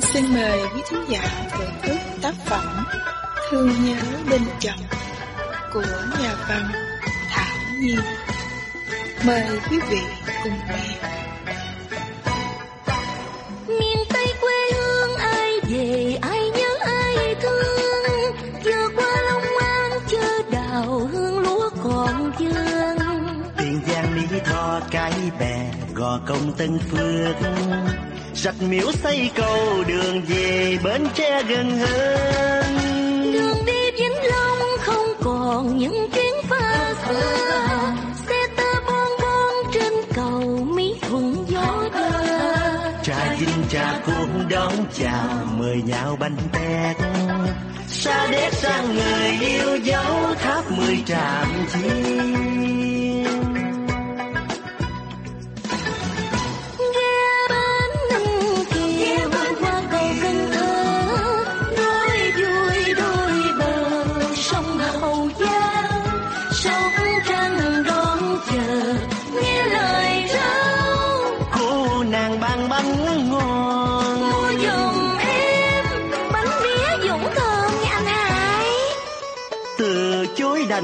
Xin mời quý thính giả thưởng thức tác phẩm Thương nhớ bên chồng của nhà văn Thảo Nhi. Mời quý vị cùng nghe. miền tây quê hương ai về ai nhớ ai thương giờ qua long an chờ đào hương lúa còn dương tiền giang mỹ tho cái bè gò công tân phước rạch miễu xây cầu đường về bến tre gần hơn. Đường đi vĩnh long không còn những chuyến pha xưa. Xe tơ bon bon trên cầu mỹ thuận gió đưa trà vinh trà cuốn đón chào mời nhạo bánh tét. Xa đét sang người yêu dấu tháp mười trạm chiên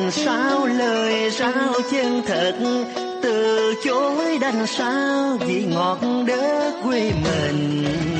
đành sao lời sao chân thật? Từ chối đành sao vì ngọt đất quê mình?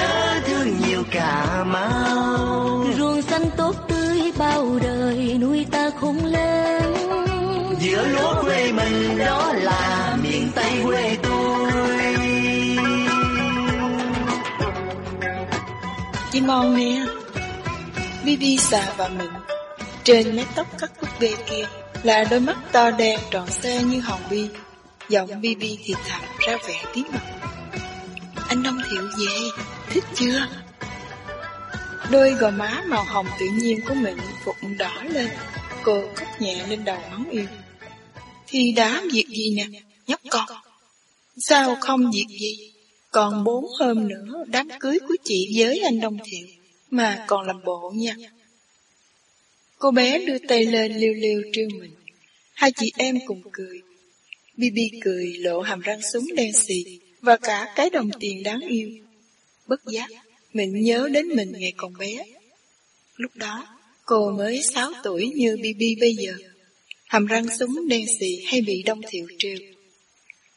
Nhớ thương nhiều cà mau ruộng xanh tốt tươi bao đời nuôi ta khôn lớn giữa lúa quê mình đó là miền tây quê tôi Chị Mon nè. Bibi xà và mịn. Trên mái tóc cắt búp bê kia là đôi mắt to đen tròn xe như hòn bi. Giọng Bibi thì thầm ra vẻ tí mật. Anh Đông Thiệu về, thích chưa? Đôi gò má màu hồng tự nhiên của mình vụn đỏ lên. Cô cốc nhẹ lên đầu ngón yêu. Thì đã việc gì nè, nhóc con? Sao không việc gì? Còn bốn hôm nữa đám cưới của chị với anh Đông Thiệu mà còn làm bộ nha. Cô bé đưa tay lên liêu liêu trêu mình. Hai chị em cùng cười. Bibi cười lộ hàm răng súng đen xì và cả cái đồng tiền đáng yêu. Bất giác, mình nhớ đến mình ngày còn bé. Lúc đó, cô mới 6 tuổi như Bibi bây giờ. Hàm răng súng đen xì hay bị Đông Thiệu trêu.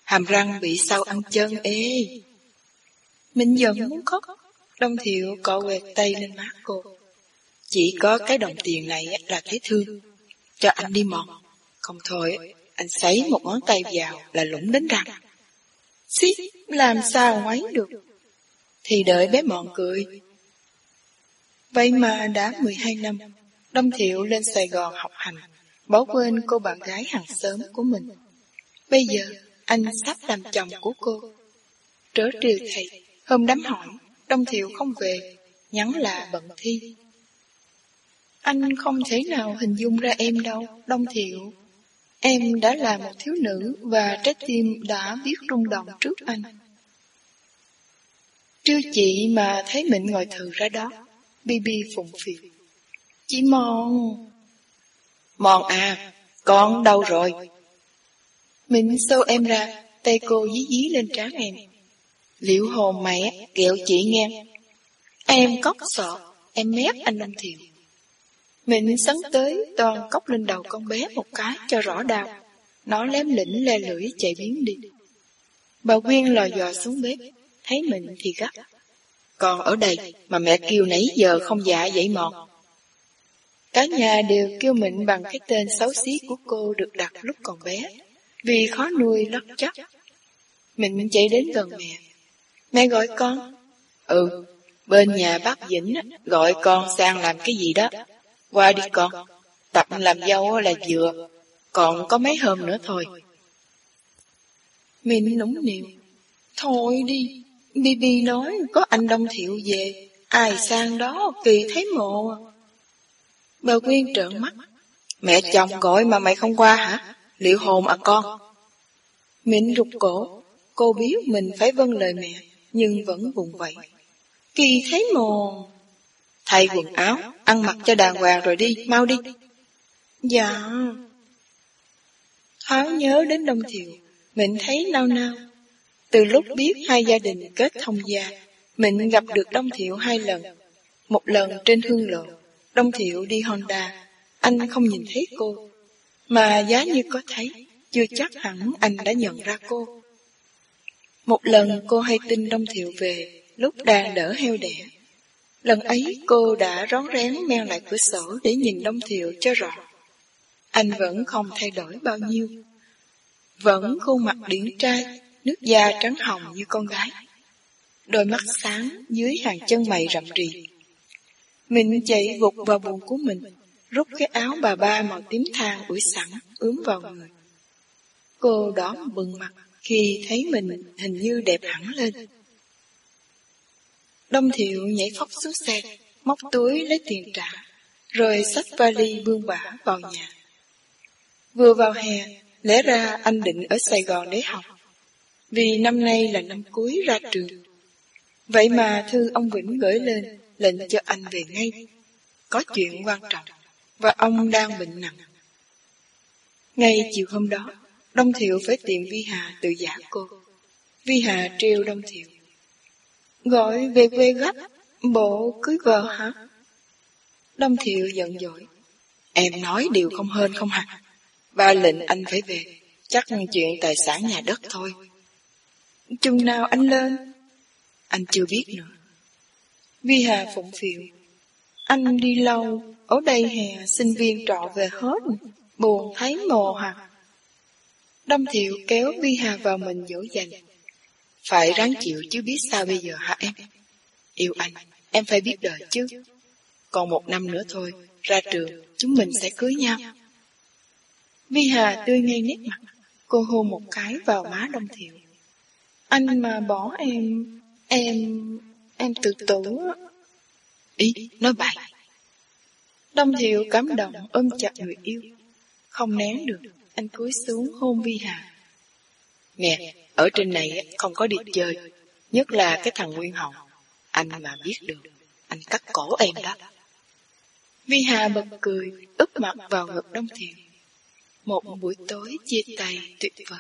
Hàm răng bị sao ăn chân ê. Mình giận muốn khóc. Đông Thiệu cọ quẹt tay lên má cô. Chỉ có cái đồng tiền này là thấy thương. Cho anh đi mòn. Không thôi, anh sấy một ngón tay vào là lũng đến răng. Xí, làm sao ngoáy được. Thì đợi bé mọn cười. Vậy mà đã 12 năm, Đông Thiệu lên Sài Gòn học hành, bỏ quên cô bạn gái hàng xóm của mình. Bây giờ, anh sắp làm chồng của cô. Trớ triều thầy, hôm đám hỏi, Đông Thiệu không về, nhắn là bận thi. Anh không thể nào hình dung ra em đâu, Đông Thiệu. Em đã là một thiếu nữ và trái tim đã biết rung động trước anh. Trưa chị mà thấy mình ngồi thừ ra đó, Bibi phụng phiệt. Chị Mòn. Mòn à, con đâu rồi? Mình xô em ra, tay cô dí dí lên trán em. Liệu hồn mẹ, kẹo chị nghe. Em cóc sợ, em mép anh Đông Thiệu. Mình sấn tới, toàn cốc lên đầu con bé một cái cho rõ đau. Nó lém lĩnh le lưỡi chạy biến đi. Bà Quyên lò dò xuống bếp, thấy mình thì gấp, Còn ở đây mà mẹ kêu nãy giờ không dạ dậy mòn. Cả nhà đều kêu mình bằng cái tên xấu xí của cô được đặt lúc còn bé, vì khó nuôi lót chắc. Mình chạy đến gần mẹ. Mẹ gọi con, Ừ, bên nhà bác Vĩnh gọi con sang làm cái gì đó. Qua đi con, tập làm dâu là vừa, còn có mấy hôm nữa thôi. Mình nũng nịu, thôi đi, Bibi nói có anh Đông Thiệu về, ai sang đó kỳ thấy mộ. Bà Quyên trợn mắt, mẹ chồng gọi mà mày không qua hả? Liệu hồn à con? Mình rụt cổ, cô biết mình phải vâng lời mẹ, nhưng vẫn vùng vậy. Kỳ thấy mồ. Thay quần áo, ăn mặc cho đàng hoàng rồi đi, mau đi. Dạ. Tháo nhớ đến Đông Thiệu, mình thấy nao nao. Từ lúc biết hai gia đình kết thông gia, mình gặp được Đông Thiệu hai lần. Một lần trên hương lộ, Đông Thiệu đi Honda, anh không nhìn thấy cô. Mà giá như có thấy, chưa chắc hẳn anh đã nhận ra cô. Một lần cô hay tin Đông Thiệu về, lúc đang đỡ heo đẻ. Lần ấy cô đã rón rén meo lại cửa sổ để nhìn Đông Thiệu cho rõ. Anh vẫn không thay đổi bao nhiêu. Vẫn khuôn mặt điển trai, nước da trắng hồng như con gái. Đôi mắt sáng dưới hàng chân mày rậm rì. Mình chạy vụt vào buồn của mình, rút cái áo bà ba màu tím than ủi sẵn, ướm vào người. Cô đỏ bừng mặt khi thấy mình hình như đẹp hẳn lên. Đông Thiệu nhảy phóc xuống xe, móc túi lấy tiền trả, rồi xách vali bương bả vào nhà. Vừa vào hè, lẽ ra anh định ở Sài Gòn để học, vì năm nay là năm cuối ra trường. Vậy mà thư ông Vĩnh gửi lên, lệnh cho anh về ngay. Có chuyện quan trọng, và ông đang bệnh nặng. Ngay chiều hôm đó, Đông Thiệu phải tìm Vi Hà từ giả cô. Vi Hà trêu Đông Thiệu. Gọi về quê gấp, bộ cưới vợ hả? Đông Thiệu giận dỗi. Em nói điều không hơn không hả Ba lệnh anh phải về, chắc chuyện tài sản nhà đất thôi. Chừng nào anh lên? Anh chưa biết nữa. Vi Hà phụng phiệu. Anh đi lâu, ở đây hè sinh viên trọ về hết, buồn thấy mồ hạt. Đông Thiệu kéo Vi Hà vào mình dỗ dành. Phải ráng chịu chứ biết sao bây giờ hả em? Yêu anh, em phải biết đời chứ. Còn một năm nữa thôi, ra trường, chúng mình sẽ cưới nhau. Vi Hà tươi ngay nét mặt, cô hôn một cái vào má Đông Thiệu. Anh mà bỏ em, em, em tự tử. Ý, nói bậy. Đông Thiệu cảm động ôm chặt người yêu, không nén được, anh cúi xuống hôn Vi Hà. Nè, ở trên này không có đi chơi, nhất là cái thằng Nguyên Hồng. Anh mà biết được, anh cắt cổ em đó. Vi Hà bật cười, úp mặt vào ngực Đông Thiện. Một buổi tối chia tay tuyệt vời.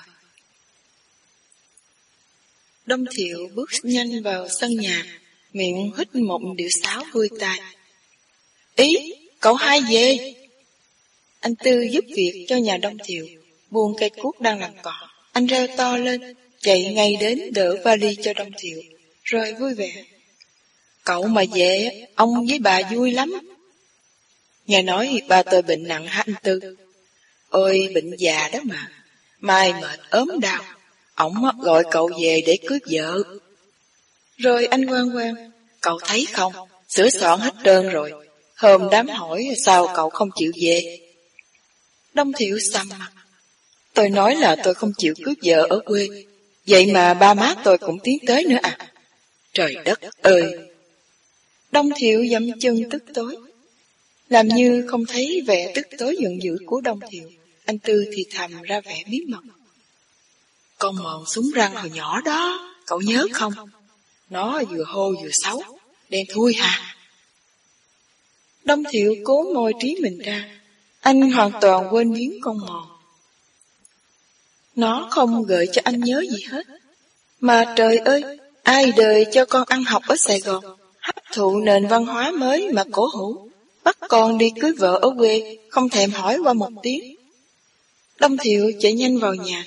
Đông Thiệu bước nhanh vào sân nhà, miệng hít một điệu sáo vui tai. Ý, cậu hai về. Anh Tư giúp việc cho nhà Đông Thiệu, buông cây cuốc đang làm cỏ. Anh reo to lên, chạy ngay đến đỡ vali cho Đông Thiệu, rồi vui vẻ. Cậu mà về, ông với bà vui lắm. Nghe nói bà tôi bệnh nặng hả anh Tư? Ôi, bệnh già đó mà. Mai mệt ốm đau. Ông gọi cậu về để cưới vợ. Rồi anh quan quan, cậu thấy không? Sửa soạn hết trơn rồi. Hôm đám hỏi sao cậu không chịu về. Đông Thiệu xăm mặt. Tôi nói là tôi không chịu cưới vợ ở quê. Vậy mà ba má tôi cũng tiến tới nữa à? Trời đất ơi! Đông Thiệu dậm chân tức tối. Làm như không thấy vẻ tức tối giận dữ của Đông Thiệu, anh Tư thì thầm ra vẻ bí mật. Con mòn súng răng hồi nhỏ đó, cậu nhớ không? Nó vừa hô vừa xấu, đen thui hả? Đông Thiệu cố môi trí mình ra, anh hoàn toàn quên biến con mòn. Nó không gợi cho anh nhớ gì hết. Mà trời ơi, ai đời cho con ăn học ở Sài Gòn, hấp thụ nền văn hóa mới mà cổ hủ, bắt con đi cưới vợ ở quê, không thèm hỏi qua một tiếng. Đông Thiệu chạy nhanh vào nhà,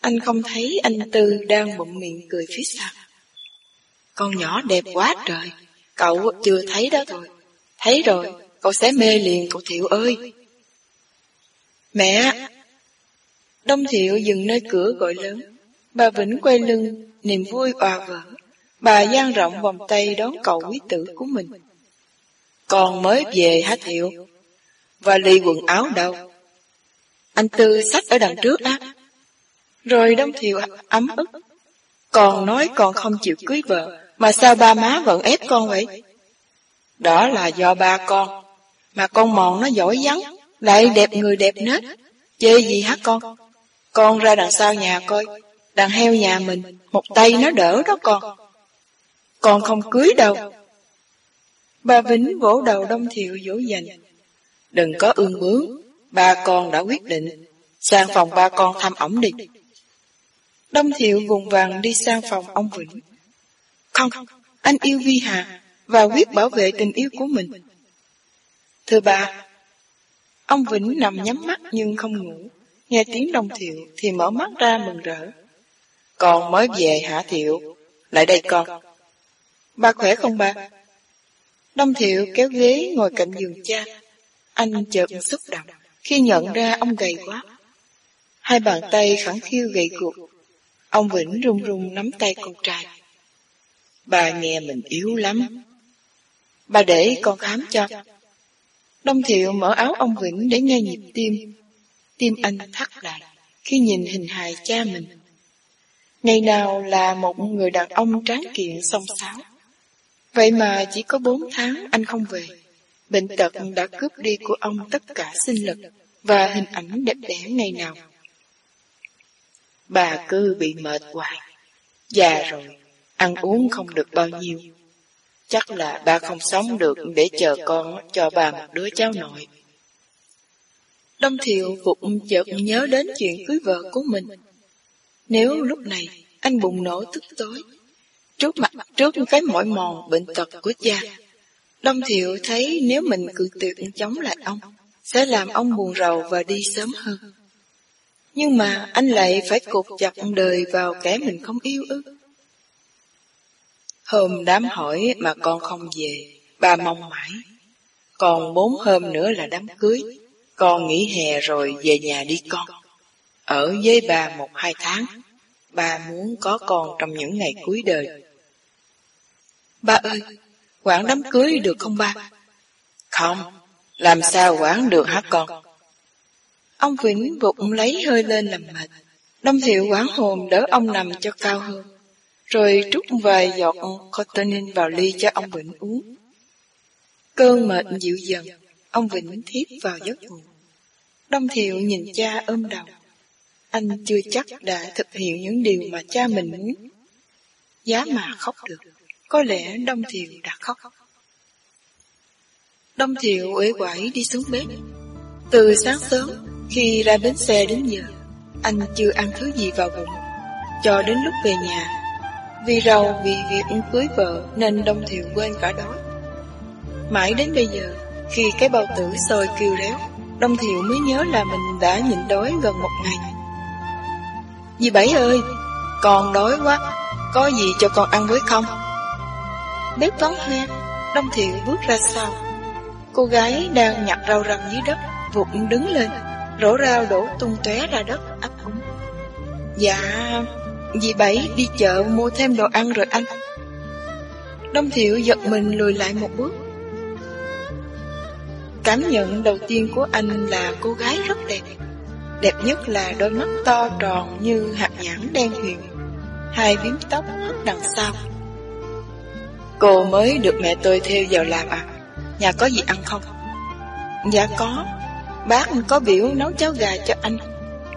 anh không thấy anh Tư đang bụng miệng cười phía sau. Con nhỏ đẹp quá trời, cậu chưa thấy đó thôi. Thấy rồi, cậu sẽ mê liền cậu Thiệu ơi. Mẹ, Đông Thiệu dừng nơi cửa gọi lớn. Bà Vĩnh quay lưng, niềm vui hòa vỡ. Bà dang rộng vòng tay đón cậu quý tử của mình. Còn mới về hả Thiệu? Và ly quần áo đâu? Anh Tư sách ở đằng trước á. Rồi Đông Thiệu ấm ức. Còn nói còn không chịu cưới vợ, mà sao ba má vẫn ép con vậy? Đó là do ba con, mà con mòn nó giỏi vắng, lại đẹp người đẹp nết. Chê gì hả con? Con ra đằng sau nhà coi, đàn heo nhà mình, một tay nó đỡ đó con. Con không cưới đâu. Bà Vĩnh vỗ đầu Đông Thiệu dỗ dành. Đừng có ương bướng, ba con đã quyết định, sang phòng ba con thăm ổng đi. Đông Thiệu vùng vàng đi sang phòng ông Vĩnh. Không, anh yêu Vi Hà và quyết bảo vệ tình yêu của mình. Thưa bà, ông Vĩnh nằm nhắm mắt nhưng không ngủ. Nghe tiếng Đông Thiệu thì mở mắt ra mừng rỡ. Con mới về hả Thiệu? Lại đây con. Ba khỏe không ba? Đông Thiệu kéo ghế ngồi cạnh giường cha. Anh chợt xúc động khi nhận ra ông gầy quá. Hai bàn tay khẳng khiu gầy guộc. Ông Vĩnh run run nắm tay con trai. Bà nghe mình yếu lắm. Bà để con khám cho. Đông Thiệu mở áo ông Vĩnh để nghe nhịp tim. Tim anh thắt lại khi nhìn hình hài cha mình. Ngày nào là một người đàn ông tráng kiện song sáo. Vậy mà chỉ có bốn tháng anh không về. Bệnh tật đã cướp đi của ông tất cả sinh lực và hình ảnh đẹp đẽ ngày nào. Bà cứ bị mệt hoài. Già rồi, ăn uống không được bao nhiêu. Chắc là ba không sống được để chờ con cho bà một đứa cháu nội. Đông Thiệu vụt chợt nhớ đến chuyện cưới vợ của mình. Nếu lúc này anh bùng nổ tức tối, trước mặt trước cái mỏi mòn bệnh tật của cha, Đông Thiệu thấy nếu mình cự tuyệt chống lại ông, sẽ làm ông buồn rầu và đi sớm hơn. Nhưng mà anh lại phải cột chặt đời vào kẻ mình không yêu ư. Hôm đám hỏi mà con không về, ba mong mãi. Còn bốn hôm nữa là đám cưới, con nghỉ hè rồi về nhà đi con. Ở với bà một hai tháng, ba muốn có con trong những ngày cuối đời. Ba ơi, quản đám cưới được không ba? Không, làm sao quản được hả con? Ông Vĩnh vụng lấy hơi lên làm mệt. Đông Thiệu quán hồn đỡ ông nằm cho cao hơn. Rồi trút vài giọt cotonin vào ly cho ông Vĩnh uống. Cơn mệt dịu dần, ông Vĩnh thiếp vào giấc ngủ. Đông Thiệu nhìn cha ôm đầu. Anh chưa chắc đã thực hiện những điều mà cha mình muốn. Giá mà khóc được, có lẽ Đông Thiệu đã khóc. Đông Thiệu uể quải đi xuống bếp. Từ sáng sớm, khi ra bến xe đến giờ, anh chưa ăn thứ gì vào bụng. Cho đến lúc về nhà, vì rầu vì việc cưới vợ nên Đông Thiệu quên cả đói. Mãi đến bây giờ, khi cái bao tử sôi kêu réo, Đông Thiệu mới nhớ là mình đã nhịn đói gần một ngày. Dì Bảy ơi, con đói quá, có gì cho con ăn với không? Bếp vắng hoe, Đông Thiệu bước ra sau. Cô gái đang nhặt rau răm dưới đất, vụt đứng lên, rổ rau đổ tung tóe ra đất, ấp úng. Dạ, dì Bảy đi chợ mua thêm đồ ăn rồi anh. Đông Thiệu giật mình lùi lại một bước. Cảm nhận đầu tiên của anh là cô gái rất đẹp. Đẹp nhất là đôi mắt to tròn như hạt nhãn đen huyền, hai biếm tóc hất đằng sau. Cô mới được mẹ tôi theo vào làm à? Nhà có gì ăn không? Dạ có, bác có biểu nấu cháo gà cho anh.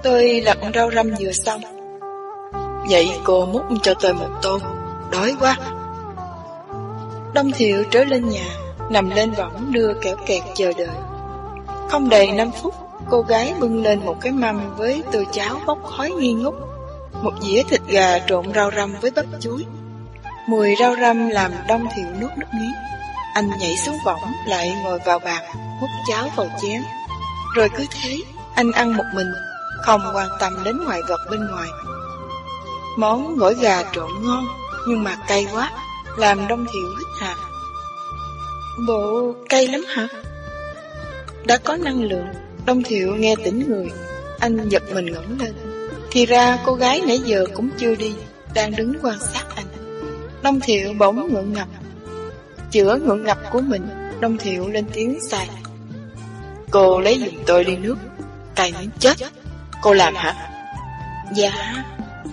Tôi lặt rau răm vừa xong. Vậy cô múc cho tôi một tô, đói quá. Đông Thiệu trở lên nhà, nằm lên võng đưa kẹo kẹt chờ đợi. Không đầy 5 phút, cô gái bưng lên một cái mâm với tô cháo bốc khói nghi ngút, một dĩa thịt gà trộn rau răm với bắp chuối. Mùi rau răm làm Đông Thiệu nuốt nước miếng. Anh nhảy xuống võng lại ngồi vào bàn, múc cháo vào chén. Rồi cứ thế, anh ăn một mình, không quan tâm đến ngoại vật bên ngoài. Món gỏi gà trộn ngon, nhưng mà cay quá, làm Đông Thiệu hít hà. Bộ cay lắm hả? Đã có năng lượng, Đông Thiệu nghe tỉnh người, anh giật mình ngẩng lên. Thì ra cô gái nãy giờ cũng chưa đi, đang đứng quan sát anh. Đông Thiệu bỗng ngượng ngập. Chữa ngượng ngập của mình, Đông Thiệu lên tiếng sai. Cô lấy dùng tôi đi nước, cay muốn chết. Cô làm hả? Dạ,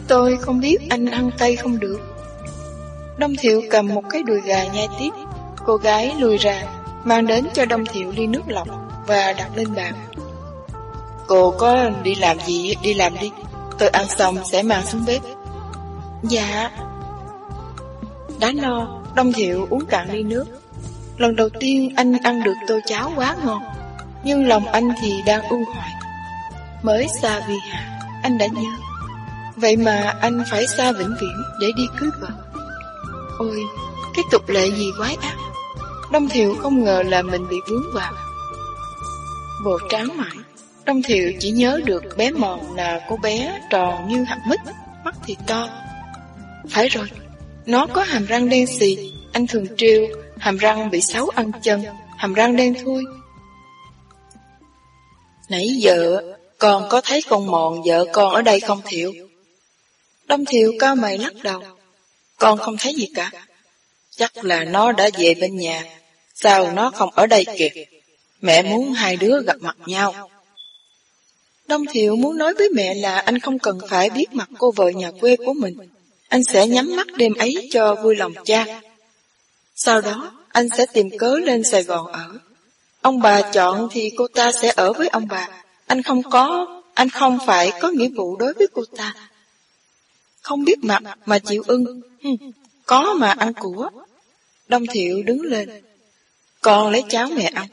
tôi không biết anh ăn cay không được. Đông Thiệu cầm một cái đùi gà nhai tiếp. Cô gái lùi ra, mang đến cho Đông Thiệu ly nước lọc và đặt lên bàn. Cô có đi làm gì, đi làm đi. Tôi ăn xong sẽ mang xuống bếp. Dạ. Đã no, Đông Thiệu uống cạn ly nước. Lần đầu tiên anh ăn được tô cháo quá ngon, nhưng lòng anh thì đang u hoài. Mới xa vì hạ, anh đã nhớ. Vậy mà anh phải xa vĩnh viễn để đi cưới vợ. Ôi, cái tục lệ gì quái ác. Đông Thiệu không ngờ là mình bị vướng vào. Bộ tráng mãi, Đông Thiệu chỉ nhớ được bé mòn là cô bé tròn như hạt mít, mắt thì to. Phải rồi, nó có hàm răng đen xì, anh thường trêu, hàm răng bị xấu ăn chân, hàm răng đen thui. Nãy giờ, con có thấy con mòn vợ con ở đây không Thiệu? Đông Thiệu cao mày lắc đầu. Con không thấy gì cả. Chắc là nó đã về bên nhà. Sao nó không ở đây kìa? Mẹ muốn hai đứa gặp mặt nhau. Đông Thiệu muốn nói với mẹ là anh không cần phải biết mặt cô vợ nhà quê của mình. Anh sẽ nhắm mắt đêm ấy cho vui lòng cha. Sau đó, anh sẽ tìm cớ lên Sài Gòn ở. Ông bà chọn thì cô ta sẽ ở với ông bà. Anh không có, anh không phải có nghĩa vụ đối với cô ta. Không biết mặt mà chịu ưng, có mà ăn của. Đông Thiệu đứng lên. Con lấy cháo mẹ ăn.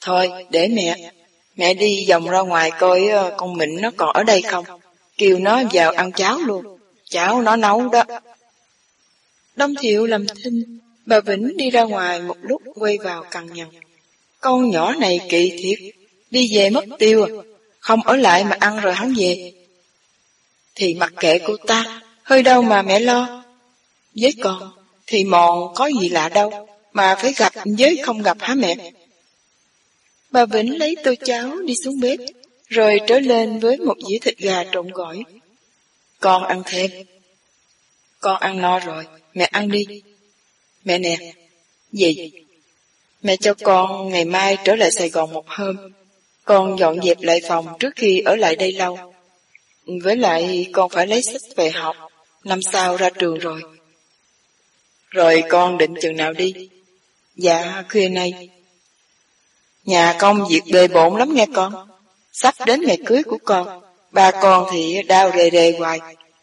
Thôi, để mẹ. Mẹ đi vòng ra ngoài coi ờ, con Mịnh nó còn ở đây không. Kêu nó vào ăn cháo luôn. Cháo nó nấu đó. Đông Thiệu làm thinh. Bà Vĩnh đi ra ngoài một lúc quay vào cằn nhằn. Con nhỏ này kỳ thiệt. Đi về mất tiêu. À. Không ở lại mà ăn rồi hắn về. Thì mặc kệ cô ta. Hơi đâu mà mẹ lo. Với con, thì mòn có gì lạ đâu. Mà phải gặp với không gặp hả mẹ? Bà Vĩnh lấy tô cháo đi xuống bếp, rồi trở lên với một dĩa thịt gà trộn gỏi. Con ăn thêm. Con ăn no rồi, mẹ ăn đi. Mẹ nè, gì? Mẹ cho con ngày mai trở lại Sài Gòn một hôm. Con dọn dẹp lại phòng trước khi ở lại đây lâu. Với lại con phải lấy sách về học, năm sau ra trường rồi. Rồi con định chừng nào đi? Dạ, khuya nay. Nhà công việc bề bộn lắm nghe con. Sắp đến ngày cưới của con. Ba con thì đau rề rề hoài.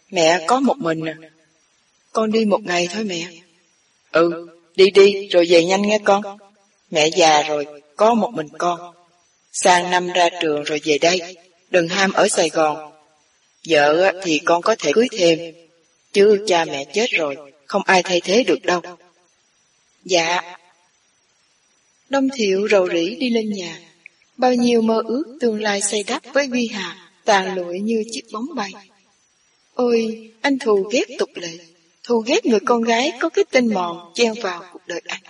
Mẹ có một mình à. Con đi một ngày thôi mẹ. Ừ, đi đi rồi về nhanh nghe con. Mẹ già rồi, có một mình con. Sang năm ra trường rồi về đây. Đừng ham ở Sài Gòn. Vợ thì con có thể cưới thêm. Chứ cha mẹ chết rồi, không ai thay thế được đâu. Dạ. Đông Thiệu rầu rĩ đi lên nhà. Bao nhiêu mơ ước tương lai xây đắp với Vi Hà, tàn lụi như chiếc bóng bay. Ôi, anh thù ghét tục lệ, thù ghét người con gái có cái tên mòn chen vào cuộc đời anh.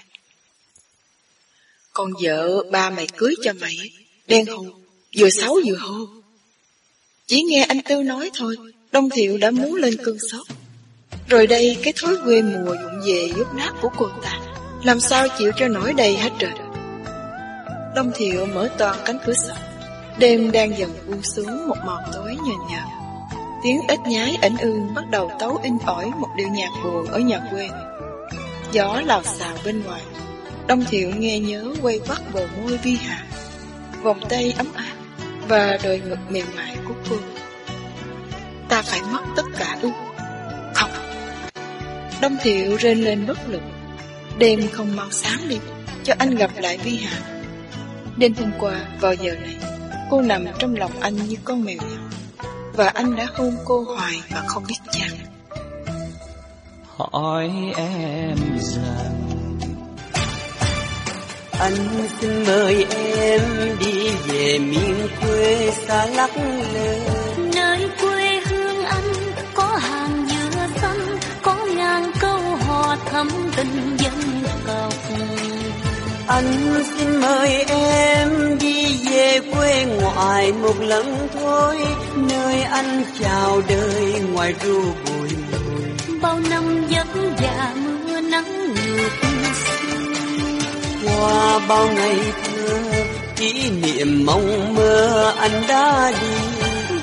Con vợ ba mày cưới cho mày, đen hù, vừa xấu vừa hô. Chỉ nghe anh Tư nói thôi, Đông Thiệu đã muốn lên cơn sốt. Rồi đây cái thói quê mùa dụng về giúp nát của cô ta, làm sao chịu cho nổi đây hết trời. Đông Thiệu mở toàn cánh cửa sổ. Đêm đang dần buông xuống một màu tối nhờ nhờ Tiếng ếch nhái ẩn ương bắt đầu tấu in ỏi một điệu nhạc buồn ở nhà quê. Gió lào xào bên ngoài. Đông Thiệu nghe nhớ quay vắt bờ môi vi hạ, vòng tay ấm áp và đôi ngực mềm mại của cô. Ta phải mất tất cả ư? Không. Đông Thiệu rên lên bất lực. Đêm không mau sáng đi, cho anh gặp lại Vi Hạ. Đêm hôm qua, vào giờ này, cô nằm trong lòng anh như con mèo nhỏ, và anh đã hôn cô hoài mà không biết chán. Hỏi em rằng anh xin mời em đi về miền quê xa lắc lơ nơi quê hương anh có hàng dừa xanh có ngàn câu hò thắm tình dân tộc. Anh xin mời em đi về quê ngoại một lần thôi nơi anh chào đời ngoài ru bụi bao năm vất vả nắng ngược qua bao ngày thơ kỷ niệm mong mơ anh đã đi.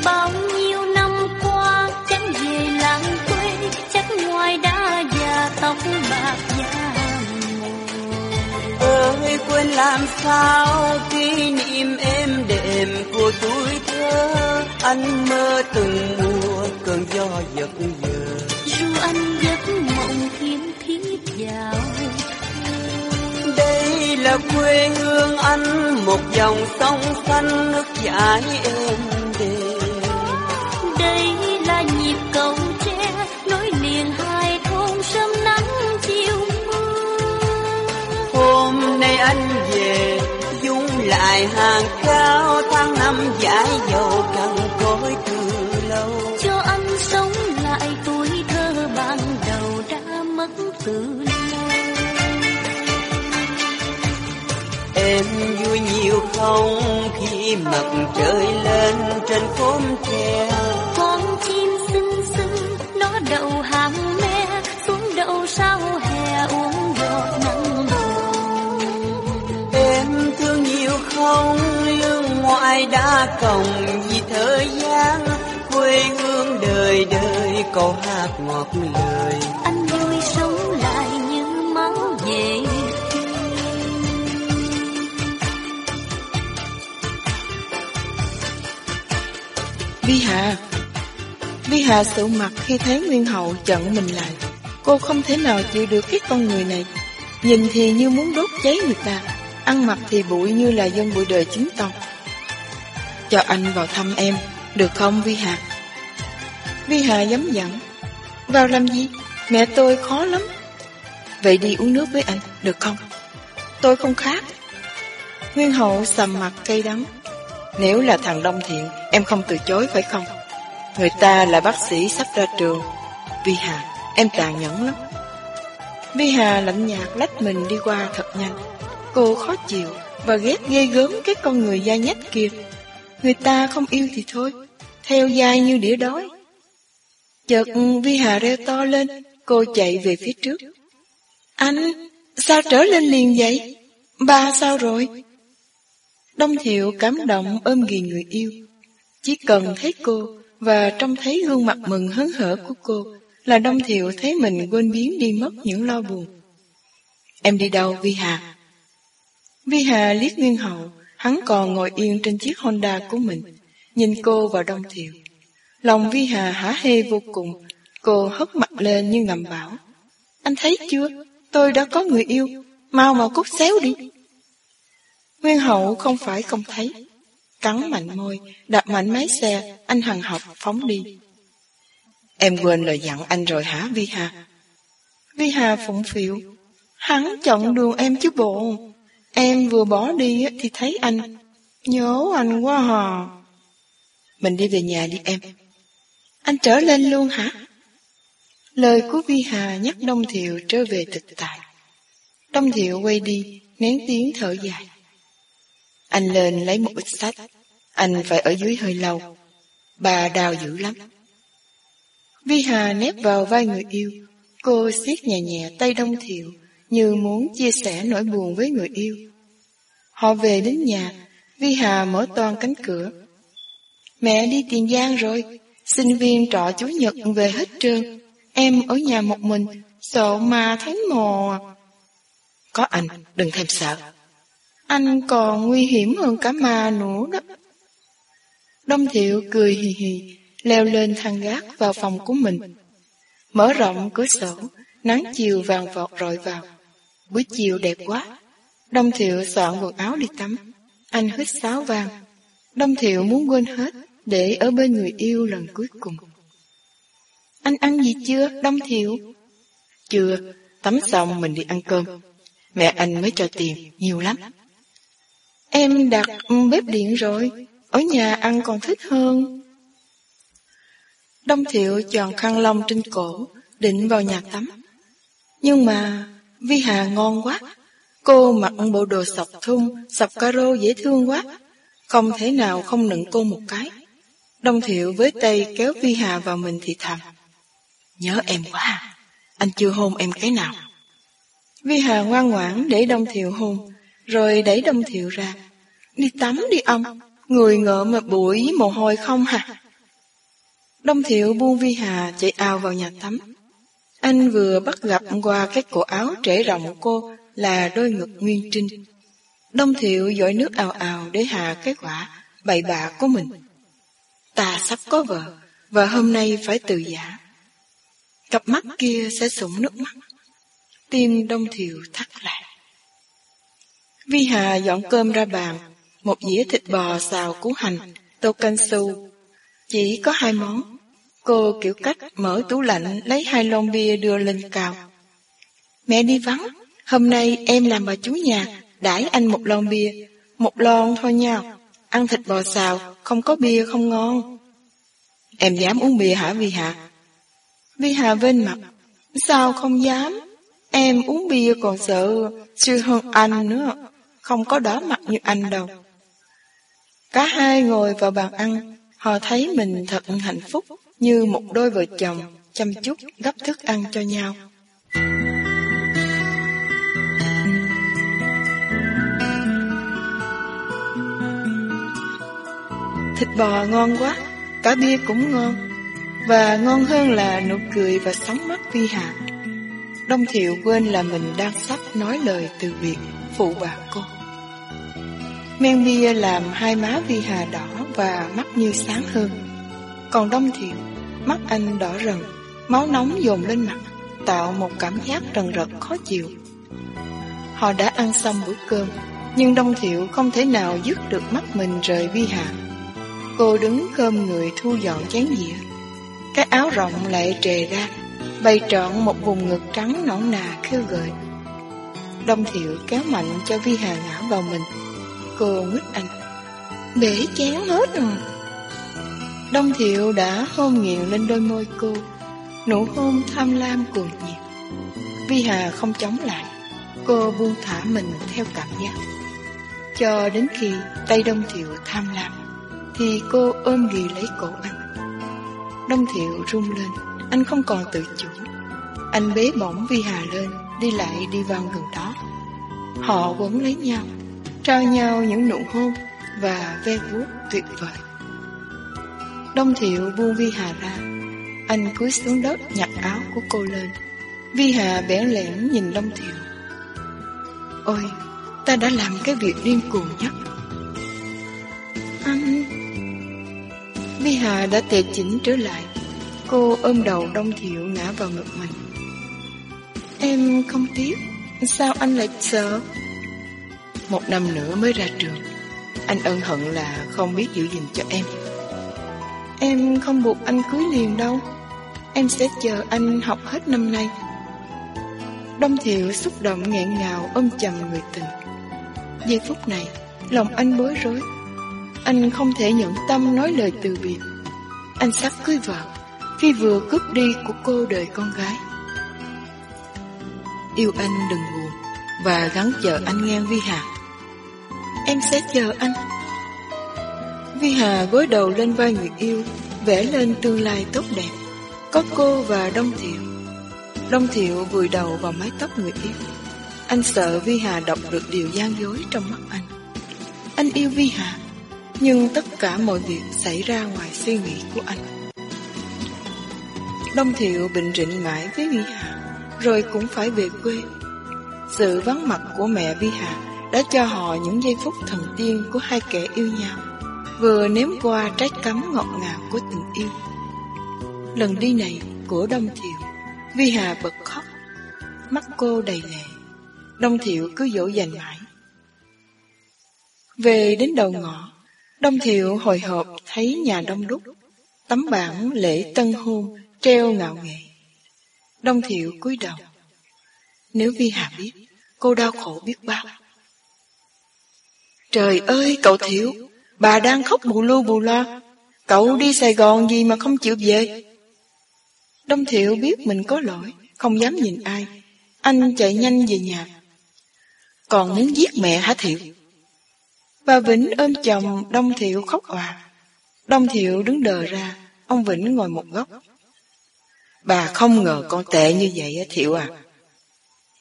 Bao nhiêu năm qua chẳng về làng quê chắc ngoài đã già tóc bạc da ơi quên làm sao kỷ niệm êm đềm của tuổi thơ. Anh mơ từng mùa cơn gió giật giờ ru anh giấc mộng thiêm thiết vào đây là quê hương anh một dòng sông xanh nước chảy êm đềm. Đây là nhịp cầu tre nối liền hai thôn sớm nắng chiều mưa. Hôm nay anh về dung lại hàng cao tháng năm giải dầu cằn em vui nhiều không? Khi mặt trời lên trên khóm tre. Con chim xinh xinh nó đậu hàng me. Xuống đậu sau hè uống giọt nắng em thương nhiều không? Lương ngoại đã còng vì thời gian. Quê hương đời đời câu hát ngọt lời. Anh vui sống lại như máu về Vi Hà. Vi Hà sự mặt khi thấy Nguyên Hậu chận mình lại. Cô không thể nào chịu được cái con người này. Nhìn thì như muốn đốt cháy người ta, Ăn mặc thì bụi như là dân bụi đời chính tông Cho anh vào thăm em, Được không Vi Hà? Vi Hà dám dặn Vào làm gì? Mẹ tôi khó lắm. Vậy đi uống nước với anh, Được không? Tôi không khát Nguyên Hậu sầm mặt cây đắng. Nếu là thằng Đông Thiện Em không từ chối, phải không? Người ta là bác sĩ sắp ra trường. Vi Hà, Em tàn nhẫn lắm. Vi Hà lạnh nhạt lách mình đi qua thật nhanh. Cô khó chịu Và ghét ghê gớm cái con người da nhách kia. Người ta không yêu thì thôi, Theo dai như đĩa đói. Chợt Vi Hà reo to lên, Cô chạy về phía trước. Anh, Sao trở lên liền vậy? Ba sao rồi? Đông Thiệu cảm động ôm ghi người yêu. Chỉ cần thấy cô Và trông thấy gương mặt mừng hớn hở của cô Là Đông Thiệu thấy mình quên biến đi mất những lo buồn. Em đi đâu, Vi Hà? Vi Hà liếc Nguyên Hậu, Hắn còn ngồi yên trên chiếc Honda của mình, Nhìn cô và Đông Thiệu. Lòng Vi Hà hả hê vô cùng, Cô hất mặt lên như ngầm bảo. Anh thấy chưa? Tôi đã có người yêu, Mau mà cút xéo đi. Nguyên Hậu không phải không thấy. Cắn mạnh môi Đạp mạnh máy xe Anh hằng học phóng đi. Em quên lời dặn anh rồi hả Vi Hà? Vi Hà phụng phịu Hắn chọn đường em chứ bộ. Em vừa bỏ đi thì thấy anh. Nhớ anh quá hò Mình đi về nhà đi em. Anh trở lên luôn hả? Lời của Vi Hà nhắc Đông Thiệu trở về thực tại Đông Thiệu quay đi Nén tiếng thở dài anh lên lấy một ít sách. Anh phải ở dưới hơi lâu. Bà đau dữ lắm. Vi Hà nép vào vai người yêu. Cô siết nhẹ nhẹ tay Đông Thiệu, Như muốn chia sẻ nỗi buồn với người yêu. Họ về đến nhà. Vi Hà mở toan cánh cửa. Mẹ đi Tiền Giang rồi. Sinh viên trọ Chủ nhật về hết trơn. Em ở nhà một mình. Sợ mà thấy mò. Có anh, đừng thêm sợ. Anh còn nguy hiểm hơn cả ma nữa đó. Đông Thiệu cười hì hì, Leo lên thang gác vào phòng của mình. Mở rộng cửa sổ, Nắng chiều vàng vọt rọi vào. Buổi chiều đẹp quá. Đông Thiệu soạn quần áo đi tắm. Anh hít sáo vàng. Đông Thiệu muốn quên hết, Để ở bên người yêu lần cuối cùng. Anh ăn gì chưa, Đông Thiệu? Chưa. Tắm xong mình đi ăn cơm. Mẹ anh mới cho tiền, nhiều lắm. Em đặt bếp điện rồi Ở nhà ăn còn thích hơn. Đông Thiệu chọn khăn lông trên cổ Định vào nhà tắm. Nhưng mà Vi Hà ngon quá Cô mặc bộ đồ sọc thun Sọc caro dễ thương quá. Không thể nào không nựng cô một cái. Đông Thiệu với tay kéo Vi Hà vào mình thì thầm Nhớ em quá Anh chưa hôn em cái nào. Vi Hà ngoan ngoãn để Đông Thiệu hôn, rồi đẩy Đông Thiệu ra. Đi tắm đi ông, người ngợ mà bụi mồ hôi không hả? Đông Thiệu buông Vi Hà chạy ao vào nhà tắm. Anh vừa bắt gặp qua cái cổ áo trễ rộng của cô là đôi ngực nguyên trinh. Đông Thiệu dội nước ào ào để hạ cái quả bậy bạ của mình. Ta sắp có vợ, và hôm nay phải từ giả. Cặp mắt kia sẽ sủng nước mắt. Tim Đông Thiệu thắt lại. Vi Hà dọn cơm ra bàn, một dĩa thịt bò xào củ hành, tô canh su. Chỉ có hai món. Cô kiểu cách mở tủ lạnh lấy hai lon bia đưa lên cao. Mẹ đi vắng, hôm nay em làm bà chú nhà, đãi anh một lon bia, một lon thôi nha. Ăn thịt bò xào, không có bia không ngon. Em dám uống bia hả Vi Hà? Vi Hà vên mặt, sao không dám? Em uống bia còn sợ siêu hơn anh nữa, không có đỏ mặt như anh đâu. Cả hai ngồi vào bàn ăn, họ thấy mình thật hạnh phúc như một đôi vợ chồng chăm chút gấp thức ăn cho nhau. Thịt bò ngon quá, cả bia cũng ngon, và ngon hơn là nụ cười và sóng mắt vi hạ. Đông Thiệu quên là mình đang sắp nói lời từ biệt phụ bà cô. Men bia làm hai má Vi Hà đỏ và mắt như sáng hơn. Còn Đông Thiệu, mắt anh đỏ rần, máu nóng dồn lên mặt, tạo một cảm giác rần rật khó chịu. Họ đã ăn xong bữa cơm, nhưng Đông Thiệu không thể nào dứt được mắt mình rời Vi Hà. Cô đứng khom người thu dọn chén dĩa. Cái áo rộng lại trề ra, bày trọn một vùng ngực trắng nõn nà khêu gợi. Đông Thiệu kéo mạnh cho Vi Hà ngã vào mình. Cô nguyết anh. Bể chén hết rồi. Đông Thiệu đã hôn nghiện lên đôi môi cô. Nụ hôn tham lam cuồng nhiệt. Vi Hà không chống lại. Cô buông thả mình theo cảm giác. Cho đến khi tay Đông Thiệu tham lam, thì cô ôm ghì lấy cổ anh. Đông Thiệu rung lên, anh không còn tự chủ. Anh bế bổng Vi Hà lên, đi lại đi vào gần đó. Họ quấn lấy nhau, trao nhau những nụ hôn và ve vuốt tuyệt vời. Đông Thiệu buông Vi Hà ra, anh cúi xuống đất nhặt áo của cô lên. Vi Hà bẽn lẽn nhìn Đông Thiệu. Ôi, ta đã làm cái việc điên cuồng nhất. Anh... Vi Hà đã tề chỉnh trở lại. Cô ôm đầu Đông Thiệu ngã vào ngực mình. Em không tiếc Sao anh lại sợ một năm nữa mới ra trường. Anh ân hận là không biết giữ gìn cho em. Em không buộc anh cưới liền đâu. Em sẽ chờ anh học hết năm nay. Đông Thiệu xúc động nghẹn ngào ôm chầm người tình. Giây phút này, Lòng anh bối rối. Anh không thể nhận tâm nói lời từ biệt. Anh sắp cưới vợ, Khi vừa cướp đi của cô đời con gái. Yêu anh đừng buồn Và gắng chờ anh nghe Vi Hà. Em sẽ chờ anh. Vi Hà gối đầu lên vai người yêu, Vẽ lên tương lai tốt đẹp. Có cô và Đông Thiệu. Đông Thiệu vùi đầu vào mái tóc người yêu. Anh sợ Vi Hà đọc được điều gian dối trong mắt anh. Anh yêu Vi Hà, Nhưng tất cả mọi việc xảy ra ngoài suy nghĩ của anh. Đông Thiệu bình rịnh mãi với Vi Hà, rồi cũng phải về quê. Sự vắng mặt của mẹ Vi Hà đã cho họ những giây phút thần tiên của hai kẻ yêu nhau, vừa nếm qua trái cấm ngọt ngào của tình yêu. Lần đi này của Đông Thiệu, Vi Hà bật khóc, mắt cô đầy lệ, Đông Thiệu cứ dỗ dành mãi. Về đến đầu ngõ, Đông Thiệu hồi hộp thấy nhà đông đúc, tấm bảng lễ tân hôn treo ngạo nghệ. Đông Thiệu cúi đầu. Nếu Vi Hà biết, cô đau khổ biết bao. Trời ơi, cậu Thiệu, bà đang khóc bù lu bù lo. Cậu đi Sài Gòn gì mà không chịu về? Đông Thiệu biết mình có lỗi, không dám nhìn ai. Anh chạy nhanh về nhà. Còn muốn giết mẹ hả Thiệu? Bà Vĩnh ôm chồng Đông Thiệu khóc hòa Đông Thiệu đứng đờ ra, ông Vĩnh ngồi một góc. Bà không ngờ con tệ như vậy á Thiệu à.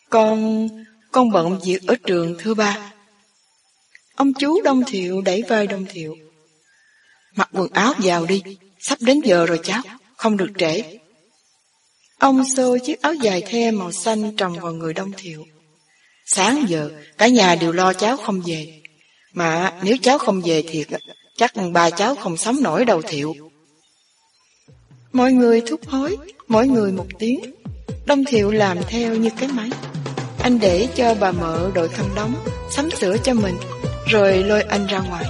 Con, con bận việc ở trường thưa ba. Ông chú Đông Thiệu đẩy vai Đông Thiệu. Mặc quần áo vào đi, sắp đến giờ rồi cháu, không được trễ. Ông xô chiếc áo dài the màu xanh trồng vào người Đông Thiệu. Sáng giờ, cả nhà đều lo cháu không về. Mà nếu cháu không về thiệt, chắc ba cháu không sống nổi đầu Thiệu. Mọi người thúc hối, mỗi người một tiếng. Đông Thiệu làm theo như cái máy. Anh để cho bà mợ đội khăn đóng, sắm sửa cho mình, rồi lôi anh ra ngoài.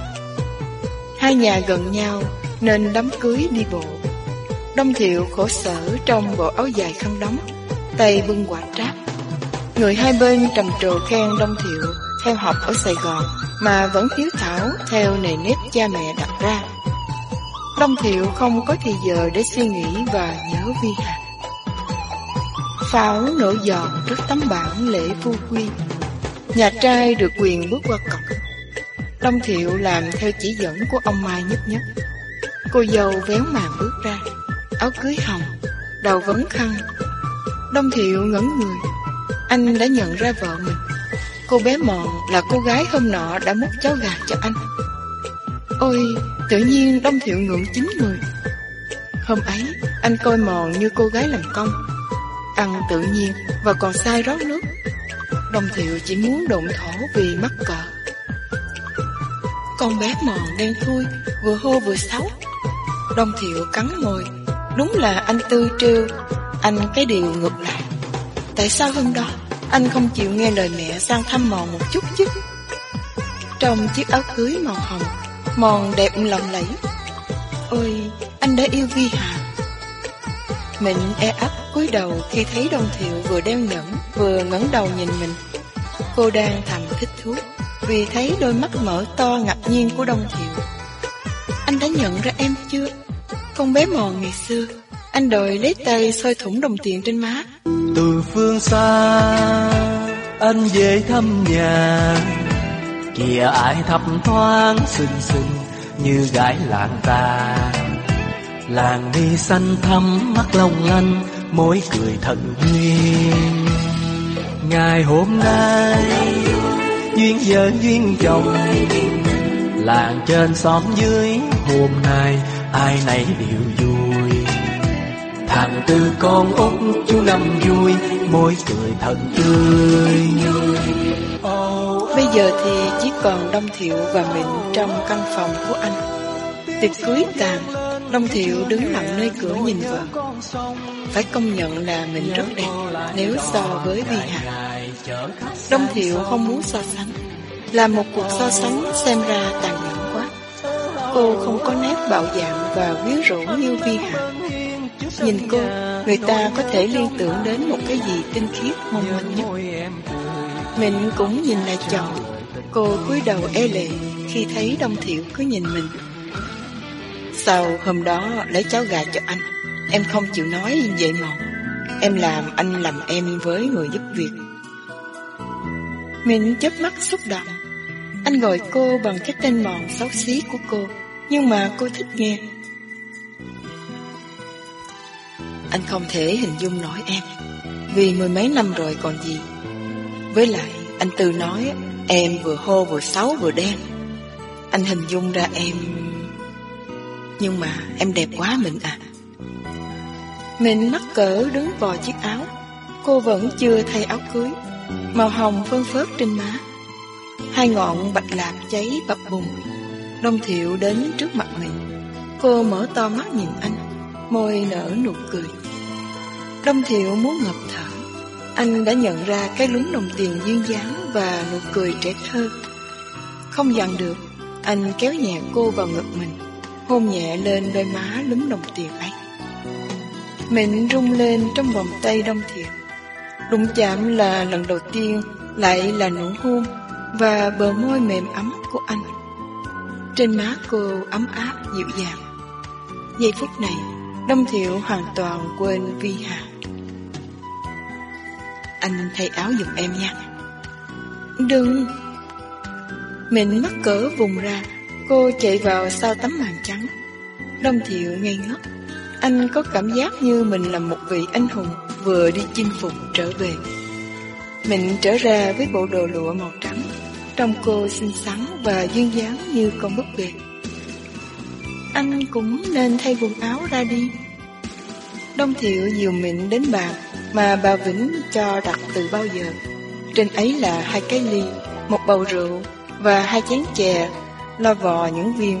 Hai nhà gần nhau, nên đám cưới đi bộ. Đông Thiệu khổ sở trong bộ áo dài khăn đóng, tay bưng quả tráp. Người hai bên trầm trồ khen Đông Thiệu theo học ở Sài Gòn mà vẫn hiếu thảo theo nề nếp cha mẹ đặt ra. Đông Thiệu không có thì giờ để suy nghĩ và nhớ Vi Hà. Pháo nổ giòn trước tấm bảng lễ phu quy. Nhà trai được quyền bước qua cổng. Đông Thiệu làm theo chỉ dẫn của ông Mai nhất nhất. Cô dâu véo màn bước ra, áo cưới hồng, đầu vấn khăn. Đông Thiệu ngẩn người, anh đã nhận ra vợ mình. Cô bé mọn là cô gái hôm nọ đã múc cháo gà cho anh. Ôi, tự nhiên Đông Thiệu ngưỡng chính người. Hôm ấy, anh coi mòn như cô gái làm công. Ăn tự nhiên và còn sai rót nước. Đông Thiệu chỉ muốn đụng thổ vì mắc cỡ. Con bé mòn đen thui, vừa hô vừa xấu. Đông Thiệu cắn môi, đúng là anh tư trêu, anh cái điều ngược lại. Tại sao hôm đó anh không chịu nghe lời mẹ sang thăm mòn một chút chứ? Trong chiếc áo cưới màu hồng, mòn đẹp lòng lẫy. Ôi, anh đã yêu Vi Hà. Mình e ấp cúi đầu khi thấy Đông Thiệu vừa đeo nhẫn, vừa ngẩng đầu nhìn mình. Cô đang thầm thích thú vì thấy đôi mắt mở to ngạc nhiên của Đông Thiệu. Anh đã nhận ra em chưa? Con bé mòn ngày xưa, anh đòi lấy tay soi thủng đồng tiền trên má. Từ phương xa, anh về thăm nhà. Kìa ai thấp thoáng xinh xinh như gái làng ta. Làng mi xanh thắm mắt lòng lanh, môi cười thật duyên. Ngày hôm nay duyên vợ duyên chồng làng trên xóm dưới hôm nay ai nấy đều vui thằng tư con út chú năm vui môi cười thật tươi Bây giờ thì chỉ còn Đông Thiệu và mình trong căn phòng của anh. Tiệc cưới tàn, Đông Thiệu đứng lặng nơi cửa nhìn vợ. Phải công nhận là mình rất đẹp nếu so với Vi Hà. Đông Thiệu không muốn so sánh. Làm một cuộc so sánh xem ra tàn nhẫn quá. Cô không có nét bạo dạn và quyến rũ như Vi hạ Nhìn cô, người ta có thể liên tưởng đến một cái gì tinh khiết mong manh nhất. Mình cũng nhìn lại chồng. Cô cúi đầu e lệ khi thấy Đông Thiệu cứ nhìn mình. Sau hôm đó lấy cháo gà cho anh, em không chịu nói vậy mà. Em làm anh làm em với người giúp việc. Mình chớp mắt xúc động. Anh gọi cô bằng cái tên mòn xấu xí của cô, nhưng mà cô thích nghe. Anh không thể hình dung nổi em, vì mười mấy năm rồi còn gì. Với lại, anh Tư nói em vừa hô vừa xấu vừa đen. Anh hình dung ra em... Nhưng mà em đẹp quá mình à. Mình mắc cỡ đứng vò chiếc áo. Cô vẫn chưa thay áo cưới. Màu hồng phân phớt trên má. Hai ngọn bạch lạp cháy bập bùng. Đông thiệu đến trước mặt mình. Cô mở to mắt nhìn anh. Môi nở nụ cười. Đông thiệu muốn ngập thở. Anh đã nhận ra cái lúng đồng tiền duyên dáng và nụ cười trẻ thơ. Không dằn được, anh kéo nhẹ cô vào ngực mình, hôn nhẹ lên đôi má lúm đồng tiền ấy. Mình rung lên trong vòng tay đông Thiệu. Đụng chạm là lần đầu tiên, lại là nụ hôn và bờ môi mềm ấm của anh. Trên má cô ấm áp dịu dàng. Giây phút này, Đông Thiệu hoàn toàn quên Vi Hà. Anh thay áo giùm em nha Đừng Mình mắc cỡ vùng ra Cô chạy vào sau tấm màn trắng Đông thiệu ngây ngất. Anh có cảm giác như mình là một vị anh hùng Vừa đi chinh phục trở về. Mình trở ra với bộ đồ lụa màu trắng, Trông cô xinh xắn và duyên dáng như con búp bê. Anh cũng nên thay quần áo ra đi. Đông Thiệu dìu mình đến bàn Mà bà Vĩnh cho đặt từ bao giờ. Trên ấy là hai cái ly, Một bầu rượu Và hai chén chè, Lo vò những viên.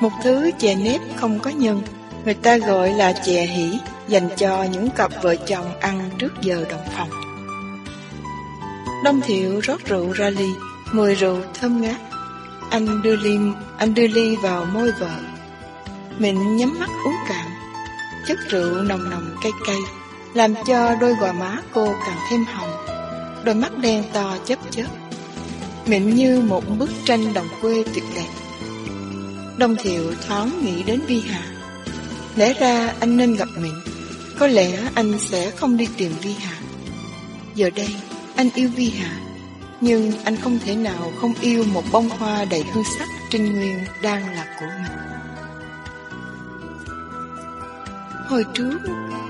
Một thứ chè nếp không có nhân. Người ta gọi là chè hỉ Dành cho những cặp vợ chồng ăn trước giờ đồng phòng Đông Thiệu rót rượu ra ly, mùi rượu thơm ngát. Anh đưa ly, anh đưa ly vào môi vợ. Mình nhắm mắt uống cạn. Chất rượu nồng nồng cay cay, làm cho đôi gò má cô càng thêm hồng. Đôi mắt đen to chớp chớp. Mịn như một bức tranh đồng quê tuyệt đẹp. Đông Thiệu thoáng nghĩ đến Vi Hà. Lẽ ra anh nên gặp mình, Có lẽ anh sẽ không đi tìm Vi Hà. Giờ đây, anh yêu Vi Hà, nhưng anh không thể nào không yêu một bông hoa đầy hương sắc trinh nguyên đang là của mình. Hồi trước,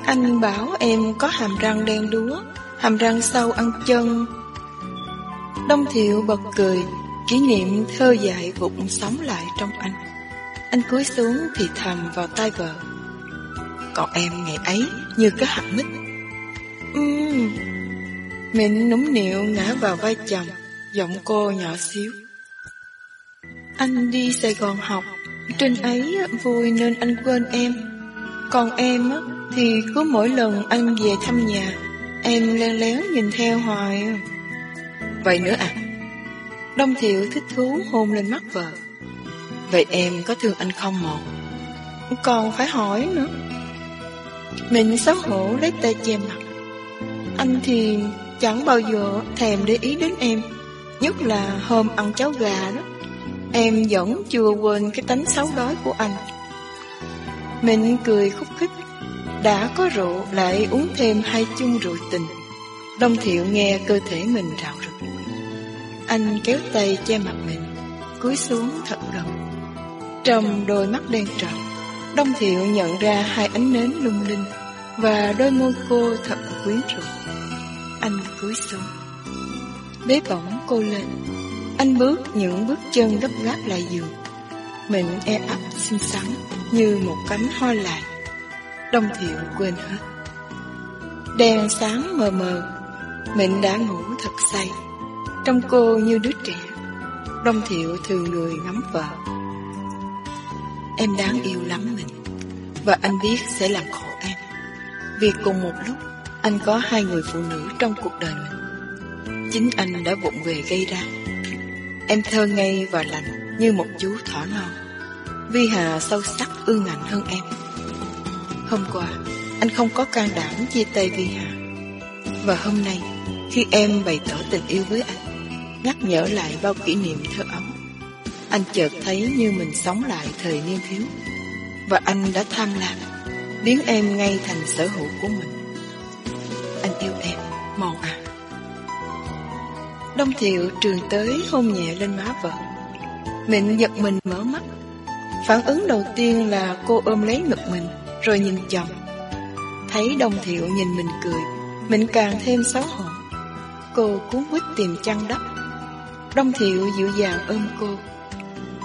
anh bảo em có hàm răng đen đúa, hàm răng sâu ăn chân. Đông Thiệu bật cười, kỷ niệm thơ dại vụn sống lại trong anh. Anh cúi xuống thì thầm vào tai vợ. Còn em ngày ấy như cái hạt mít. Ừm, Mịn núng nịu ngã vào vai chồng, giọng cô nhỏ xíu. Anh đi Sài Gòn học, trên ấy vui nên anh quên em. Còn em thì cứ mỗi lần anh về thăm nhà, em len léo nhìn theo hoài. Vậy nữa à? Đông Thiệu thích thú hôn lên mắt vợ. Vậy em có thương anh không một? Còn phải hỏi nữa. Mình xấu hổ lấy tay che mặt. Anh thì chẳng bao giờ thèm để ý đến em, Nhất là hôm ăn cháo gà đó. Em vẫn chưa quên cái tánh xấu đói của anh. Mình cười khúc khích, Đã có rượu lại uống thêm hai chung rượu tình. Đông thiệu nghe cơ thể mình rạo rực. Anh kéo tay che mặt mình, Cúi xuống thật gần. Trong đôi mắt đen tròn Đông thiệu nhận ra hai ánh nến lung linh Và đôi môi cô thật quyến rũ anh cúi xuống. Bế bỏng cô lên. Anh bước những bước chân gấp gáp lại giường. Mình e ấp xinh xắn Như một cánh hoa lại Đông thiệu quên hết. Đèn sáng mờ mờ. Mình đã ngủ thật say. Trong cô như đứa trẻ. Đông thiệu thường người ngắm vợ. Em đáng yêu lắm mình. Và anh biết sẽ làm khổ em. Vì cùng một lúc, anh có hai người phụ nữ trong cuộc đời mình. Chính anh đã vụng về gây ra. Em thơ ngây và lành Như một chú thỏ non. Vi Hà sâu sắc ương ngạnh hơn em. Hôm qua, Anh không có can đảm chia tay Vi Hà. Và hôm nay, Khi em bày tỏ tình yêu với anh, Nhắc nhở lại bao kỷ niệm thơ ấu. Anh chợt thấy như mình sống lại thời niên thiếu Và anh đã tham lam Biến em ngay thành sở hữu của mình anh yêu em, mòn à. Đông Thiệu trường tới hôn nhẹ lên má vợ. Mịn giật mình mở mắt. Phản ứng đầu tiên là cô ôm lấy ngực mình, rồi nhìn chồng. Thấy Đông Thiệu nhìn mình cười, mình càng thêm xấu hổ. Cô cuốn quýt tìm chăn đắp. Đông Thiệu dịu dàng ôm cô.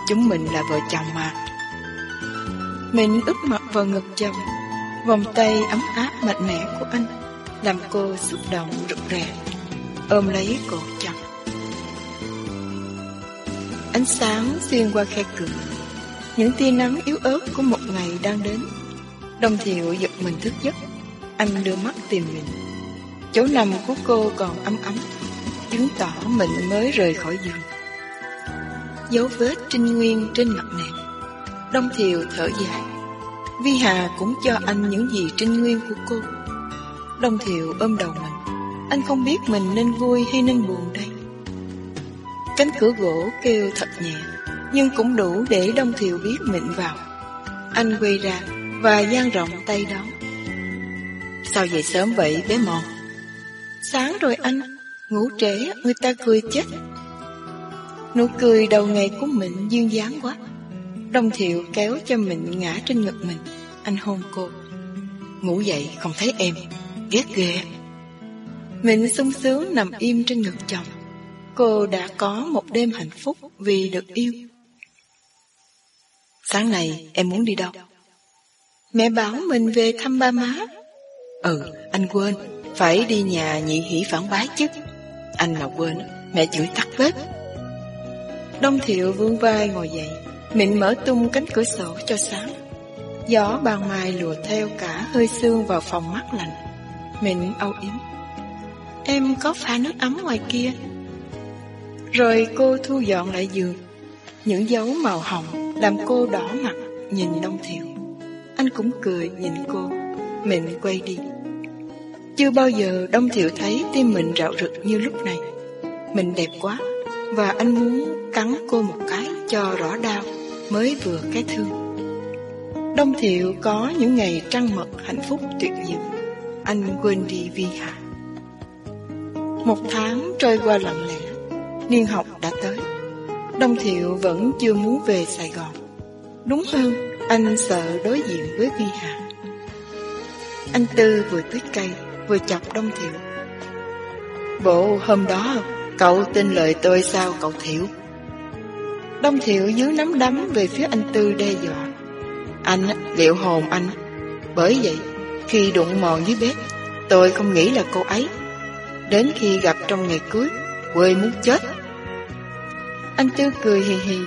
Chúng mình là vợ chồng mà. Mình úp mặt vào ngực chồng, vòng tay ấm áp mạnh mẽ của anh làm cô xúc động rụt rè, ôm lấy cổ chồng. Ánh sáng xuyên qua khe cửa, những tia nắng yếu ớt của một ngày đang đến. đồng Thiệu giật mình thức giấc, anh đưa mắt tìm mình. Chỗ nằm của cô còn ấm ấm, chứng tỏ mình mới rời khỏi giường. Dấu vết trinh nguyên trên mặt nệm. Đông Thiều thở dài. Vi Hà cũng cho anh những gì trinh nguyên của cô. Đông Thiều ôm đầu mình. Anh không biết mình nên vui hay nên buồn đây. Cánh cửa gỗ kêu thật nhẹ, Nhưng cũng đủ để Đông Thiều biết mịn vào. Anh quay ra Và dang rộng tay đón Sao dậy sớm vậy, bé mòn? Sáng rồi anh. Ngủ trễ, người ta cười chết. Nụ cười đầu ngày của mình duyên dáng quá Đông Thiệu kéo cho mình ngã trên ngực mình Anh hôn cô Ngủ dậy không thấy em Ghét ghê Mình sung sướng nằm im trên ngực chồng. Cô đã có một đêm hạnh phúc vì được yêu. Sáng nay em muốn đi đâu? Mẹ bảo mình về thăm ba má. Ừ, anh quên, phải đi nhà nhị hỷ phản bái chứ. Anh mà quên, mẹ chửi tắt bếp. Đông thiệu vương vai ngồi dậy, mình mở tung cánh cửa sổ cho sáng. Gió ban mai lùa theo cả hơi sương vào phòng mắt lạnh. Mình âu yếm. Em có pha nước ấm ngoài kia. Rồi cô thu dọn lại giường. Những dấu màu hồng làm cô đỏ mặt nhìn Đông Thiệu. Anh cũng cười nhìn cô. Mình quay đi. Chưa bao giờ Đông Thiệu thấy tim mình rạo rực như lúc này. Mình đẹp quá, và anh muốn cắn cô một cái cho rõ đau, mới vừa cái thương. Đông Thiệu có những ngày trăng mật hạnh phúc tuyệt diệu. Anh quên đi Vi Hà. Một tháng trôi qua lặng lẽ, niên học đã tới. Đông Thiệu vẫn chưa muốn về Sài Gòn. Đúng hơn, anh sợ đối diện với Vi Hà. Anh Tư vừa tưới cây, vừa chọc Đông Thiệu. Bộ hôm đó cậu tin lời tôi sao cậu Thiệu? Đông Thiệu dưới nắm đấm về phía anh Tư đe dọa. Anh liệu hồn anh. Bởi vậy, khi đụng mòn dưới bếp, tôi không nghĩ là cô ấy. Đến khi gặp trong ngày cưới, quê muốn chết. Anh Tư cười hì hì.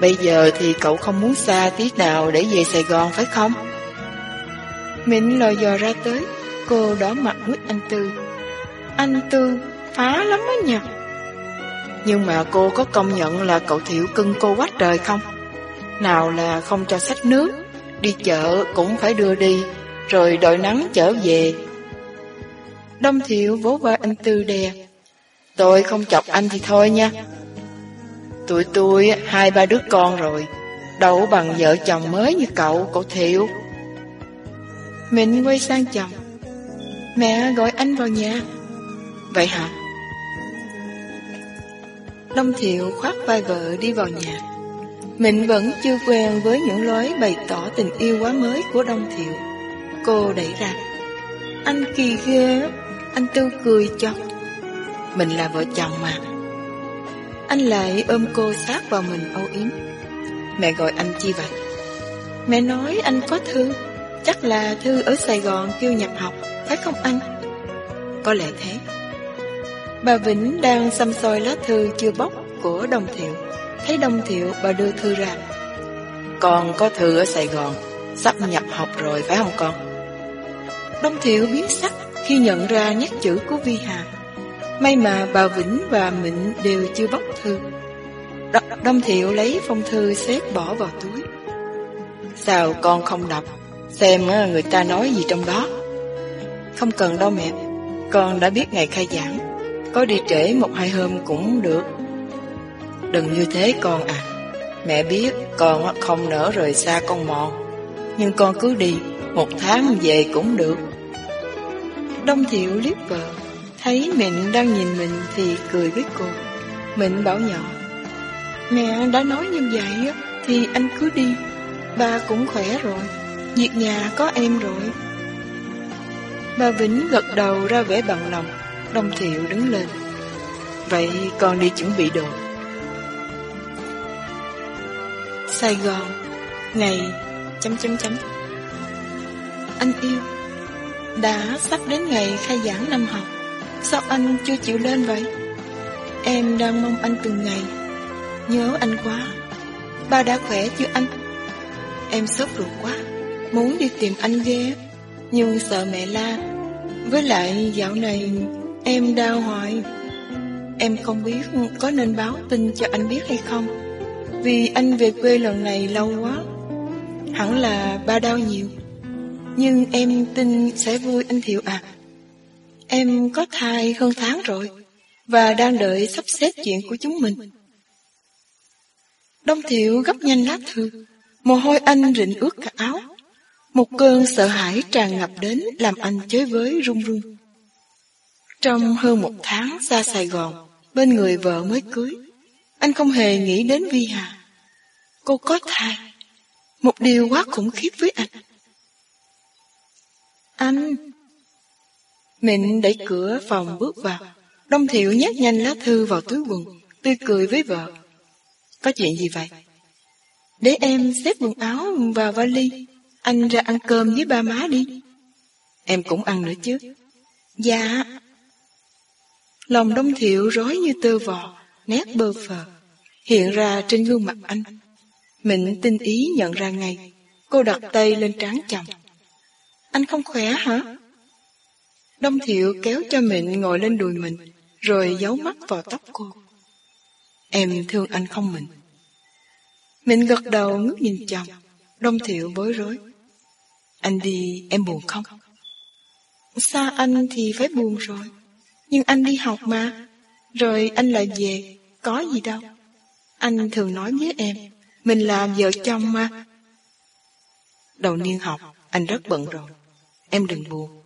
Bây giờ thì cậu không muốn xa tí nào để về Sài Gòn phải không? Mịn lò dò ra tới, cô đỏ mặt với anh Tư. Anh Tư phá lắm á nhỉ? Nhưng mà cô có công nhận là cậu Thiệu cưng cô quá trời không? Nào là không cho sách nước, đi chợ cũng phải đưa đi, rồi đợi nắng trở về. Đông Thiệu vỗ vai anh Tư đè. Tôi không chọc anh thì thôi nha. Tụi tôi hai ba đứa con rồi, đâu bằng vợ chồng mới như cậu, cậu Thiệu. Mình quay sang chồng. Mẹ gọi anh vào nhà. Vậy hả? Đông Thiệu khoác vai vợ đi vào nhà. Mình vẫn chưa quen với những lối bày tỏ tình yêu quá mới của Đông Thiệu. Cô đẩy ra. Anh kỳ ghê Anh Tư cười chọc, Mình là vợ chồng mà. Anh lại ôm cô sát vào mình âu yếm. Mẹ gọi anh chi vậy? Mẹ nói anh có thư. Chắc là thư ở Sài Gòn kêu nhập học, phải không anh? Có lẽ thế. Bà Vĩnh đang xăm soi lá thư chưa bóc của Đồng Thiệu. Thấy Đồng Thiệu, bà đưa thư ra. Con có thư ở Sài Gòn, sắp nhập học rồi phải không con? Đông Thiệu biến sắc khi nhận ra nét chữ của Vi Hà. May mà bà Vĩnh và Mịnh đều chưa bóc thư. Đ Đông Thiệu lấy phong thư xếp bỏ vào túi. Sao con không đọc, xem người ta nói gì trong đó? Không cần đâu mẹ, con đã biết ngày khai giảng có đi trễ một hai hôm cũng được. Đừng như thế con à. Mẹ biết con không nỡ rời xa con mòn. Nhưng con cứ đi, Một tháng về cũng được. Đông Thiệu liếc vợ, Thấy Mịnh đang nhìn mình Thì cười với cô. Mịnh bảo nhỏ, Mẹ đã nói như vậy Thì anh cứ đi. Ba cũng khỏe rồi, Việc nhà có em rồi. Bà Vĩnh gật đầu ra vẻ bằng lòng. Đông Thiệu đứng lên. Vậy con đi chuẩn bị đồ. Sài Gòn, Ngày chấm chấm chấm. Anh yêu, Đã sắp đến ngày khai giảng năm học. Sao anh chưa chịu lên vậy? Em đang mong anh từng ngày. Nhớ anh quá. Ba đã khỏe chưa anh? Em sốt ruột quá. Muốn đi tìm anh ghé Nhưng sợ mẹ la. Với lại dạo này Em đau hoài. Em không biết có nên báo tin cho anh biết hay không. Vì anh về quê lần này lâu quá. Hẳn là ba đau nhiều. Nhưng em tin sẽ vui anh Thiệu à. Em có thai hơn tháng rồi Và đang đợi sắp xếp chuyện của chúng mình. Đông Thiệu gấp nhanh lá thư. Mồ hôi anh rịn ướt cả áo. Một cơn sợ hãi tràn ngập đến Làm anh chới với run run trong hơn một tháng ra Sài Gòn, bên người vợ mới cưới, anh không hề nghĩ đến Vi Hà. Cô có thai, một điều quá khủng khiếp với anh. Anh, Mình đẩy cửa phòng bước vào. Đông Thiệu nhét nhanh lá thư vào túi quần, tươi cười với vợ. Có chuyện gì vậy? Để em xếp quần áo vào vali. Anh ra ăn cơm với ba má đi. Em cũng ăn nữa chứ. Dạ. Lòng Đông Thiệu rối như tơ vò, nét bơ phờ, hiện ra trên gương mặt anh. Mịnh tinh ý nhận ra ngay. Cô đặt tay lên trán chồng. Anh không khỏe hả? Đông Thiệu kéo cho Mịnh ngồi lên đùi mình, rồi giấu mắt vào tóc cô. Em thương anh không Mịnh? Mịnh gật đầu ngước nhìn chồng, Đông Thiệu bối rối. Anh đi em buồn không? Xa anh thì phải buồn rồi, nhưng anh đi học mà, rồi anh lại về, có gì đâu. Anh thường nói với em, mình là vợ chồng mà. Đầu niên học, anh rất bận rồi. Em đừng buồn.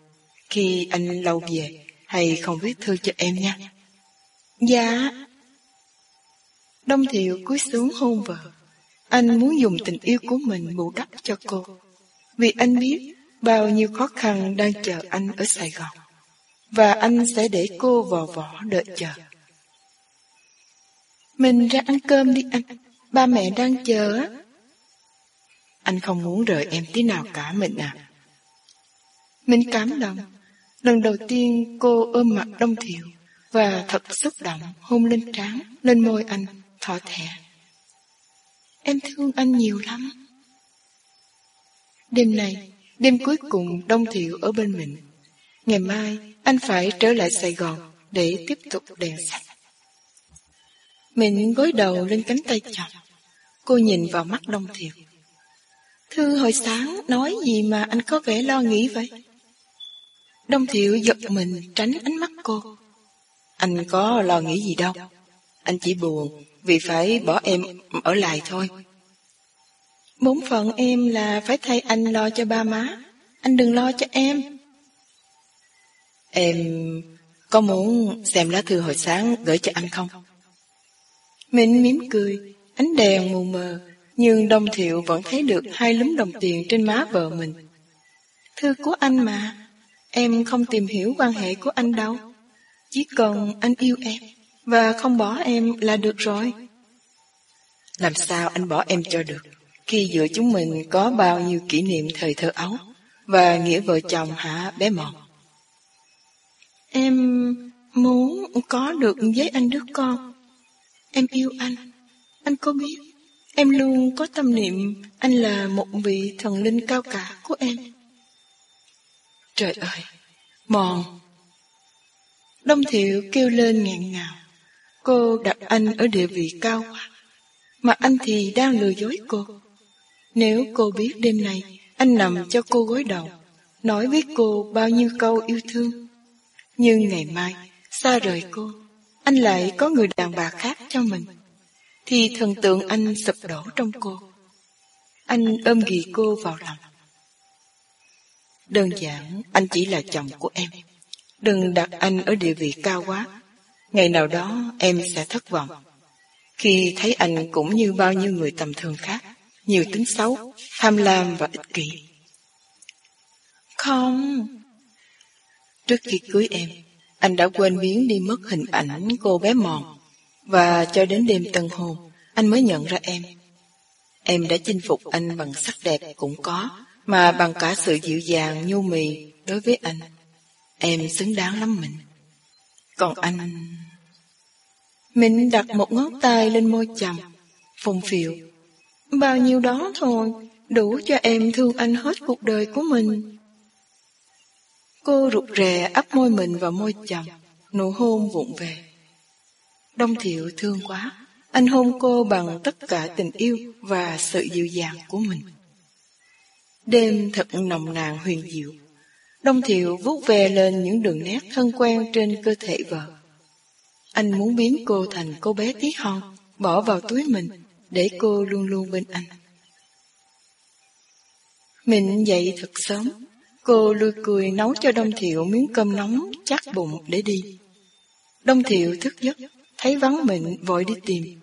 Khi anh lâu về, hay không viết thư cho em nha. Dạ. Đông Thiệu cúi xuống hôn vợ. Anh muốn dùng tình yêu của mình bù đắp cho cô. Vì anh biết bao nhiêu khó khăn đang chờ anh ở Sài Gòn. Và anh sẽ để cô vào vỏ đợi chờ. Mình ra ăn cơm đi anh. Ba mẹ đang chờ á. Anh không muốn rời em tí nào cả mình à. Mình cảm động. Lần đầu tiên cô ôm mặt Đông Thiệu và thật xúc động hôn lên trán, lên môi anh, thỏ thẻ. Em thương anh nhiều lắm. Đêm này, đêm cuối cùng Đông Thiệu ở bên mình. Ngày mai, anh phải trở lại Sài Gòn để tiếp tục đèn sách. Mình gối đầu lên cánh tay chồng. Cô nhìn vào mắt Đông Thiệu. Thư hồi sáng nói gì mà anh có vẻ lo nghĩ vậy? Đông Thiệu giật mình tránh ánh mắt cô. Anh có lo nghĩ gì đâu. Anh chỉ buồn vì phải bỏ em ở lại thôi. Bốn phận em là phải thay anh lo cho ba má. Anh đừng lo cho em. Em có muốn xem lá thư hồi sáng gửi cho anh không? Mình mỉm cười, ánh đèn mù mờ, nhưng Đông Thiệu vẫn thấy được hai lúm đồng tiền trên má vợ mình. Thư của anh mà, em không tìm hiểu quan hệ của anh đâu. Chỉ cần anh yêu em và không bỏ em là được rồi. Làm sao anh bỏ em cho được khi giữa chúng mình có bao nhiêu kỷ niệm thời thơ ấu và nghĩa vợ chồng hả bé mọn? Em muốn có được với anh đứa con. Em yêu anh. Anh có biết, em luôn có tâm niệm anh là một vị thần linh cao cả của em. Trời ơi, mòn. Đông Thiệu kêu lên ngẹn ngào. Cô đặt anh ở địa vị cao quá, mà anh thì đang lừa dối cô. Nếu cô biết đêm nay anh nằm cho cô gối đầu, nói với cô bao nhiêu câu yêu thương. Nhưng ngày mai, xa rời cô, anh lại có người đàn bà khác cho mình, thì thần tượng anh sụp đổ trong cô. Anh ôm ghì cô vào lòng. Đơn giản, anh chỉ là chồng của em. Đừng đặt anh ở địa vị cao quá. Ngày nào đó em sẽ thất vọng. Khi thấy anh cũng như bao nhiêu người tầm thường khác, nhiều tính xấu, tham lam và ích kỷ. Không. Trước khi cưới em, anh đã quên biến đi mất hình ảnh cô bé mòn. Và cho đến đêm tân hôn, anh mới nhận ra em. Em đã chinh phục anh bằng sắc đẹp cũng có, mà bằng cả sự dịu dàng nhu mì đối với anh. Em xứng đáng lắm mình. Còn anh... Mình đặt một ngón tay lên môi chồng, phùng phiệu. Bao nhiêu đó thôi, đủ cho em thương anh hết cuộc đời của mình. Cô rụt rè ấp môi mình vào môi chồng, nụ hôn vụng về. Đông thiệu thương quá, anh hôn cô bằng tất cả tình yêu và sự dịu dàng của mình. Đêm thật nồng nàn huyền diệu. Đông thiệu vuốt về lên những đường nét thân quen trên cơ thể vợ. Anh muốn biến cô thành cô bé tí hon, bỏ vào túi mình, để cô luôn luôn bên anh. Mình dậy thật sớm, cô lui cười nấu cho Đông Thiệu miếng cơm nóng chắc bụng để đi. Đông Thiệu thức giấc, thấy vắng mình vội đi tìm.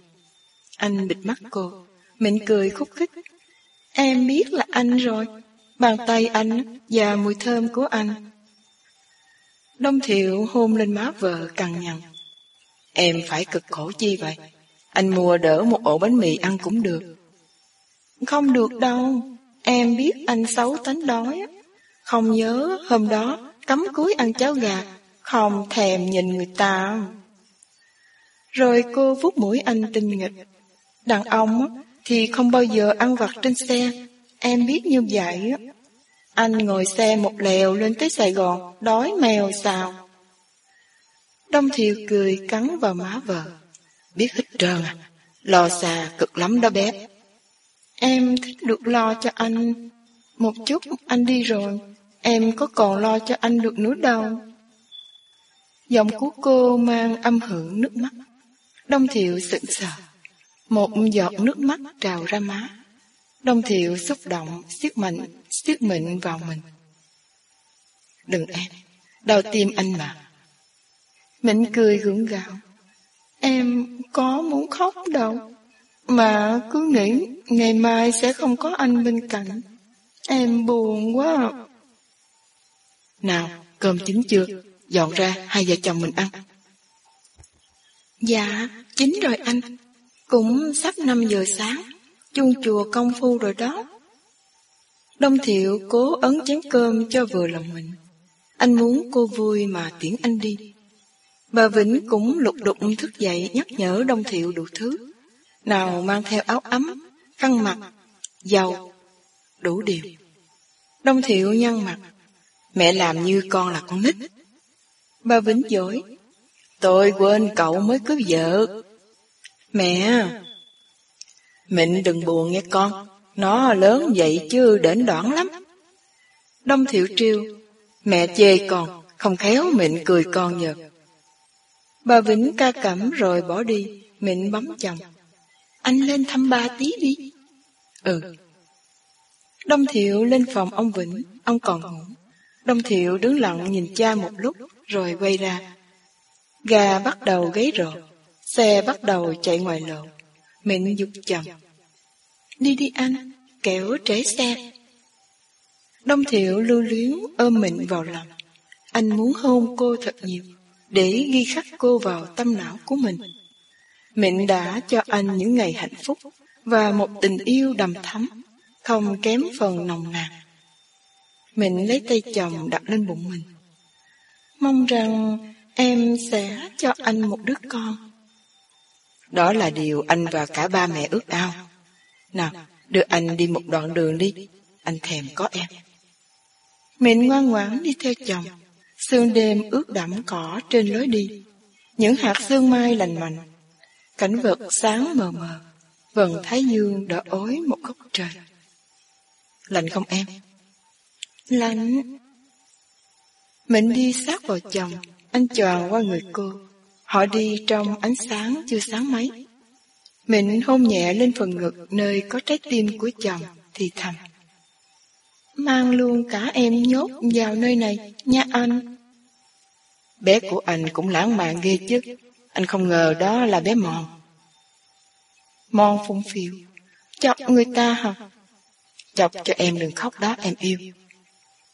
Anh bịt mắt cô, mình cười khúc khích. Em biết là anh rồi, bàn tay anh và mùi thơm của anh. Đông Thiệu hôn lên má vợ cằn nhằn. Em phải cực khổ chi vậy? Anh mua đỡ một ổ bánh mì ăn cũng được. Không được đâu, em biết anh xấu tánh đói. Không nhớ hôm đó cấm cúi ăn cháo gà, không thèm nhìn người ta. Rồi cô vuốt mũi anh tinh nghịch. Đàn ông thì không bao giờ ăn vặt trên xe, em biết như vậy. Anh ngồi xe một lèo lên tới Sài Gòn, đói mèo xào. Đông Thiệu cười cắn vào má vợ. Biết hết trơn à, lo xa cực lắm đó bé. Em thích được lo cho anh. Một chút anh đi rồi, em có còn lo cho anh được nữa đâu. Giọng của cô mang âm hưởng nước mắt. Đông Thiệu sững sờ. Một giọt nước mắt trào ra má. Đông Thiệu xúc động, siết mạnh, siết mịn vào mình. Đừng em, đau tim anh mà. Mịn cười gượng gạo. Em có muốn khóc đâu. Mà cứ nghĩ ngày mai sẽ không có anh bên cạnh. Em buồn quá. Nào, cơm chín chưa? Dọn ra, hai vợ chồng mình ăn. Dạ, chín rồi anh. Cũng sắp 5 giờ sáng. Chuông chùa công phu rồi đó. Đông Thiệu cố ấn chén cơm cho vừa lòng mình. Anh muốn cô vui mà tiễn anh đi. Bà Vĩnh cũng lục đục thức dậy nhắc nhở Đông Thiệu đủ thứ. Nào mang theo áo ấm, khăn mặt, dầu, đủ điều. Đông Thiệu nhăn mặt. Mẹ làm như con là con nít. ba Vĩnh dối. Tôi quên cậu mới cưới vợ. Mẹ! À. Mịnh đừng buồn nghe con. Nó lớn vậy chứ đến đoạn lắm. Đông Thiệu triêu. Mẹ chê con, không khéo Mịnh cười con nhờ. Bà Vĩnh ca cẩm rồi bỏ đi, Mịnh bấm chồng. Anh lên thăm ba tí đi. Ừ. Đông Thiệu lên phòng ông Vĩnh, ông còn ngủ. Đông Thiệu đứng lặng nhìn cha một lúc, rồi quay ra. Gà bắt đầu gáy rộ, xe bắt đầu chạy ngoài lộ. miệng dục chậm. Đi đi anh, kẻo trễ xe. Đông Thiệu lưu luyến ôm mình vào lòng. Anh muốn hôn cô thật nhiều để ghi khắc cô vào tâm não của mình. Mệnh đã cho anh những ngày hạnh phúc và một tình yêu đầm thắm, không kém phần nồng nàn. Mình lấy tay chồng đặt lên bụng mình. Mong rằng em sẽ cho anh một đứa con. Đó là điều anh và cả ba mẹ ước ao. Nào, đưa anh đi một đoạn đường đi, anh thèm có em. Mình ngoan ngoãn đi theo chồng. Sương đêm ướt đẫm cỏ trên lối đi, những hạt sương mai lành mạnh, cảnh vật sáng mờ mờ, vầng thái dương đỏ ối một góc trời. Lạnh không em? Lạnh. Mình đi sát vào chồng, anh tròn qua người cô. Họ đi trong ánh sáng chưa sáng mấy. Mình hôn nhẹ lên phần ngực nơi có trái tim của chồng thì thầm. Mang luôn cả em nhốt vào nơi này, nha anh. Bé của anh cũng lãng mạn ghê chứ. Anh không ngờ đó là bé Mòn. Mòn phung phiêu. Chọc người ta hả? Chọc cho em đừng khóc đó em yêu.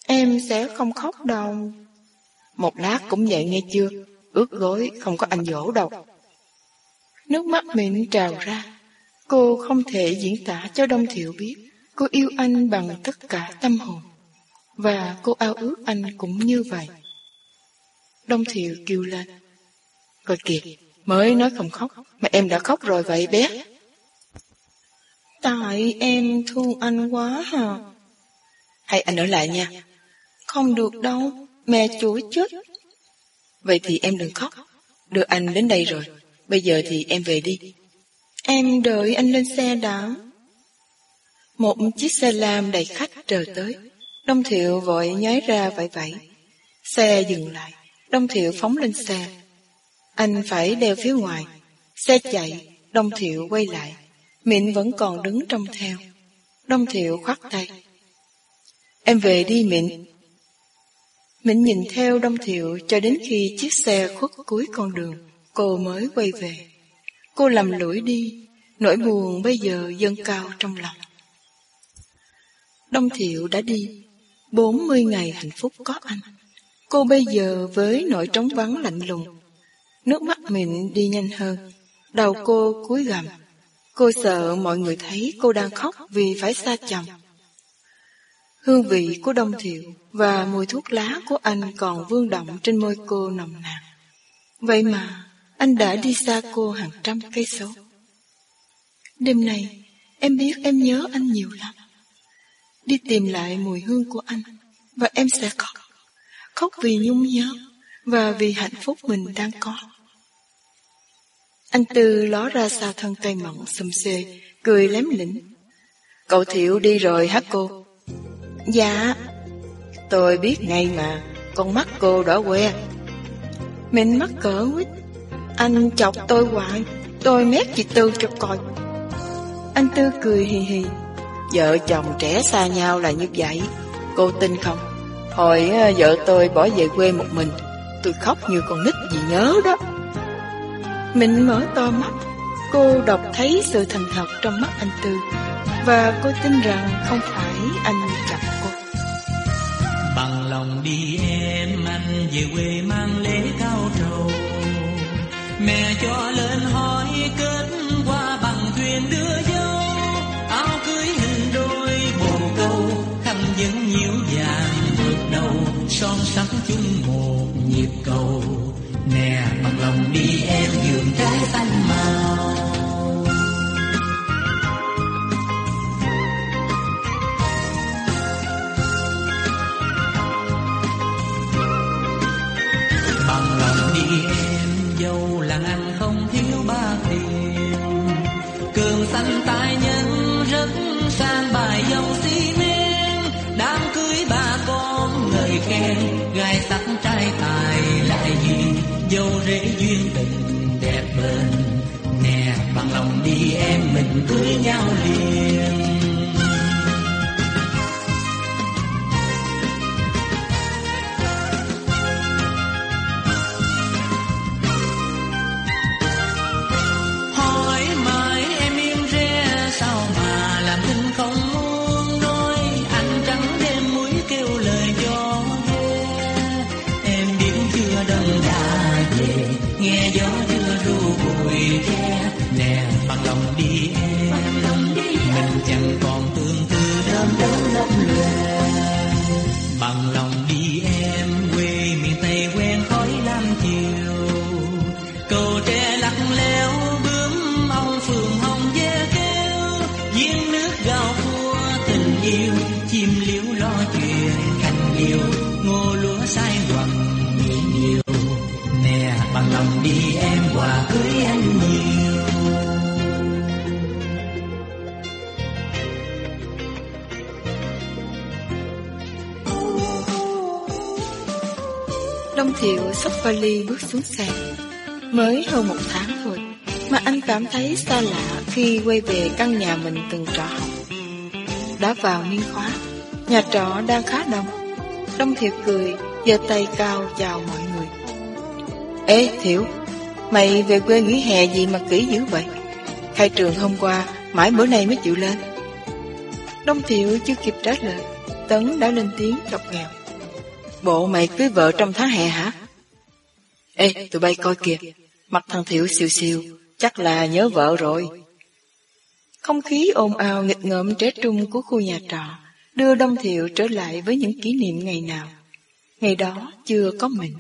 Em sẽ không khóc đâu. Một lát cũng vậy nghe chưa? Ướt gối không có anh dỗ đâu. Nước mắt mình trào ra. Cô không thể diễn tả cho Đông Thiệu biết cô yêu anh bằng tất cả tâm hồn. Và cô ao ước anh cũng như vậy. Đông Thiệu kêu lên. rồi kìa, mới nói không khóc, mà em đã khóc rồi vậy bé. Tại em thương anh quá hả? Hay anh ở lại nha. Không được đâu, mẹ chửi chết. Vậy thì em đừng khóc, đưa anh đến đây rồi, bây giờ thì em về đi. Em đợi anh lên xe đã. Một chiếc xe lam đầy khách chờ tới. Đông Thiệu vội nhái ra vậy vậy. Xe dừng lại. Đông Thiệu phóng lên xe. Anh phải đeo phía ngoài. Xe chạy, Đông Thiệu quay lại. Mịn vẫn còn đứng trong theo. Đông Thiệu khoát tay. Em về đi Mịn mình nhìn theo Đông Thiệu cho đến khi chiếc xe khuất cuối con đường, cô mới quay về. Cô lầm lũi đi, nỗi buồn bây giờ dâng cao trong lòng. Đông Thiệu đã đi, 40 ngày hạnh phúc có anh. Cô bây giờ với nỗi trống vắng lạnh lùng. Nước mắt mịn đi nhanh hơn. Đầu cô cúi gằm. Cô sợ mọi người thấy cô đang khóc vì phải xa chồng. Hương vị của đông thiệu và mùi thuốc lá của anh còn vương động trên môi cô nồng nàn. Vậy mà, anh đã đi xa cô hàng trăm cây số. Đêm nay, em biết em nhớ anh nhiều lắm. Đi tìm lại mùi hương của anh, và em sẽ khóc. Khóc vì nhung nhớ, và vì hạnh phúc mình đang có. Anh Tư ló ra sau thân cây mỏng xùm xê, cười lém lĩnh. Cậu Thiệu đi rồi hả cô? Dạ. Tôi biết ngay mà, con mắt cô đỏ que. Mình mắc cỡ quýt. Anh chọc tôi hoài, tôi mét chị Tư cho coi. Anh Tư cười hì hì. Vợ chồng trẻ xa nhau là như vậy, cô tin không? Hồi vợ tôi bỏ về quê một mình, tôi khóc như con nít vì nhớ đó. Mình mở to mắt, cô đọc thấy sự thành thật trong mắt anh Tư, và cô tin rằng không phải anh chọc cô. Bằng lòng đi em, anh về quê mang lễ cao trầu. Mẹ cho lên hỏi kết qua bằng thuyền đưa dâu, áo cưới hình đôi bồ câu, khăn vẫn nhiễu vàng vượt đầu, son sắc chung một nhịp cầu nè bằng lòng đi em vườn trái xanh màu bên. Nè bằng lòng đi em mình cưới nhau liền. Ru bụi xách vali bước xuống xe. Mới hơn một tháng thôi, mà anh cảm thấy xa lạ khi quay về căn nhà mình từng trọ học. Đã vào niên khóa, nhà trọ đang khá đông. Đông Thiệu cười, giơ tay cao chào mọi người. Ê Thiệu, mày về quê nghỉ hè gì mà kỹ dữ vậy? Khai trường hôm qua, mãi bữa nay mới chịu lên. Đông Thiệu chưa kịp trả lời, Tấn đã lên tiếng chọc nghèo. Bộ mày cưới vợ trong tháng hè hả? Ê, tụi bay coi kìa, mặt thằng Thiệu siêu siêu, chắc là nhớ vợ rồi. Không khí ồn ào nghịch ngợm trẻ trung của khu nhà trọ đưa Đông Thiệu trở lại với những kỷ niệm ngày nào. Ngày đó chưa có mình.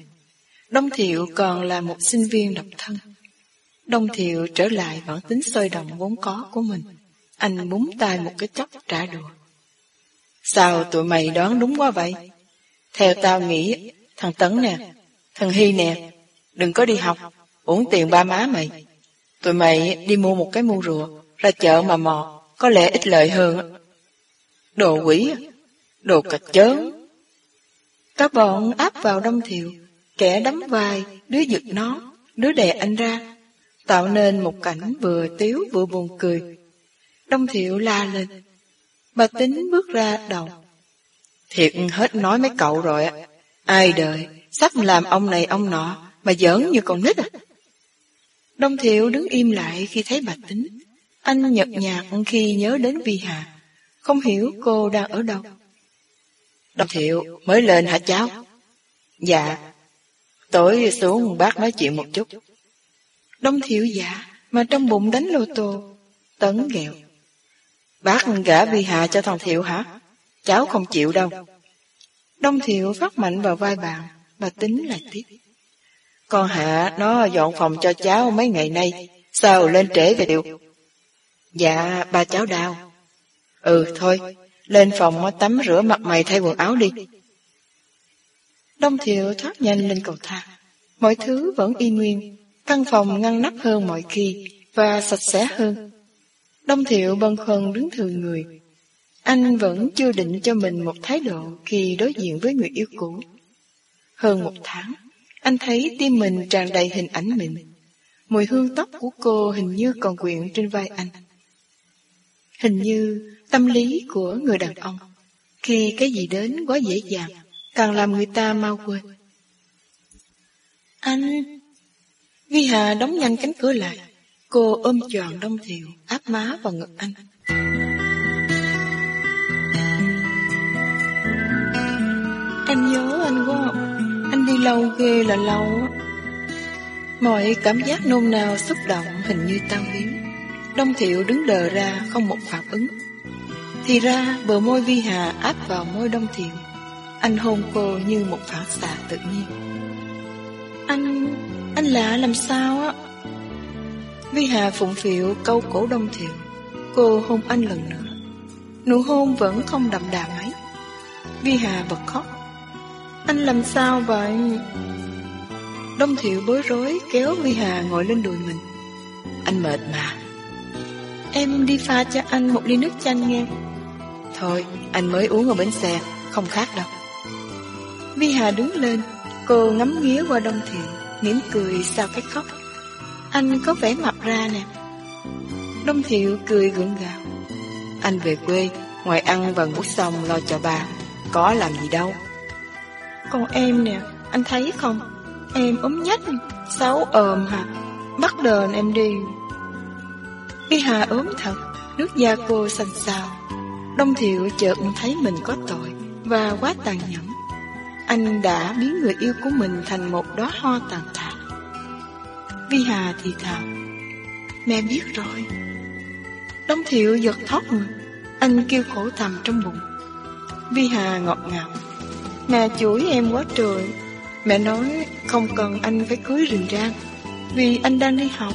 Đông Thiệu còn là một sinh viên độc thân. Đông Thiệu trở lại bản tính sôi động vốn có của mình. Anh búng tay một cái chốc trả đùa. Sao tụi mày đoán đúng quá vậy? Theo tao nghĩ, thằng Tấn nè, thằng Hy nè, đừng có đi học, uổng tiền ba má mày. Tụi mày đi mua một cái mu rùa, ra chợ mà mò, có lẽ ít lợi hơn. Đồ quỷ, đồ cạch chớn. Các bọn áp vào đông thiệu, kẻ đấm vai, đứa giật nó, đứa đè anh ra, tạo nên một cảnh vừa tiếu vừa buồn cười. Đông thiệu la lên. Bà tính bước ra đầu. Thiệt hết nói mấy cậu rồi á. Ai đời, sắp làm ông này ông nọ, mà giỡn như con nít à. Đông thiệu đứng im lại khi thấy bà tính. Anh nhợt nhạt khi nhớ đến Vi Hà. Không hiểu cô đang ở đâu. Đông thiệu mới lên hả cháu? Dạ. Tối xuống bác nói chuyện một chút. Đông thiệu dạ, mà trong bụng đánh lô tô. Tấn ghẹo. Bác gả vi hạ cho thằng thiệu hả? Cháu không chịu đâu. Đông thiệu phát mạnh vào vai bạn, và tính lại tiếp. Con hạ nó dọn phòng cho cháu mấy ngày nay, sao lên trễ về điều? Dạ, ba cháu đau. Ừ, thôi, lên phòng tắm rửa mặt mày thay quần áo đi. Đông Thiệu thoát nhanh lên cầu thang. Mọi thứ vẫn y nguyên, căn phòng ngăn nắp hơn mọi khi và sạch sẽ hơn. Đông Thiệu bần khoăn đứng thường người. Anh vẫn chưa định cho mình một thái độ khi đối diện với người yêu cũ. Hơn một tháng, anh thấy tim mình tràn đầy hình ảnh mình. Mùi hương tóc của cô hình như còn quyện trên vai anh. Hình như tâm lý của người đàn ông, khi cái gì đến quá dễ dàng, càng làm người ta mau quên. Anh... Vi Hà đóng nhanh cánh cửa lại, cô ôm tròn đông thiệu, áp má vào ngực anh. Em nhớ anh quá Đi lâu ghê là lâu Mọi cảm giác nôn nao xúc động hình như tan biến. Đông thiệu đứng đờ ra không một phản ứng. Thì ra bờ môi vi hà áp vào môi đông thiệu. Anh hôn cô như một phản xạ tự nhiên. Anh... anh lạ làm sao á? Vi hà phụng phiệu câu cổ đông thiệu. Cô hôn anh lần nữa. Nụ hôn vẫn không đậm đà mấy. Vi hà bật khóc. Anh làm sao vậy? Đông thiệu bối rối kéo Vi Hà ngồi lên đùi mình. Anh mệt mà. Em đi pha cho anh một ly nước chanh nghe. Thôi, anh mới uống ở bến xe, Không khác đâu. Vi Hà đứng lên, Cô ngắm nghía qua Đông Thiệu, mỉm cười sao cái khóc. Anh có vẻ mặt ra nè. Đông Thiệu cười gượng gạo. Anh về quê, Ngoài ăn và ngủ xong lo cho bà Có làm gì đâu. Còn em nè, Anh thấy không? Em ốm nhách Xấu ồm hả? Bắt đờn em đi. Vi Hà ốm thật, Nước da cô xanh xao. Đông Thiệu chợt thấy mình có tội Và quá tàn nhẫn. Anh đã biến người yêu của mình Thành một đóa hoa tàn tạ Vi Hà thì thào, Mẹ biết rồi. Đông Thiệu giật thót người Anh kêu khổ thầm trong bụng. Vi Hà ngọt ngào Mẹ chửi em quá trời. Mẹ nói không cần anh phải cưới rình rang, Vì anh đang đi học.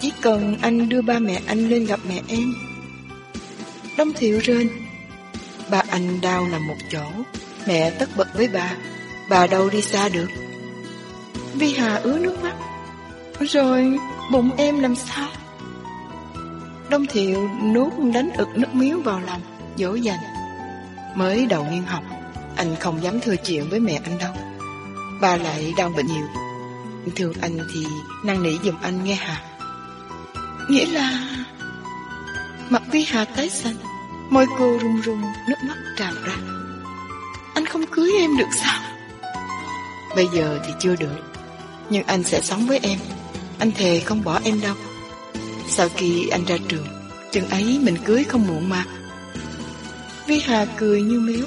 Chỉ cần anh đưa ba mẹ anh lên gặp mẹ em. Đông thiệu rên, Ba anh đau nằm một chỗ, Mẹ tất bật với bà Bà đâu đi xa được. Vi Hà ứa nước mắt, Rồi bụng em làm sao? Đông thiệu nuốt đánh ực nước miếu vào lòng, Dỗ dành, Mới đầu nghiên học anh không dám thừa chuyện với mẹ anh đâu. Bà lại đang bệnh nhiều. Thường anh thì năng nỉ giùm anh nghe hả? Nghĩa là Mặt Vi Hà tái xanh, Môi cô run run, Nước mắt trào ra. Anh không cưới em được sao? Bây giờ thì chưa được, Nhưng anh sẽ sống với em. Anh thề không bỏ em đâu. Sau khi anh ra trường, Chừng ấy mình cưới không muộn mà. Vi Hà cười như miếu.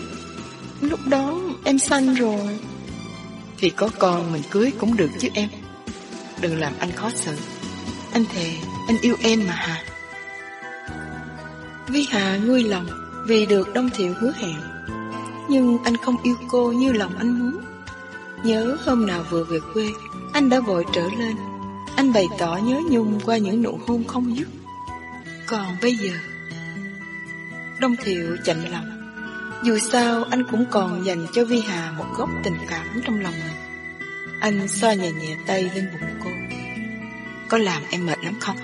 Lúc đó em xanh rồi. Thì có con mình cưới cũng được chứ em. Đừng làm anh khó xử. Anh thề anh yêu em mà Hà Vi Hà nguôi lòng Vì được Đông Thiệu hứa hẹn. Nhưng anh không yêu cô như lòng anh muốn. Nhớ hôm nào vừa về quê Anh đã vội trở lên. Anh bày tỏ nhớ nhung qua những nụ hôn không dứt. Còn bây giờ Đông Thiệu chạnh lòng dù sao, anh cũng còn dành cho Vi Hà một góc tình cảm trong lòng mình. Anh xoa nhẹ nhẹ tay lên bụng cô. Có làm em mệt lắm không?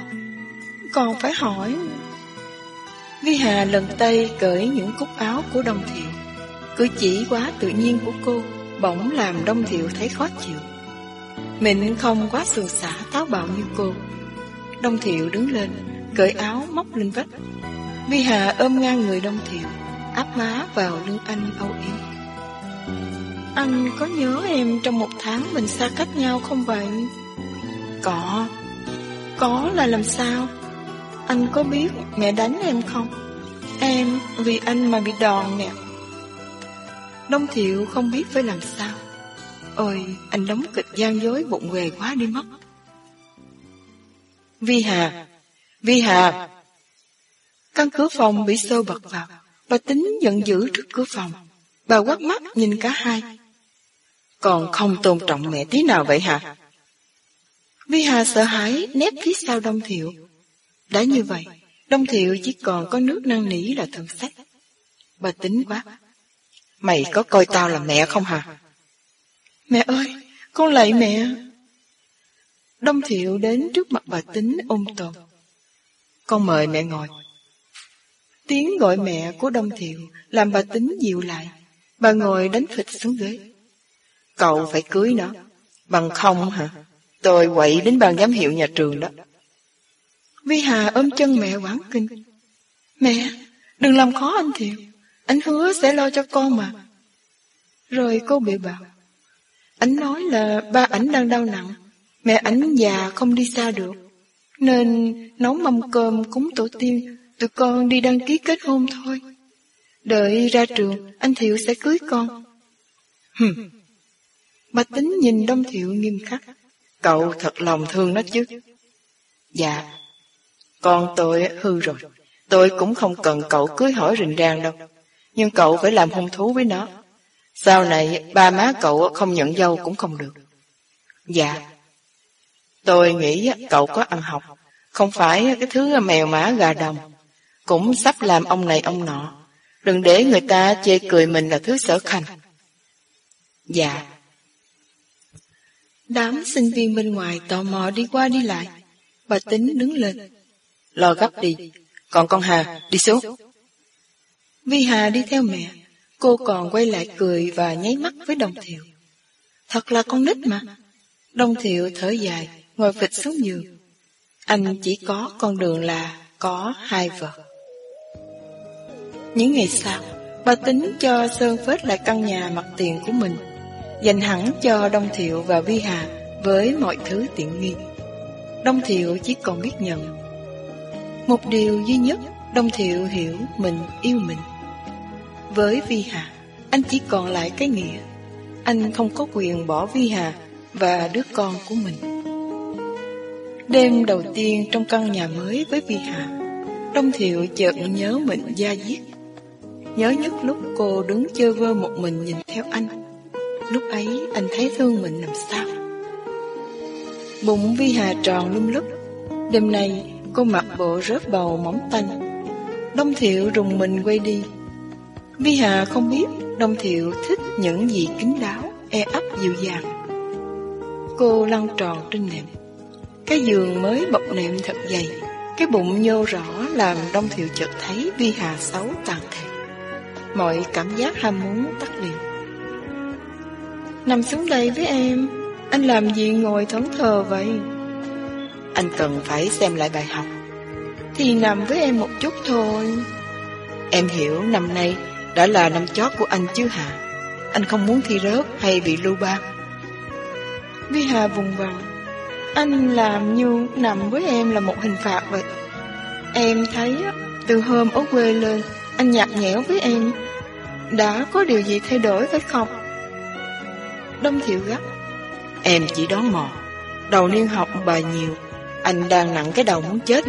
Còn phải hỏi. Vi Hà lần tay cởi những cúc áo của Đông Thiệu. Cử chỉ quá tự nhiên của cô, Bỗng làm Đông Thiệu thấy khó chịu. Mình không quá sườn xả táo bạo như cô. Đông Thiệu đứng lên, Cởi áo móc lên vách. Vi Hà ôm ngang người Đông Thiệu áp má vào lưng anh âu yếm. Anh có nhớ em trong một tháng mình xa cách nhau không vậy? Có. Có là làm sao? Anh có biết mẹ đánh em không? Em vì anh mà bị đòn nè. Đông Thiệu không biết phải làm sao. Ôi, anh đóng kịch gian dối bụng về quá đi mất. Vi Hà, Vi Hà. Căn cứ phòng bị xô bật vào. Bà tính giận dữ trước cửa phòng. Bà quát mắt nhìn cả hai. Còn không tôn trọng mẹ tí nào vậy hả? Vi Hà sợ hãi nép phía sau Đông Thiệu. Đã như vậy, Đông Thiệu chỉ còn có nước năn nỉ là thân sách. Bà tính quá. Mày có coi tao là mẹ không hả? Mẹ ơi, con lạy mẹ. Đông Thiệu đến trước mặt bà tính ôm tồn. Con mời mẹ ngồi. Tiếng gọi mẹ của Đông Thiệu làm bà tính dịu lại. Bà ngồi đánh phịch xuống ghế. Cậu phải cưới nó. Bằng không hả? Tôi quậy đến ban giám hiệu nhà trường đó. Vi Hà ôm chân mẹ quảng kinh. Mẹ, đừng làm khó anh Thiệu. Anh hứa sẽ lo cho con mà. Rồi cô bị bảo. Anh nói là ba ảnh đang đau nặng. Mẹ ảnh già không đi xa được. Nên nấu mâm cơm cúng tổ tiên, tụi con đi đăng ký kết hôn thôi. Đợi ra trường, anh Thiệu sẽ cưới con. Hừm. Bà tính nhìn Đông Thiệu nghiêm khắc. Cậu thật lòng thương nó chứ. Dạ. Con tôi hư rồi. Tôi cũng không cần cậu cưới hỏi rình rang đâu. Nhưng cậu phải làm hôn thú với nó. Sau này ba má cậu không nhận dâu cũng không được. Dạ. Tôi nghĩ cậu có ăn học. Không phải cái thứ mèo mã gà đồng. Cũng sắp làm ông này ông nọ. Đừng để người ta chê cười mình là thứ sở khanh. Dạ. Đám sinh viên bên ngoài tò mò đi qua đi lại. Bà tính đứng lên. Lo gấp đi. Còn con Hà, đi xuống. Vi Hà đi theo mẹ. Cô còn quay lại cười và nháy mắt với Đồng Thiệu. Thật là con nít mà. Đồng Thiệu thở dài, ngồi phịch xuống giường. Anh chỉ có con đường là có hai vợ. Những ngày sau, bà tính cho Sơn phết lại căn nhà mặt tiền của mình, dành hẳn cho Đông Thiệu và Vi Hà với mọi thứ tiện nghi. Đông Thiệu chỉ còn biết nhận. Một điều duy nhất Đông Thiệu hiểu mình yêu mình. Với Vi Hà, anh chỉ còn lại cái nghĩa. Anh không có quyền bỏ Vi Hà và đứa con của mình. Đêm đầu tiên trong căn nhà mới với Vi Hà, Đông Thiệu chợt nhớ mình gia diết. Nhớ nhất lúc cô đứng chơi vơ một mình nhìn theo anh. Lúc ấy anh thấy thương mình làm sao. Bụng Vi Hà tròn lum lúp. Đêm nay cô mặc bộ rớt bầu mỏng tanh. Đông Thiệu rùng mình quay đi Vi Hà không biết Đông Thiệu thích những gì kín đáo, e ấp dịu dàng. Cô lăn tròn trên nệm. Cái giường mới bọc nệm thật dày, cái bụng nhô rõ làm Đông Thiệu chợt thấy Vi Hà xấu tàn thể. Mọi cảm giác ham muốn tắt liền. Nằm xuống đây với em, anh làm gì ngồi thẫn thờ vậy? Anh cần phải xem lại bài học. Thì nằm với em một chút thôi. Em hiểu năm nay đã là năm chót của anh chứ hả? Anh không muốn thi rớt hay bị lưu ban? Vi Hà vùng vằng. Anh làm như nằm với em là một hình phạt vậy. Em thấy từ hôm ở quê lên, anh nhạt nhẽo với em. Đã có điều gì thay đổi phải không? Đông Thiệu gắt. Em chỉ đón mò. Đầu niên học bài nhiều. Anh đang nặng cái đầu muốn chết.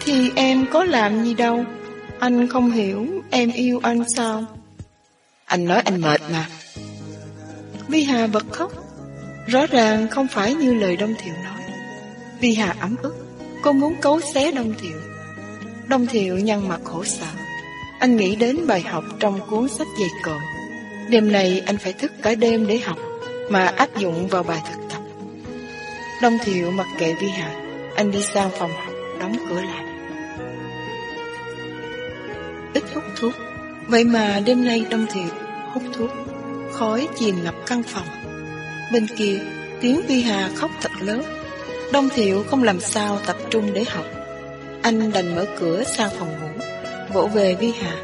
Thì em có làm gì đâu. Anh không hiểu em yêu anh sao? Anh nói anh mệt mà. Vi Hà bật khóc. Rõ ràng không phải như lời Đông Thiệu nói. Vi Hà ấm ức, cô muốn cấu xé Đông Thiệu. Đông Thiệu nhăn mặt khổ sở. Anh nghĩ đến bài học trong cuốn sách dày cộm. Đêm này anh phải thức cả đêm để học, mà áp dụng vào bài thực tập. Đông Thiệu mặc kệ Vi Hà, anh đi sang phòng học, đóng cửa lại. Ít hút thuốc, vậy mà đêm nay Đông Thiệu hút thuốc, khói chìm ngập căn phòng. Bên kia, tiếng Vi Hà khóc thật lớn. Đông Thiệu không làm sao tập trung để học. Anh đành mở cửa sang phòng ngủ, vỗ về Vi Hà.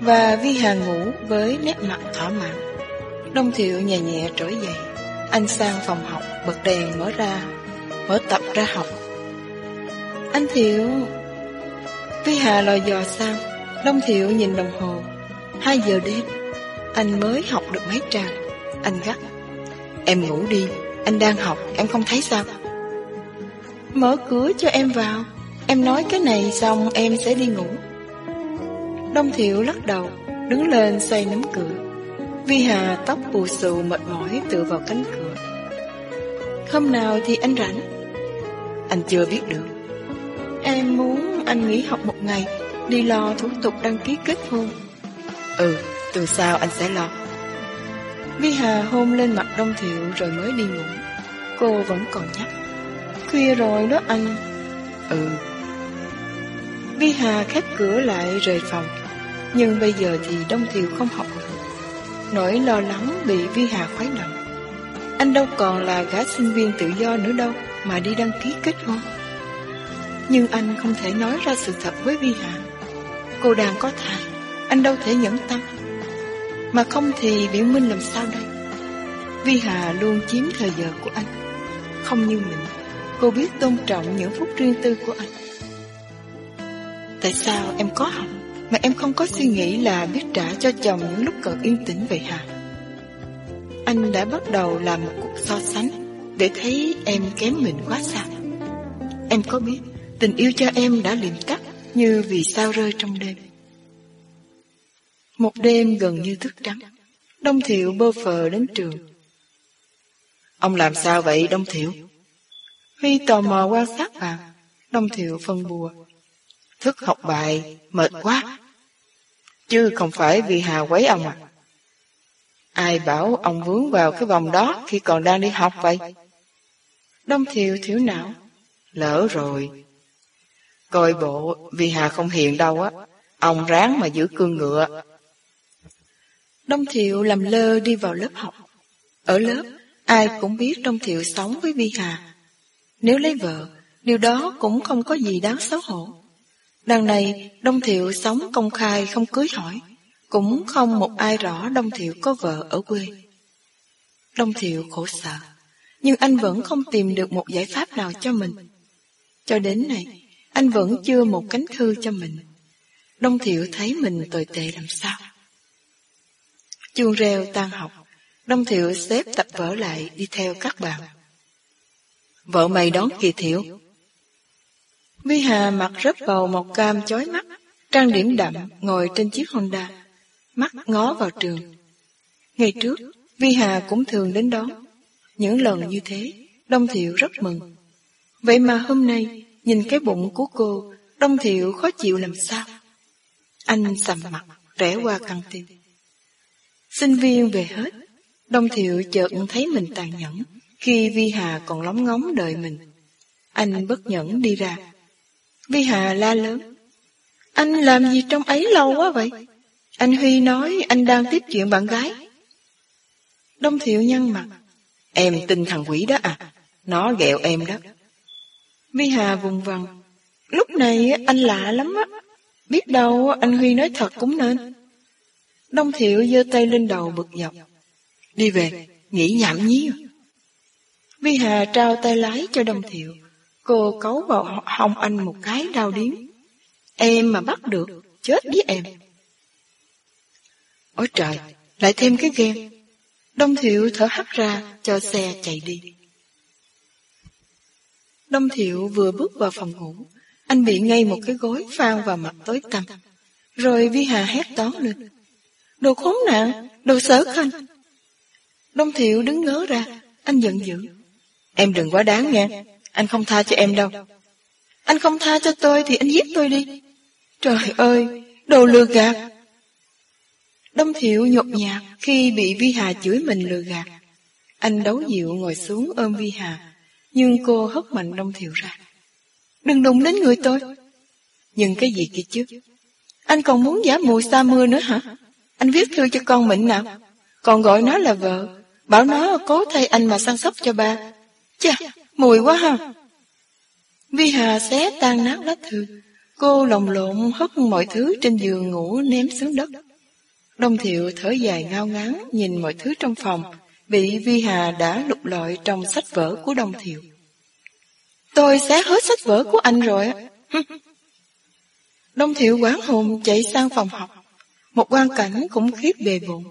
Và Vi Hà ngủ với nét mặt thỏa mãn. Đông Thiệu nhẹ nhẹ trỗi dậy. Anh sang phòng học, bật đèn mở ra, mở tập ra học. Anh Thiệu... Vi Hà lò dò sang, Đông Thiệu nhìn đồng hồ, hai giờ đêm, anh mới học được mấy trang. Anh gắt. Em ngủ đi, anh đang học, em không thấy sao? Mở cửa cho em vào, em nói cái này xong em sẽ đi ngủ. Đông Thiệu lắc đầu, đứng lên xoay nắm cửa. Vi Hà tóc bù xù mệt mỏi tựa vào cánh cửa. Hôm nào thì anh rảnh? Anh chưa biết được. Em muốn anh nghỉ học một ngày, đi lo thủ tục đăng ký kết hôn. Ừ, từ sau anh sẽ lo. Vi Hà hôn lên mặt Đông Thiệu rồi mới đi ngủ. Cô vẫn còn nhắc. Khuya rồi đó anh. Ừ. Vi Hà khép cửa lại rời phòng. Nhưng bây giờ thì Đông Thiều không học. Nỗi lo lắng bị Vi Hà khuấy động. Anh đâu còn là gã sinh viên tự do nữa đâu mà đi đăng ký kết hôn. Nhưng anh không thể nói ra sự thật với Vi Hà. Cô đang có thai, anh đâu thể nhẫn tâm. Mà không thì biện minh làm sao đây? Vi Hà luôn chiếm thời giờ của anh. Không như mình, cô biết tôn trọng những phút riêng tư của anh. Tại sao em có học mà em không có suy nghĩ là biết trả cho chồng những lúc cần yên tĩnh vậy hả? Anh đã bắt đầu làm một cuộc so sánh để thấy em kém mình quá xa. Em có biết tình yêu cho em đã liềm tắt như vì sao rơi trong đêm. Một đêm gần như thức trắng, Đông Thiệu bơ phờ đến trường. Ông làm sao vậy Đông Thiệu? Huy tò mò quan sát vào, Đông Thiệu phân bùa. Thức học bài, mệt quá. Chứ không phải vì Hà quấy ông à. Ai bảo ông vướng vào cái vòng đó khi còn đang đi học vậy? Đông Thiều thiếu não. Lỡ rồi. Coi bộ, vì Hà không hiền đâu á. Ông ráng mà giữ cương ngựa. Đông Thiệu làm lơ đi vào lớp học. Ở lớp, ai cũng biết Đông Thiệu sống với Vi Hà. Nếu lấy vợ, điều đó cũng không có gì đáng xấu hổ. Đằng này, Đông Thiệu sống công khai không cưới hỏi, cũng không một ai rõ Đông Thiệu có vợ ở quê. Đông Thiệu khổ sở, nhưng anh vẫn không tìm được một giải pháp nào cho mình. Cho đến này, anh vẫn chưa một cánh thư cho mình. Đông Thiệu thấy mình tồi tệ làm sao? Chuông reo tan học, Đông Thiệu xếp tập vở lại đi theo các bạn. Vợ mày đón kỳ thiệu. Vi Hà mặc rớp vào màu cam chói mắt, trang điểm đậm, ngồi trên chiếc Honda, mắt ngó vào trường. Ngày trước, Vi Hà cũng thường đến đón. Những lần như thế, Đông Thiệu rất mừng. Vậy mà hôm nay, nhìn cái bụng của cô, Đông Thiệu khó chịu làm sao? Anh sầm mặt, rẽ qua căng tin. Sinh viên về hết, Đông Thiệu chợt thấy mình tàn nhẫn khi Vi Hà còn lóng ngóng đợi mình. Anh bất nhẫn đi ra. Vi Hà la lớn. Anh làm gì trong ấy lâu quá vậy? Anh Huy nói anh đang tiếp chuyện bạn gái. Đông Thiệu nhăn mặt. Em tin thằng quỷ đó à? Nó ghẹo em đó. Vi Hà vùng vằng. Lúc này anh lạ lắm á. Biết đâu anh Huy nói thật cũng nên. Đông Thiệu giơ tay lên đầu bực dọc. Đi về, nghỉ nhảm nhí. Vi Hà trao tay lái cho Đông Thiệu. Cô cấu vào hông anh một cái đau điếm. Em mà bắt được, chết với em. Ôi trời, lại thêm cái ghen. Đông Thiệu thở hắt ra cho xe chạy đi. Đông Thiệu vừa bước vào phòng ngủ, anh bị ngay một cái gối phang vào mặt tối tăm. Rồi Vi Hà hét toán lên. Đồ khốn nạn, đồ sở khanh. Đông Thiệu đứng ngớ ra, anh giận dữ. Em đừng quá đáng nha, anh không tha cho em đâu. Anh không tha cho tôi thì anh giết tôi đi. Trời ơi, đồ lừa gạt. Đông Thiệu nhột nhạt khi bị Vi Hà chửi mình lừa gạt. Anh đấu dịu ngồi xuống ôm Vi Hà, nhưng cô hất mạnh Đông Thiệu ra. Đừng đụng đến người tôi. Nhưng cái gì kia chứ? Anh còn muốn giả mùi xa mưa nữa hả? Anh viết thư cho con mình nào. Còn gọi nó là vợ. Bảo nó cố thay anh mà săn sóc cho ba. Chà, mùi quá ha. Vi Hà xé tan nát lá thư. Cô lồng lộn hất mọi thứ trên giường ngủ ném xuống đất. Đông Thiệu thở dài ngao ngán nhìn mọi thứ trong phòng bị Vi Hà đã lục lọi trong sách vở của Đông Thiệu. Tôi xé hết sách vở của anh rồi Đông Thiệu quán hồn chạy sang phòng học. Một quan cảnh cũng khiếp bề bộn.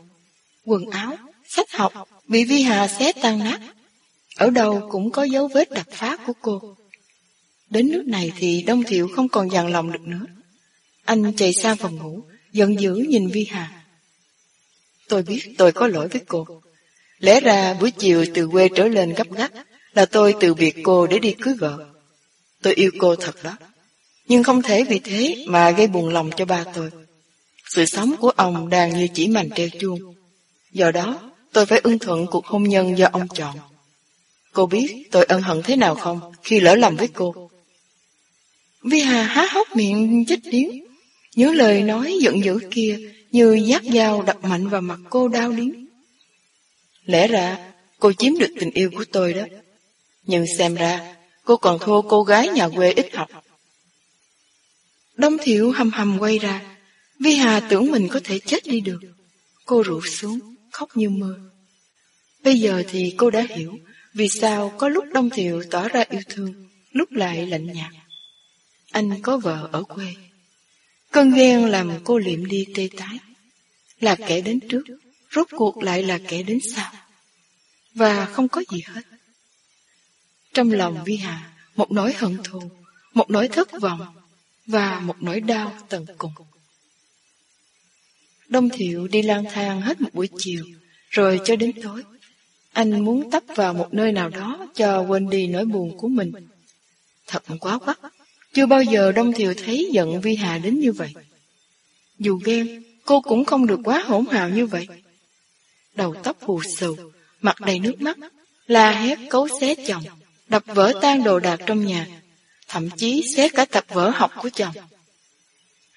Quần áo, sách học, bị Vi Hà xé tan nát. Ở đâu cũng có dấu vết đập phá của cô. Đến nước này thì Đông Thiệu không còn dằn lòng được nữa. Anh chạy sang phòng ngủ, giận dữ nhìn Vi Hà. Tôi biết tôi có lỗi với cô. Lẽ ra buổi chiều từ quê trở lên gấp gáp là tôi từ biệt cô để đi cưới vợ. Tôi yêu cô thật đó. Nhưng không thể vì thế mà gây buồn lòng cho ba tôi. Sự sống của ông đang như chỉ mành treo chuông. Do đó, tôi phải ưng thuận cuộc hôn nhân do ông chọn. Cô biết tôi ân hận thế nào không khi lỡ lầm với cô? Vi Hà há hốc miệng chết điếng. Nhớ lời nói giận dữ kia như giác dao đập mạnh vào mặt cô đau điếng. Lẽ ra cô chiếm được tình yêu của tôi đó. Nhưng xem ra cô còn thua cô gái nhà quê ít học. Đông Thiệu hầm hầm quay ra. Vi Hà tưởng mình có thể chết đi được. Cô rụt xuống, khóc như mưa. Bây giờ thì cô đã hiểu vì sao có lúc Đông Thiệu tỏ ra yêu thương, lúc lại lạnh nhạt. Anh có vợ ở quê. Cơn ghen làm cô liệm đi tê tái. Là kẻ đến trước, rốt cuộc lại là kẻ đến sau. Và không có gì hết. Trong lòng Vi Hà, một nỗi hận thù, một nỗi thất vọng và một nỗi đau tận cùng. Đông Thiệu đi lang thang hết một buổi chiều, rồi cho đến tối. Anh muốn tấp vào một nơi nào đó cho quên đi nỗi buồn của mình. Thật quá quắc, chưa bao giờ Đông Thiều thấy giận Vi Hà đến như vậy. Dù ghen, cô cũng không được quá hỗn hào như vậy. Đầu tóc hù xù mặt đầy nước mắt, la hét cấu xé chồng, đập vỡ tan đồ đạc trong nhà, thậm chí xé cả tập vở học của chồng.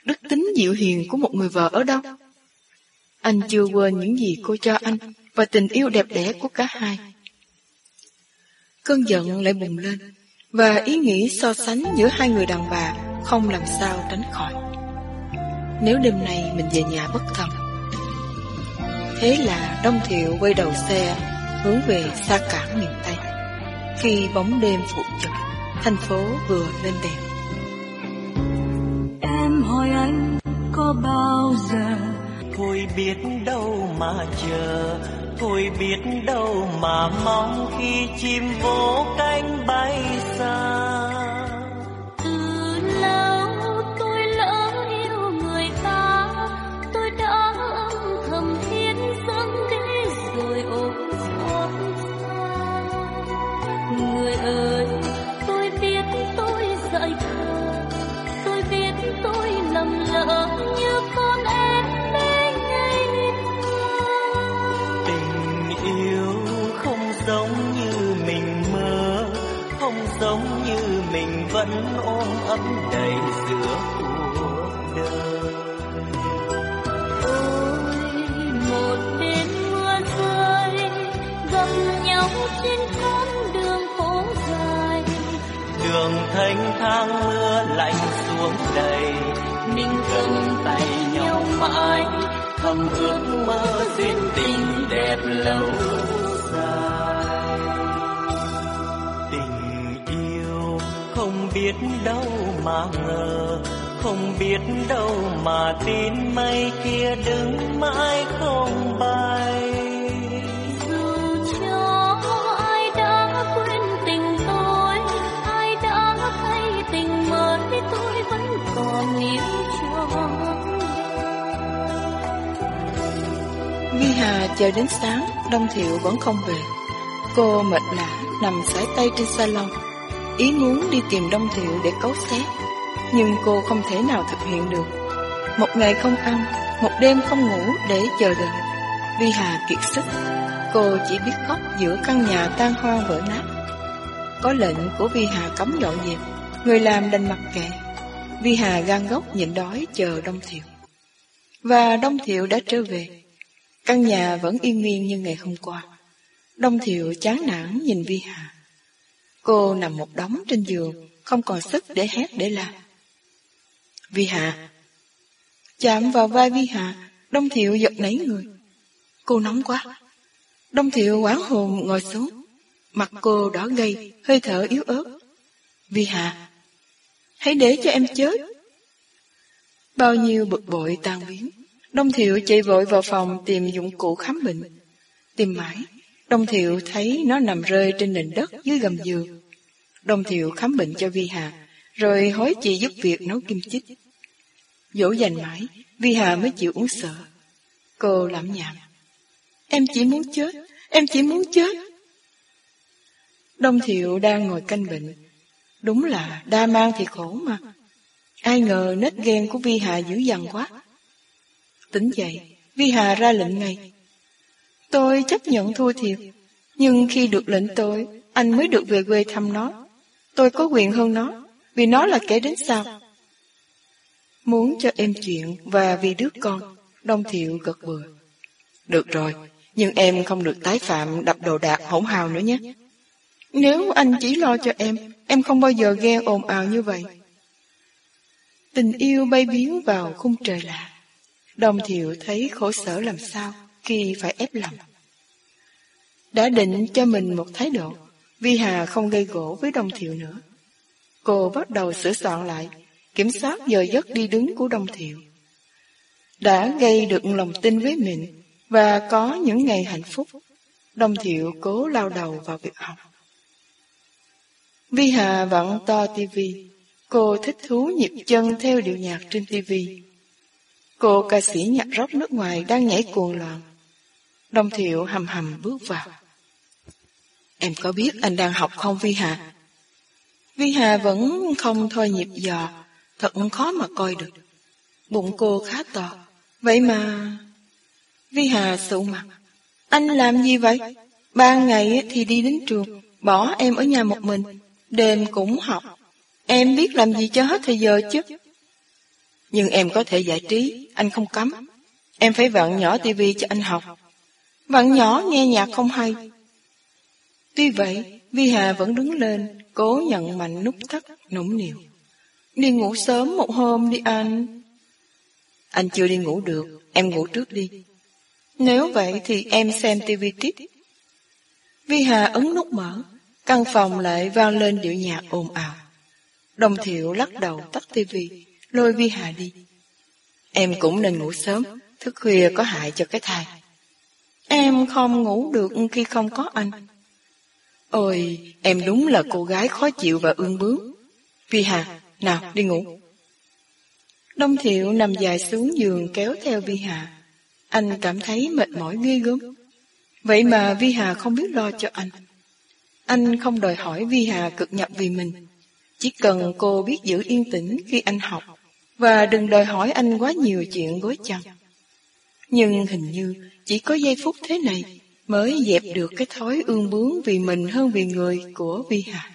Đức tính dịu hiền của một người vợ ở đâu? Anh chưa quên những gì cô cho anh và tình yêu đẹp đẽ của cả hai. Cơn giận lại bùng lên và ý nghĩ so sánh giữa hai người đàn bà không làm sao tránh khỏi. Nếu đêm nay mình về nhà bất thần. Thế là Đông Thiệu quay đầu xe hướng về xa cảng miền Tây. Khi bóng đêm phụ chụp, thành phố vừa lên đèn. Em hỏi anh có bao giờ Thôi biết đâu mà chờ, Thôi biết đâu mà mong Khi chim vỗ cánh bay xa. Từ lâu vẫn ôm ấp đầy giữa cuộc đời. Ôi, một đêm mưa rơi gặp nhau trên con đường phố dài, Đường thanh thang mưa lạnh xuống đầy. Mình Cầm tay nhau mãi Thầm ước mơ duyên tình đẹp lâu dài biết đâu mà ngờ Không biết đâu mà tin mây kia đứng mãi không bay dù cho ai đã quên tình tôi ai đã thay tình mới tôi vẫn còn yêu cho Vi Hà chờ đến sáng, Đông Thiệu vẫn không về. Cô mệt lả, nằm sải tay trên salon. Ý muốn đi tìm Đông Thiệu để cấu xé. Nhưng cô không thể nào thực hiện được. Một ngày không ăn, một đêm không ngủ để chờ đợi. Vi Hà kiệt sức. Cô chỉ biết khóc giữa căn nhà tan hoang vỡ nát. Có lệnh của Vi Hà cấm dọn dẹp. Người làm đành mặc kệ. Vi Hà gan gốc nhịn đói chờ Đông Thiệu. Và Đông Thiệu đã trở về. Căn nhà vẫn yên nguyên như ngày hôm qua. Đông Thiệu chán nản nhìn Vi Hà. Cô nằm một đống trên giường, không còn sức để hét để làm. Vi Hà Chạm vào vai Vi Hà, Đông Thiệu giật nảy người. Cô nóng quá. Đông Thiệu quán hồn ngồi xuống. Mặt cô đỏ gay, hơi thở yếu ớt. Vi Hà Hãy để cho em chết. Bao nhiêu bực bội tan biến. Đông Thiệu chạy vội vào phòng tìm dụng cụ khám bệnh. Tìm mãi, Đông Thiệu thấy nó nằm rơi trên nền đất dưới gầm giường. Đông Thiệu khám bệnh cho Vi Hà, rồi hối chị giúp việc nấu kim chích. Dỗ dành mãi, Vi Hà mới chịu uống sợ. Cô lẩm nhảm. Em chỉ muốn chết, em chỉ muốn chết. Đông Thiệu đang ngồi canh bệnh. Đúng là đa mang thì khổ mà. Ai ngờ nết ghen của Vi Hà dữ dằn quá. Tỉnh dậy, Vi Hà ra lệnh ngay. Tôi chấp nhận thua thiệt, nhưng khi được lệnh tôi, anh mới được về quê thăm nó. Tôi có quyền hơn nó, vì nó là kẻ đến sau. Muốn cho em chuyện và vì đứa con, Đông Thiệu gật bừa. Được rồi, nhưng em không được tái phạm đập đồ đạc hỗn hào nữa nhé. Nếu anh chỉ lo cho em, em không bao giờ ghen ồn ào như vậy. Tình yêu bay biến vào khung trời lạ. Đồng thiệu thấy khổ sở làm sao khi phải ép lòng. Đã định cho mình một thái độ, Vi Hà không gây gỗ với đồng thiệu nữa. Cô bắt đầu sửa soạn lại, kiểm soát giờ giấc đi đứng của đồng thiệu. Đã gây được lòng tin với mình và có những ngày hạnh phúc, đồng thiệu cố lao đầu vào việc học. Vi Hà vặn to tivi, cô thích thú nhịp chân theo điệu nhạc trên tivi. Cô ca sĩ nhạc rock nước ngoài đang nhảy cuồng loạn. Đông Thiệu hầm hầm bước vào. Em có biết anh đang học không Vi Hà? Vi Hà vẫn không thôi nhịp dò, thật khó mà coi được. Bụng cô khá to, vậy mà... Vi Hà sụ mặt. Anh làm gì vậy? Ban ngày thì đi đến trường, bỏ em ở nhà một mình, đêm cũng học. Em biết làm gì cho hết thời giờ chứ? Nhưng em có thể giải trí, anh không cấm. Em phải vặn nhỏ tivi cho anh học. Vặn nhỏ nghe nhạc không hay. Tuy vậy, Vi Hà vẫn đứng lên, cố nhận mạnh nút thắt, nũng nịu. Đi ngủ sớm một hôm đi anh. Anh chưa đi ngủ được, em ngủ trước đi. Nếu vậy thì em xem tivi tiếp. Vi Hà ấn nút mở, căn phòng lại vang lên điệu nhạc ồn ào. Đồng thiệu lắc đầu tắt tivi, lôi Vi Hà đi. Em cũng nên ngủ sớm, thức khuya có hại cho cái thai. Em không ngủ được khi không có anh. Ôi, em đúng là cô gái khó chịu và ương bướng. Vi Hà, nào đi ngủ. Đông Thiệu nằm dài xuống giường kéo theo Vi Hà. Anh cảm thấy mệt mỏi ghê gớm. Vậy mà Vi Hà không biết lo cho anh. Anh không đòi hỏi Vi Hà cực nhập vì mình. Chỉ cần cô biết giữ yên tĩnh khi anh học và đừng đòi hỏi anh quá nhiều chuyện gối chăn. Nhưng hình như chỉ có giây phút thế này mới dẹp được cái thói ương bướng vì mình hơn vì người của Vi Hà.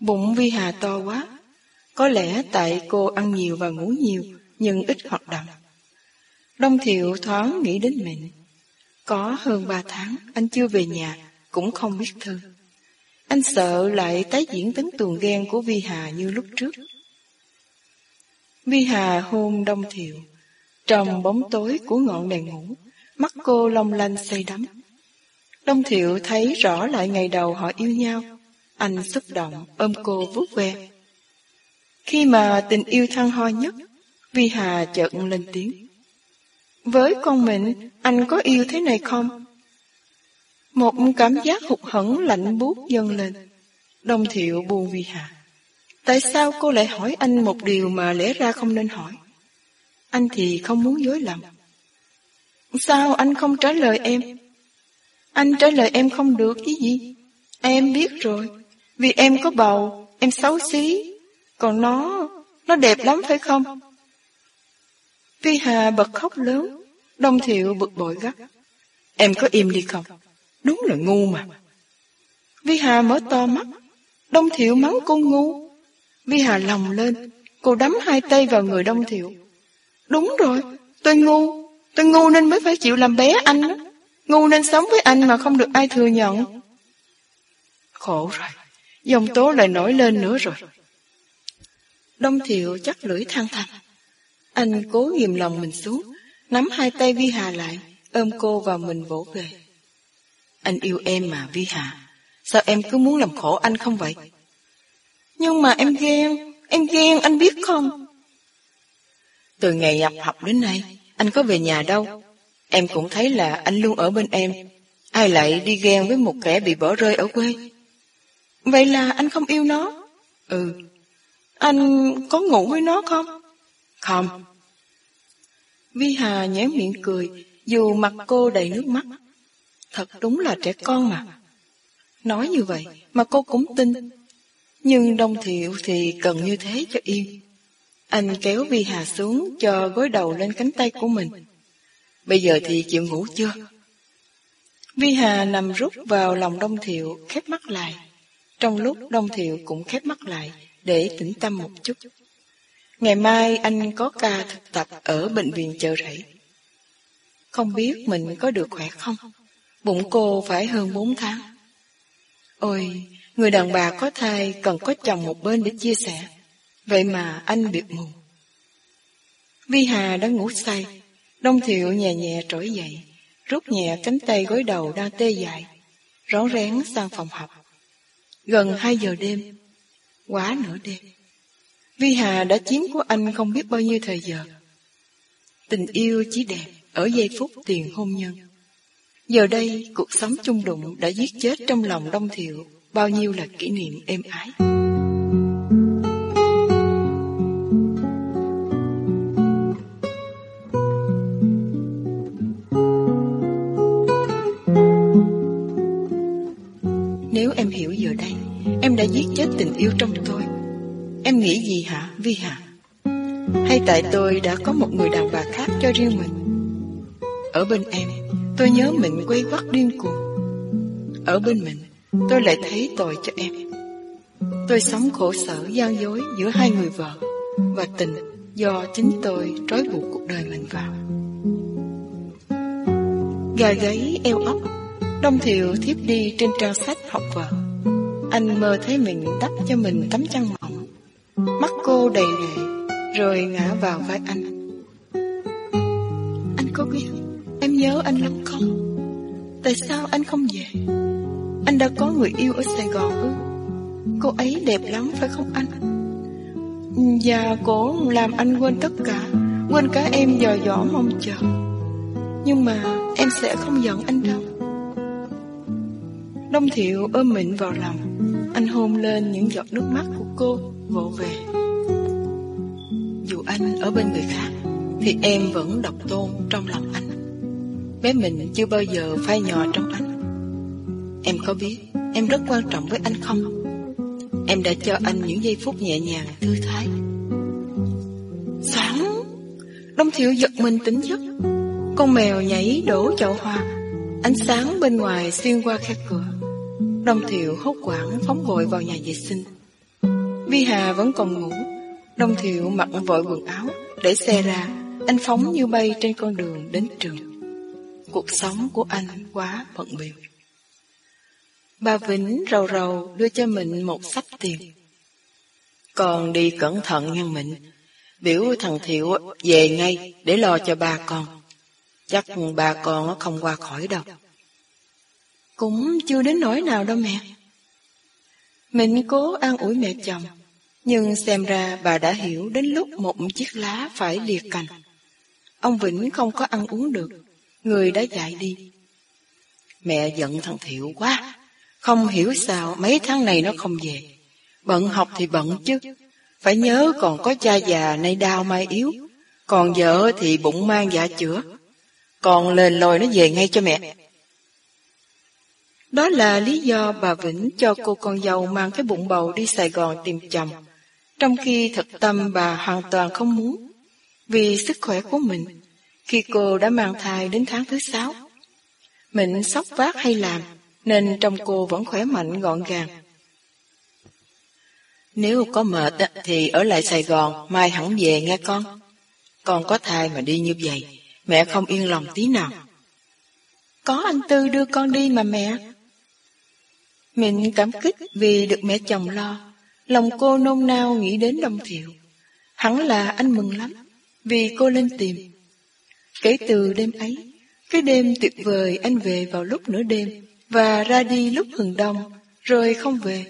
Bụng Vi Hà to quá, có lẽ tại cô ăn nhiều và ngủ nhiều nhưng ít hoạt động. Đông Thiệu thoáng nghĩ đến mình. Có hơn ba tháng anh chưa về nhà, cũng không biết thư. Anh sợ lại tái diễn tấn tuồng ghen của Vi Hà như lúc trước. Vi Hà hôn Đông Thiệu, trong bóng tối của ngọn đèn ngủ, mắt cô long lanh say đắm. Đông Thiệu thấy rõ lại ngày đầu họ yêu nhau, anh xúc động ôm cô vuốt ve. Khi mà tình yêu thăng hoa nhất, Vi Hà chợt lên tiếng. Với con mình, anh có yêu thế này không? Một cảm giác hụt hẫng lạnh buốt dâng lên. Đông Thiệu buồn Vi Hà. Tại sao cô lại hỏi anh một điều mà lẽ ra không nên hỏi? Anh thì không muốn dối lòng. Sao anh không trả lời em? Anh trả lời em không được chứ gì? Em biết rồi. Vì em có bầu, em xấu xí. Còn nó, nó đẹp lắm phải không? Vi Hà bật khóc lớn. Đông Thiệu bực bội gắt. Em có im đi không? Đúng là ngu mà. Vi Hà mở to mắt. Đông Thiệu mắng cô ngu. Vi Hà lòng lên. Cô đấm hai tay vào người Đông Thiệu. Đúng rồi, tôi ngu. Tôi ngu nên mới phải chịu làm bé anh đó. Ngu nên sống với anh mà không được ai thừa nhận. Khổ rồi, dòng tố lại nổi lên nữa rồi. Đông Thiệu chắc lưỡi than thầm. Anh cố nghiêm lòng mình xuống, nắm hai tay Vi Hà lại, ôm cô vào mình vỗ về. Anh yêu em mà Vi Hà, sao em cứ muốn làm khổ anh không vậy? Nhưng mà em ghen, em ghen anh biết không? Từ ngày nhập học đến nay, anh có về nhà đâu. Em cũng thấy là anh luôn ở bên em. Ai lại đi ghen với một kẻ bị bỏ rơi ở quê? Vậy là anh không yêu nó? Ừ. Anh có ngủ với nó không? Không. Vi Hà nhếch miệng cười, dù mặt cô đầy nước mắt. Thật đúng là trẻ con mà. Nói như vậy mà cô cũng tin. Nhưng Đông Thiệu thì cần như thế cho yên. Anh kéo Vi Hà xuống cho gối đầu lên cánh tay của mình. Bây giờ thì chịu ngủ chưa? Vi Hà nằm rút vào lòng Đông Thiệu, khép mắt lại. Trong lúc Đông Thiệu cũng khép mắt lại để tĩnh tâm một chút. Ngày mai anh có ca thực tập ở bệnh viện chợ rẫy. Không biết mình có được khỏe không? Bụng cô phải hơn 4 tháng. Ôi, người đàn bà có thai cần có chồng một bên để chia sẻ. Vậy mà anh bị mù. Vi Hà đã ngủ say. Đông Thiệu nhẹ nhẹ trỗi dậy, rút nhẹ cánh tay gối đầu đang tê dại, rón rén sang phòng học. Gần 2 giờ đêm, quá nửa đêm. Vi Hà đã chiếm của anh không biết bao nhiêu thời giờ. Tình yêu chỉ đẹp ở giây phút tiền hôn nhân. Giờ đây, cuộc sống chung đụng đã giết chết trong lòng Đông Thiệu bao nhiêu là kỷ niệm êm ái. Yêu trong tôi. Em nghĩ gì hả, Vi Hà? Hay tại tôi đã có một người đàn bà khác cho riêng mình? Ở bên em, tôi nhớ mình quay quắt điên cuồng. Ở bên mình, tôi lại thấy tội cho em. Tôi sống khổ sở gian dối giữa hai người vợ và tình do chính tôi trói buộc cuộc đời mình vào. Gà gáy eo ốc, đông thiệu thiếp đi trên trang sách học. Anh mơ thấy mình đắp cho mình tấm chăn mỏng. Mắt cô đầy lệ, rồi ngã vào vai anh. Anh có biết em nhớ anh lắm không? Tại sao anh không về? Anh đã có người yêu ở Sài Gòn ư? Cô ấy đẹp lắm phải không anh? Và cô làm anh quên tất cả Quên cả em dò dỏ mong chờ Nhưng mà em sẽ không giận anh đâu Đông Thiệu ôm mình vào lòng anh hôn lên những giọt nước mắt của cô, Vỗ về. Dù anh ở bên người khác, Thì em vẫn độc tôn trong lòng anh. Bé mình chưa bao giờ phai nhò trong anh. Em có biết Em rất quan trọng với anh không? Em đã cho anh những giây phút nhẹ nhàng, thư thái. Sáng, Đông Thiệu giật mình tỉnh giấc. Con mèo nhảy đổ chậu hoa. Ánh sáng bên ngoài xuyên qua khe cửa. Đông Thiệu hốt quảng phóng vội vào nhà vệ sinh Vi Hà vẫn còn ngủ Đông Thiệu mặc vội quần áo Để xe ra, Anh phóng như bay trên con đường đến trường Cuộc sống của anh quá bận biểu Bà Vĩnh rầu rầu đưa cho mình một sách tiền. Con đi cẩn thận nha Mịnh. Biểu thằng Thiệu về ngay để lo cho ba con. Chắc ba con không qua khỏi đâu. Cũng chưa đến nỗi nào đâu mẹ. Mình cố an ủi mẹ chồng, nhưng xem ra bà đã hiểu đến lúc một chiếc lá phải liệt cành. Ông Vĩnh không có ăn uống được, người đã dạy đi. Mẹ giận thằng Thiệu quá, không hiểu sao mấy tháng này nó không về. Bận học thì bận chứ. Phải nhớ còn có cha già nay đau mai yếu. Còn vợ thì bụng mang dạ chữa. Còn lên lôi nó về ngay cho mẹ. Đó là lý do bà Vĩnh cho cô con dâu mang cái bụng bầu đi Sài Gòn tìm chồng. Trong khi thật tâm bà hoàn toàn không muốn. Vì sức khỏe của mình, khi cô đã mang thai đến tháng thứ sáu. Mình sóc vác hay làm, nên trong cô vẫn khỏe mạnh gọn gàng. Nếu có mệt thì ở lại Sài Gòn, mai hẳn về nghe con. Con có thai mà đi như vậy, mẹ không yên lòng tí nào. Có anh Tư đưa con đi mà mẹ. Mình cảm kích vì được mẹ chồng lo, lòng cô nôn nao nghĩ đến đồng thiệu. Hẳn là anh mừng lắm, vì cô lên tìm. Kể từ đêm ấy, cái đêm tuyệt vời anh về vào lúc nửa đêm, và ra đi lúc hừng đông, rồi không về.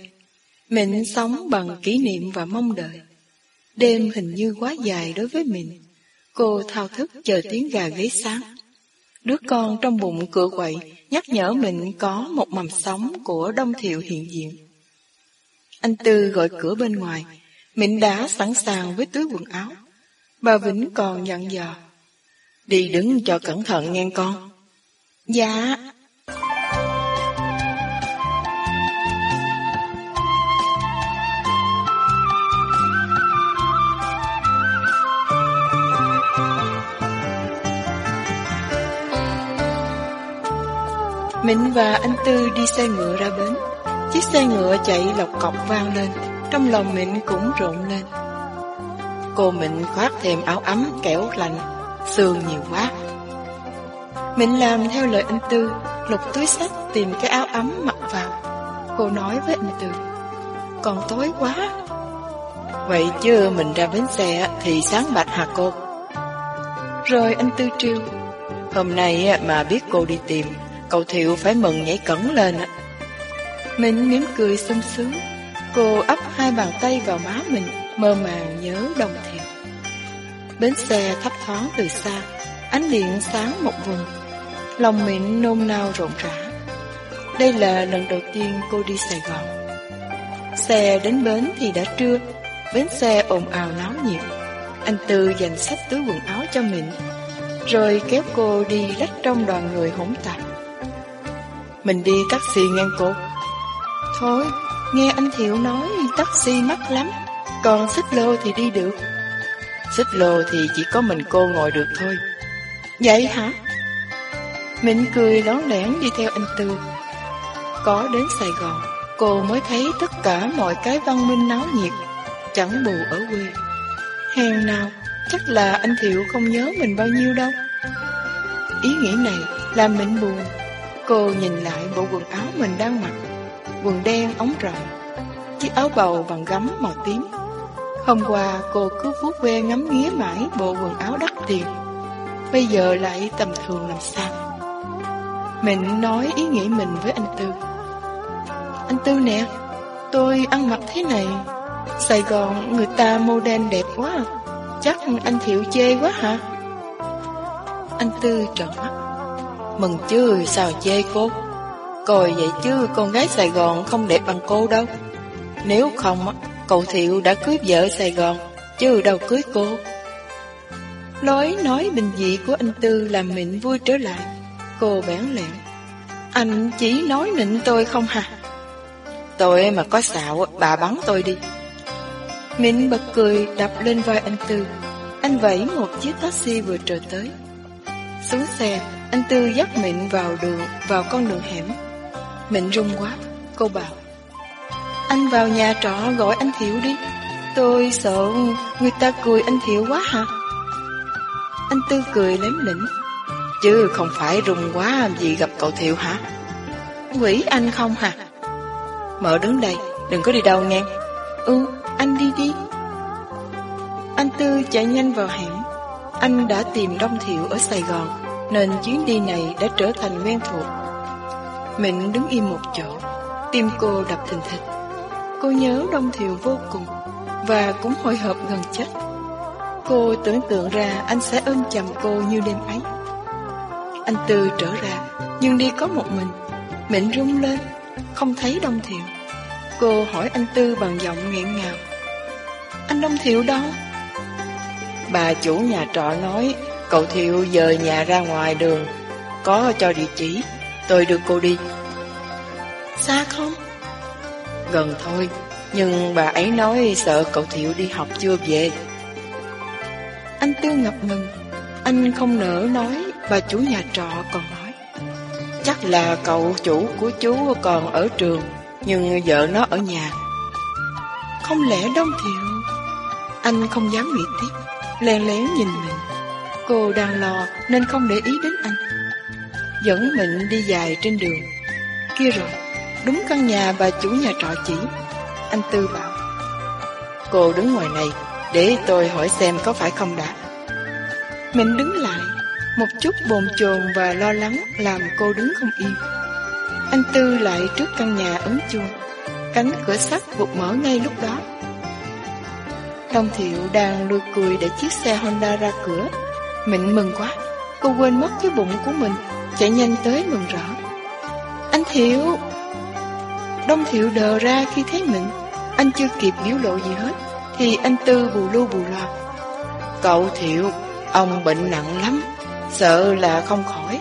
Mình sống bằng kỷ niệm và mong đợi. Đêm hình như quá dài đối với mình. Cô thao thức chờ tiếng gà gáy sáng. Đứa con trong bụng cửa quậy nhắc nhở mình có một mầm sống của Đông Thiệu hiện diện. Anh Tư gọi cửa bên ngoài, mình đã sẵn sàng với túi quần áo. Bà Vĩnh còn dặn dò. Đi đứng cho cẩn thận nghe con. Dạ. Mịnh và anh Tư đi xe ngựa ra bến. Chiếc xe ngựa chạy lọc cọc vang lên, trong lòng Mịnh cũng rộn lên. Cô Mịnh khoác thêm áo ấm kẻo lạnh, sườn nhiều quá. Mịnh làm theo lời anh Tư, lục túi sách tìm cái áo ấm mặc vào. Cô nói với anh Tư, còn tối quá. Vậy chứ mình ra bến xe thì sáng bạch hả cô? Rồi anh Tư trêu, hôm nay mà biết cô đi tìm, cậu Thiệu phải mừng nhảy cẩn lên á. Mình mỉm cười sung sướng, cô ấp hai bàn tay vào má mình, mơ màng nhớ đồng thiệu. Bến xe thấp thoáng từ xa, ánh điện sáng một vùng. Lòng mình nôn nao rộn rã. Đây là lần đầu tiên cô đi Sài Gòn. Xe đến bến thì đã trưa, bến xe ồn ào náo nhiệt. Anh Tư dành sách túi quần áo cho mình, rồi kéo cô đi lách trong đoàn người hỗn tạp. Mình đi taxi ngang cột, Thôi, nghe anh Thiệu nói taxi mắc lắm, còn xích lô thì đi được. Xích lô thì chỉ có mình cô ngồi được thôi. Vậy hả? Mình cười lón lẻn đi theo anh Tư. Có đến Sài Gòn, cô mới thấy tất cả mọi cái văn minh náo nhiệt, chẳng bù ở quê. Hèn nào, chắc là anh Thiệu không nhớ mình bao nhiêu đâu. Ý nghĩ này làm mình buồn. Cô nhìn lại bộ quần áo mình đang mặc, quần đen ống rộng, chiếc áo bầu bằng gấm màu tím. Hôm qua cô cứ vuốt ve ngắm nghía mãi bộ quần áo đắt tiền, bây giờ lại tầm thường làm sao? Mình nói ý nghĩ mình với anh Tư. Anh Tư nè, tôi ăn mặc thế này, Sài Gòn người ta modern đẹp quá, chắc anh Thiệu chê quá hả? Anh Tư trợn mắt. Mừng chứ, sao chê cô? Coi vậy chứ, con gái Sài Gòn không đẹp bằng cô đâu. Nếu không Cậu Thiệu đã cưới vợ Sài Gòn, Chứ đâu cưới cô? Lối nói bình dị của anh Tư Làm mình vui trở lại. Cô bẽn lẹn Anh chỉ nói nịnh tôi không hả? Tôi mà có xạo Bà bắn tôi đi. Mịn bật cười, đập lên vai anh Tư. Anh vẫy một chiếc taxi vừa trở tới. Xuống xe anh Tư dắt Mịn vào đường, vào con đường hẻm. Mịn rung quá, cô bảo. Anh vào nhà trọ gọi anh Thiệu đi. Tôi sợ người ta cười anh Thiệu quá hả? Anh Tư cười lém lĩnh. Chứ không phải rung quá gì gặp cậu Thiệu hả? Quỷ anh không hả? Mở đứng đây, đừng có đi đâu nghe. Ừ, anh đi đi. Anh Tư chạy nhanh vào hẻm. Anh đã tìm Đông Thiệu ở Sài Gòn nên chuyến đi này đã trở thành quen thuộc. Mình đứng im một chỗ, tim cô đập thình thịch. Cô nhớ Đông Thiều vô cùng và cũng hồi hộp gần chết. Cô tưởng tượng ra anh sẽ ôm chầm cô như đêm ấy. Anh Tư trở ra, nhưng đi có một mình. Mịn rung lên, không thấy Đông Thiệu. Cô hỏi anh Tư bằng giọng nghẹn ngào. Anh Đông Thiệu đâu? Bà chủ nhà trọ nói Cậu Thiệu dời nhà ra ngoài đường Có cho địa chỉ. Tôi đưa cô đi. Xa không? Gần thôi Nhưng bà ấy nói sợ cậu Thiệu đi học chưa về. Anh Tư ngập ngừng. Anh không nỡ nói Bà chủ nhà trọ còn nói. Chắc là cậu chủ của chú còn ở trường Nhưng vợ nó ở nhà. Không lẽ Đông Thiệu? Anh không dám nghĩ tiếp Len lén nhìn mình Cô đang lo nên không để ý đến anh. Dẫn mình đi dài trên đường. Kia rồi, Đúng căn nhà bà chủ nhà trọ chỉ. Anh Tư bảo. Cô đứng ngoài này, Để tôi hỏi xem có phải không đã. Mình đứng lại, Một chút bồn chồn và lo lắng Làm cô đứng không yên. Anh Tư lại trước căn nhà ấn chuông, Cánh cửa sắt vụt mở ngay lúc đó. Đồng Thiệu đang lùi cười để chiếc xe Honda ra cửa. Mịn mừng quá, Cô quên mất cái bụng của mình, Chạy nhanh tới mừng rỡ. Anh Thiệu! Đông Thiệu đờ ra khi thấy mình Anh chưa kịp biểu lộ gì hết, Thì anh Tư bù lu bù loa Cậu Thiệu, Ông bệnh nặng lắm, Sợ là không khỏi.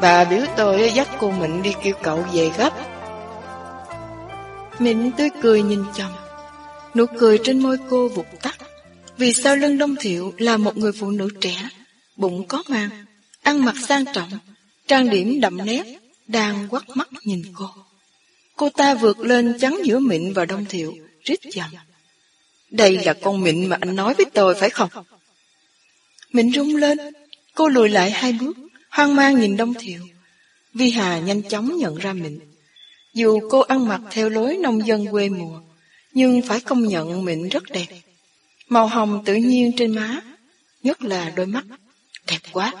Bà biểu tôi dắt cô Mịn đi kêu cậu về gấp. Mịn tươi cười nhìn chồng. Nụ cười trên môi cô vụt tắt. Vì sao lưng Đông Thiệu là một người phụ nữ trẻ Bụng có mang Ăn mặc sang trọng, Trang điểm đậm nét, Đang quắt mắt nhìn cô. Cô ta vượt lên chắn giữa Mịn và Đông Thiệu, Rít dầm Đây là con Mịn mà anh nói với tôi, phải không? Mịn rung lên, Cô lùi lại hai bước, Hoang mang nhìn Đông Thiệu. Vi Hà nhanh chóng nhận ra Mịn Dù cô ăn mặc theo lối nông dân quê mùa, Nhưng phải công nhận Mịn rất đẹp. Màu hồng tự nhiên trên má, Nhất là đôi mắt. Đẹp quá.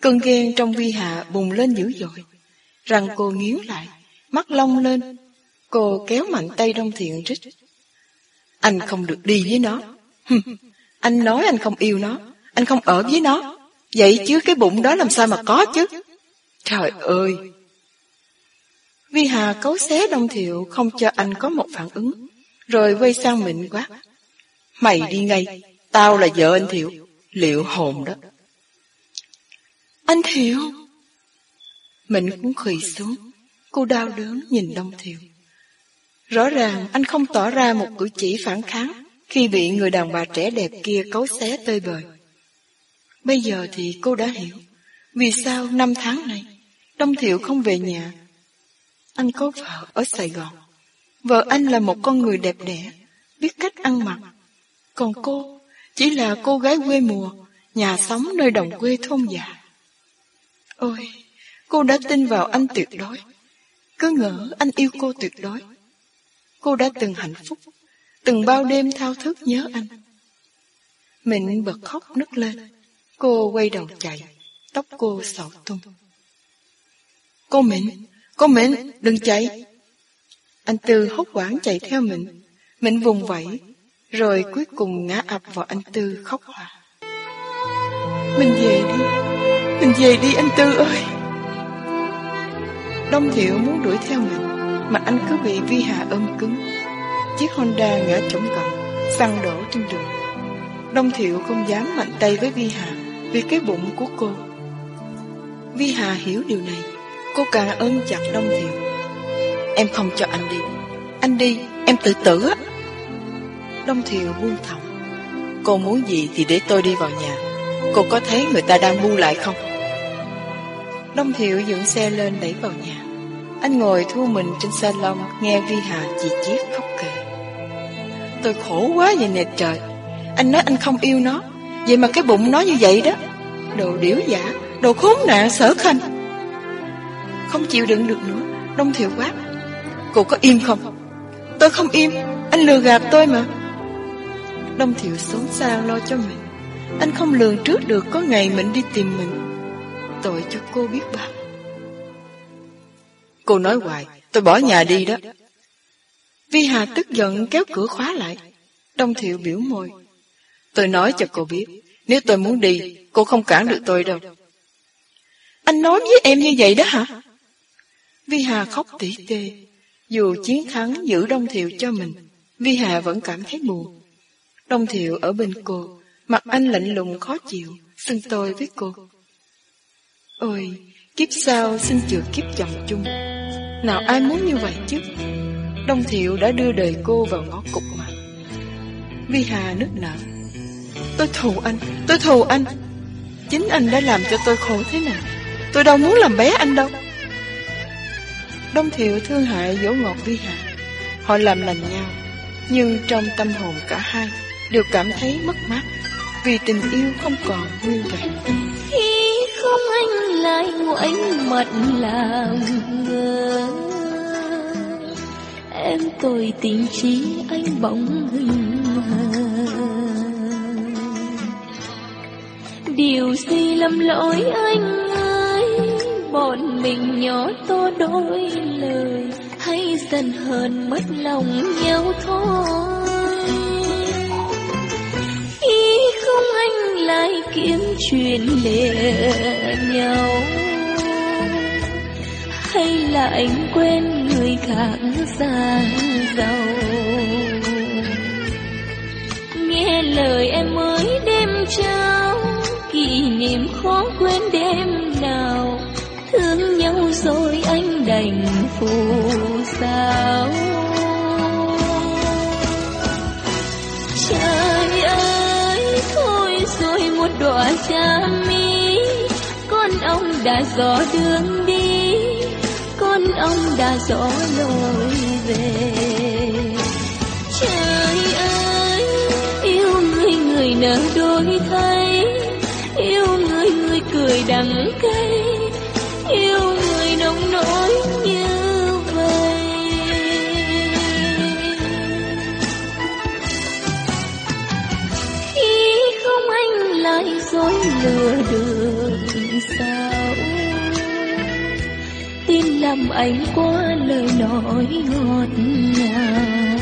Cơn ghen trong Vi Hà bùng lên dữ dội. Răng cô nghiến lại, Mắt long lên. Cô kéo mạnh tay Đông Thiện rít Anh không được đi với nó. Anh nói anh không yêu nó. Anh không ở với nó. Vậy chứ cái bụng đó làm sao mà có chứ? Trời ơi! Vi Hà cấu xé Đông Thiệu Không cho anh có một phản ứng, Rồi quay sang mịn quá Mày đi ngay, Tao là vợ anh Thiệu. Liệu hồn đó. Anh Thiệu. Mình cũng khủy xuống. Cô đau đớn nhìn Đông Thiệu. Rõ ràng anh không tỏ ra một cử chỉ phản kháng Khi bị người đàn bà trẻ đẹp kia cấu xé tơi bời. Bây giờ thì cô đã hiểu Vì sao năm tháng này Đông Thiệu không về nhà. Anh có vợ ở Sài Gòn. Vợ anh là một con người đẹp đẽ, Biết cách ăn mặc. Còn cô chỉ là cô gái quê mùa Nhà sống nơi đồng quê thôn già. Ôi Cô đã tin vào anh tuyệt đối. Cứ ngỡ anh yêu cô tuyệt đối. Cô đã từng hạnh phúc Từng bao đêm thao thức nhớ anh. Mình bật khóc nức lên. Cô quay đầu chạy, tóc cô sầu tung. Cô Mịn, cô Mịn, đừng chạy. Anh Tư hốt quảng chạy theo Mịn, Mịn vùng vẫy, rồi cuối cùng ngã ập vào anh Tư khóc hòa. Mình về đi, mình về đi anh Tư ơi. Đông Thiệu muốn đuổi theo mình, mà anh cứ bị Vi Hà ôm cứng. Chiếc Honda ngã trống cọng, xăng đổ trên đường. Đông Thiệu không dám mạnh tay với Vi Hà vì cái bụng của cô. Vi Hà hiểu điều này, cô càng ôm chặt Đông Thiệu. Em không cho anh đi, anh đi, em tự tử á. Đông Thiều buông thòng. Cô muốn gì thì để tôi đi vào nhà. Cô có thấy người ta đang bu lại không? Đông Thiệu dựng xe lên đẩy vào nhà. Anh ngồi thu mình trên salon, nghe Vi Hà chị chiết khóc kể. Tôi khổ quá vậy nè trời. Anh nói anh không yêu nó Vậy mà cái bụng nó như vậy đó Đồ điểu giả, Đồ khốn nạn sở khanh Không chịu đựng được nữa, Đông thiệu quát Cô có im không Tôi không im Anh lừa gạt tôi mà Đông thiệu sống sao lo cho mình Anh không lường trước được có ngày mình đi tìm mình Tội cho cô biết bao Cô nói hoài Tôi bỏ nhà đi đó Vi Hà tức giận kéo cửa khóa lại Đông thiệu biểu môi Tôi nói cho cô biết, nếu tôi muốn đi, cô không cản được tôi đâu. Anh nói với em như vậy đó hả? Vi Hà khóc tỉ tê. Dù chiến thắng giữ Đông Thiệu cho mình, Vi Hà vẫn cảm thấy buồn. Đông Thiệu ở bên cô, mặt anh lạnh lùng khó chịu, xưng tôi với cô. Ôi, kiếp sau xin chừa kiếp chồng chung. Nào ai muốn như vậy chứ? Đông Thiệu đã đưa đời cô vào ngõ cục mà. Vi Hà nức nở. Tôi thù anh, tôi thù anh Chính anh đã làm cho tôi khổ thế nào Tôi đâu muốn làm bé anh đâu Đông Thiệu thương hại dỗ ngọt Vi Hà, Họ làm lành nhau Nhưng trong tâm hồn cả hai Đều cảm thấy mất mát, Vì tình yêu không còn nguyên vẹn. Khi không anh lại ngoảnh mặt làm ngơ, Em tôi tình trí anh bóng hình mờ. Điều gì lầm lỗi anh ơi? Bọn mình nhỏ to đôi lời, Hay dần hờn mất lòng nhau thôi? Không anh lại kiếm chuyện lệ nhau? Hay là anh quên người khác giang giàu? Nghe lời em mới đêm trao, kỷ niệm khó quên đêm nào? Thương nhau rồi anh đành phù sao? Cha mi, con ông đã dò đường đi, con ông đã rõ lối về. Trời ơi, yêu người người nở đôi thay, yêu người người cười đắng cay. Dối lừa được sao? Tin lầm anh qua lời nói ngọt ngào.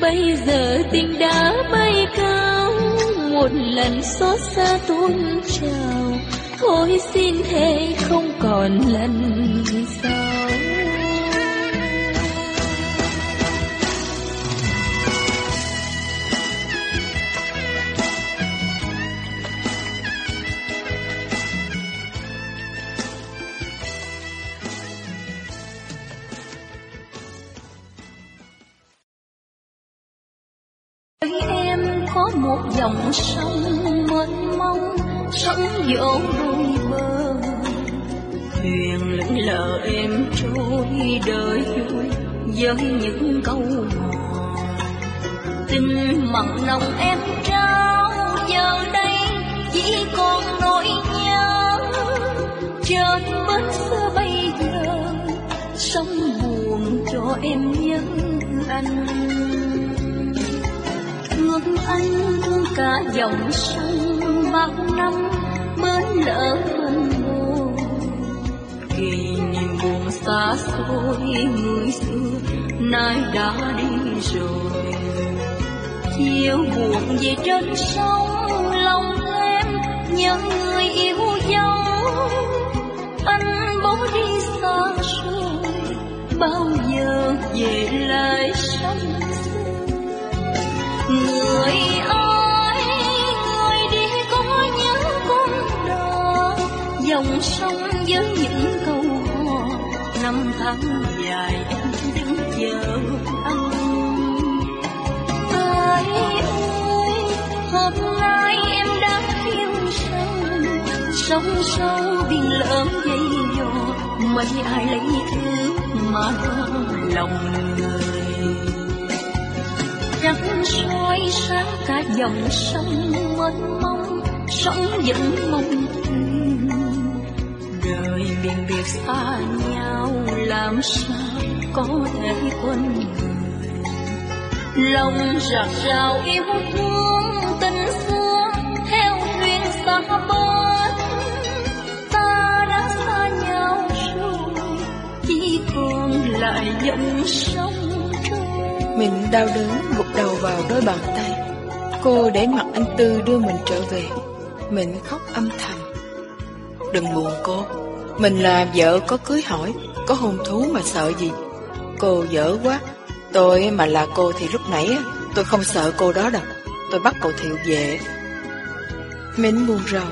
Bây giờ tình đã bay cao, một lần xót xa tuôn trào. Thôi xin thề không còn lần sau. Dòng sông mênh mông sóng vỗ đôi bờ. Thuyền lững lờ em trôi đời vui với những câu hò tình mặn nồng em trao, giờ đây chỉ còn nỗi nhớ. Trên bến xưa bây giờ sông buồn cho em nhớ anh anh thương cả dòng sông bao năm bến lỡ hơn buồn. Kỷ niệm buồn xa xôi, người xưa nay đã đi rồi. Chiều buồn về trên sông, lòng em nhớ người yêu dấu. Anh bỏ đi xa rồi bao giờ về lại sông? Dòng sông với những câu hò, năm tháng dài em đứng chờ anh. Ai ơi, hôm nay em đã yêu sông sông sâu biển lớn dây dò. Mấy ai lấy thứ mà lòng người nắng soi sáng cả dòng sông mênh mông sóng vẫn mong thương đời miền biệt xa nhau làm sao có thể quên người lòng rạc rào yêu thương tình xưa theo thuyền xa bến ta đã xa nhau rồi chỉ còn lại dòng sông Mình đau đớn gục đôi bàn tay. Cô để mặt anh Tư đưa mình trở về. Mình khóc âm thầm. Đừng buồn cô. Mình là vợ có cưới hỏi, Có hôn thú mà sợ gì? Cô dở quá. Tôi mà là cô thì lúc nãy Tôi không sợ cô đó đâu. Tôi bắt cậu Thiệu về. Mình buồn rầu.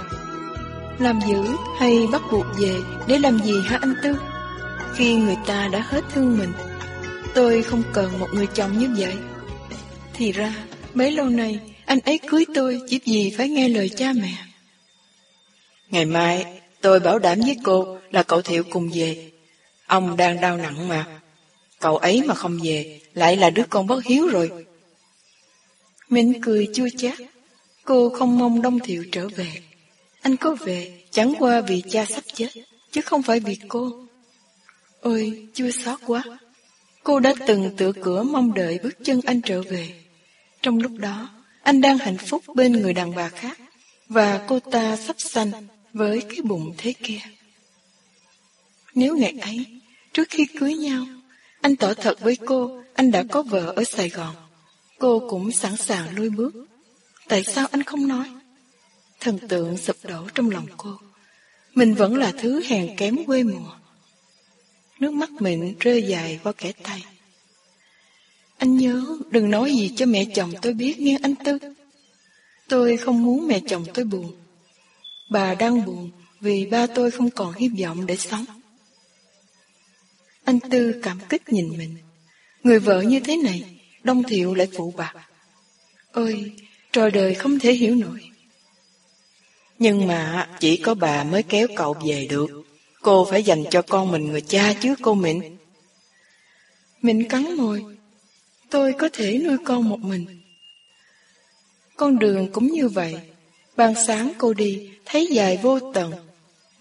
Làm dữ hay bắt buộc về Để làm gì hả anh Tư? Khi người ta đã hết thương mình, Tôi không cần một người chồng như vậy. Thì ra, mấy lâu nay, anh ấy cưới tôi chỉ vì phải nghe lời cha mẹ. Ngày mai, tôi bảo đảm với cô là cậu Thiệu cùng về. Ông đang đau nặng mà. Cậu ấy mà không về, lại là đứa con bất hiếu rồi. Minh cười chua chát. Cô không mong Đông Thiệu trở về. Anh có về, chẳng qua vì cha sắp chết, chứ không phải vì cô. Ôi, chua xót quá. Cô đã từng tựa cửa mong đợi bước chân anh trở về. Trong lúc đó, anh đang hạnh phúc bên người đàn bà khác, và cô ta sắp sanh với cái bụng thế kia. Nếu ngày ấy, trước khi cưới nhau, anh tỏ thật với cô anh đã có vợ ở Sài Gòn, cô cũng sẵn sàng lui bước. Tại sao anh không nói? Thần tượng sụp đổ trong lòng cô. Mình vẫn là thứ hèn kém quê mùa. Nước mắt mình rơi dài qua kẻ tay. Anh nhớ đừng nói gì cho mẹ chồng tôi biết nghe anh Tư. Tôi không muốn mẹ chồng tôi buồn. Bà đang buồn vì ba tôi không còn hy vọng để sống. Anh Tư cảm kích nhìn mình. Người vợ như thế này, Đông Thiệu lại phụ bạc. Ôi, trời đời không thể hiểu nổi. Nhưng mà chỉ có bà mới kéo cậu về được. Cô phải dành cho con mình người cha chứ cô Mịn. Mịn cắn môi. Tôi có thể nuôi con một mình. Con đường cũng như vậy. Ban sáng cô đi, thấy dài vô tận.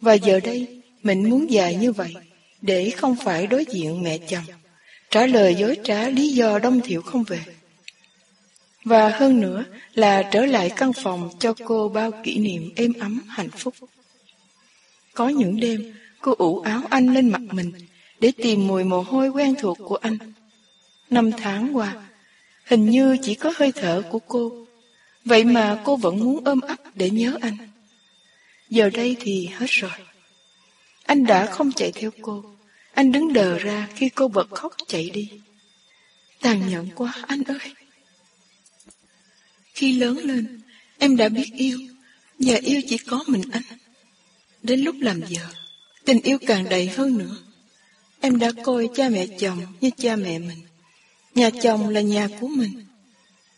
Và giờ đây, mình muốn dài như vậy, để không phải đối diện mẹ chồng. Trả lời dối trá lý do Đông thiểu không về. Và hơn nữa là trở lại căn phòng cho cô bao kỷ niệm êm ấm hạnh phúc. Có những đêm, cô ủ áo anh lên mặt mình để tìm mùi mồ hôi quen thuộc của anh. Năm tháng qua, hình như chỉ có hơi thở của cô. Vậy mà cô vẫn muốn ôm ấp để nhớ anh. Giờ đây thì hết rồi. Anh đã không chạy theo cô. Anh đứng đờ ra khi cô bật khóc chạy đi. Tàn nhẫn quá anh ơi. Khi lớn lên, em đã biết yêu, và yêu chỉ có mình anh. Đến lúc làm vợ, tình yêu càng đầy hơn nữa. Em đã coi cha mẹ chồng như cha mẹ mình. Nhà chồng là nhà của mình.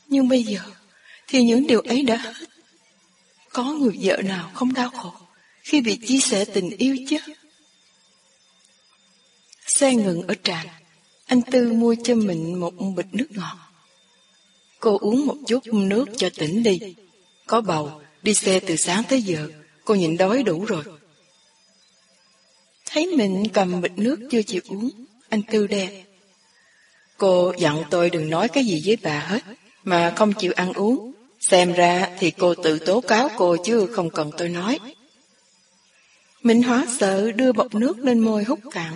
Nhưng bây giờ, thì những điều ấy đã hết. Có người vợ nào không đau khổ khi bị chia sẻ tình yêu chứ? Xe ngừng ở trạm. Anh Tư mua cho mình một bịch nước ngọt. Cô uống một chút nước cho tỉnh đi. Có bầu, đi xe từ sáng tới giờ, cô nhịn đói đủ rồi. Thấy mình cầm bịch nước chưa chịu uống, anh Tư đe. Cô dặn tôi đừng nói cái gì với bà hết, mà không chịu ăn uống. Xem ra thì cô tự tố cáo cô chứ không cần tôi nói. Minh hóa sợ đưa bọc nước lên môi hút cạn.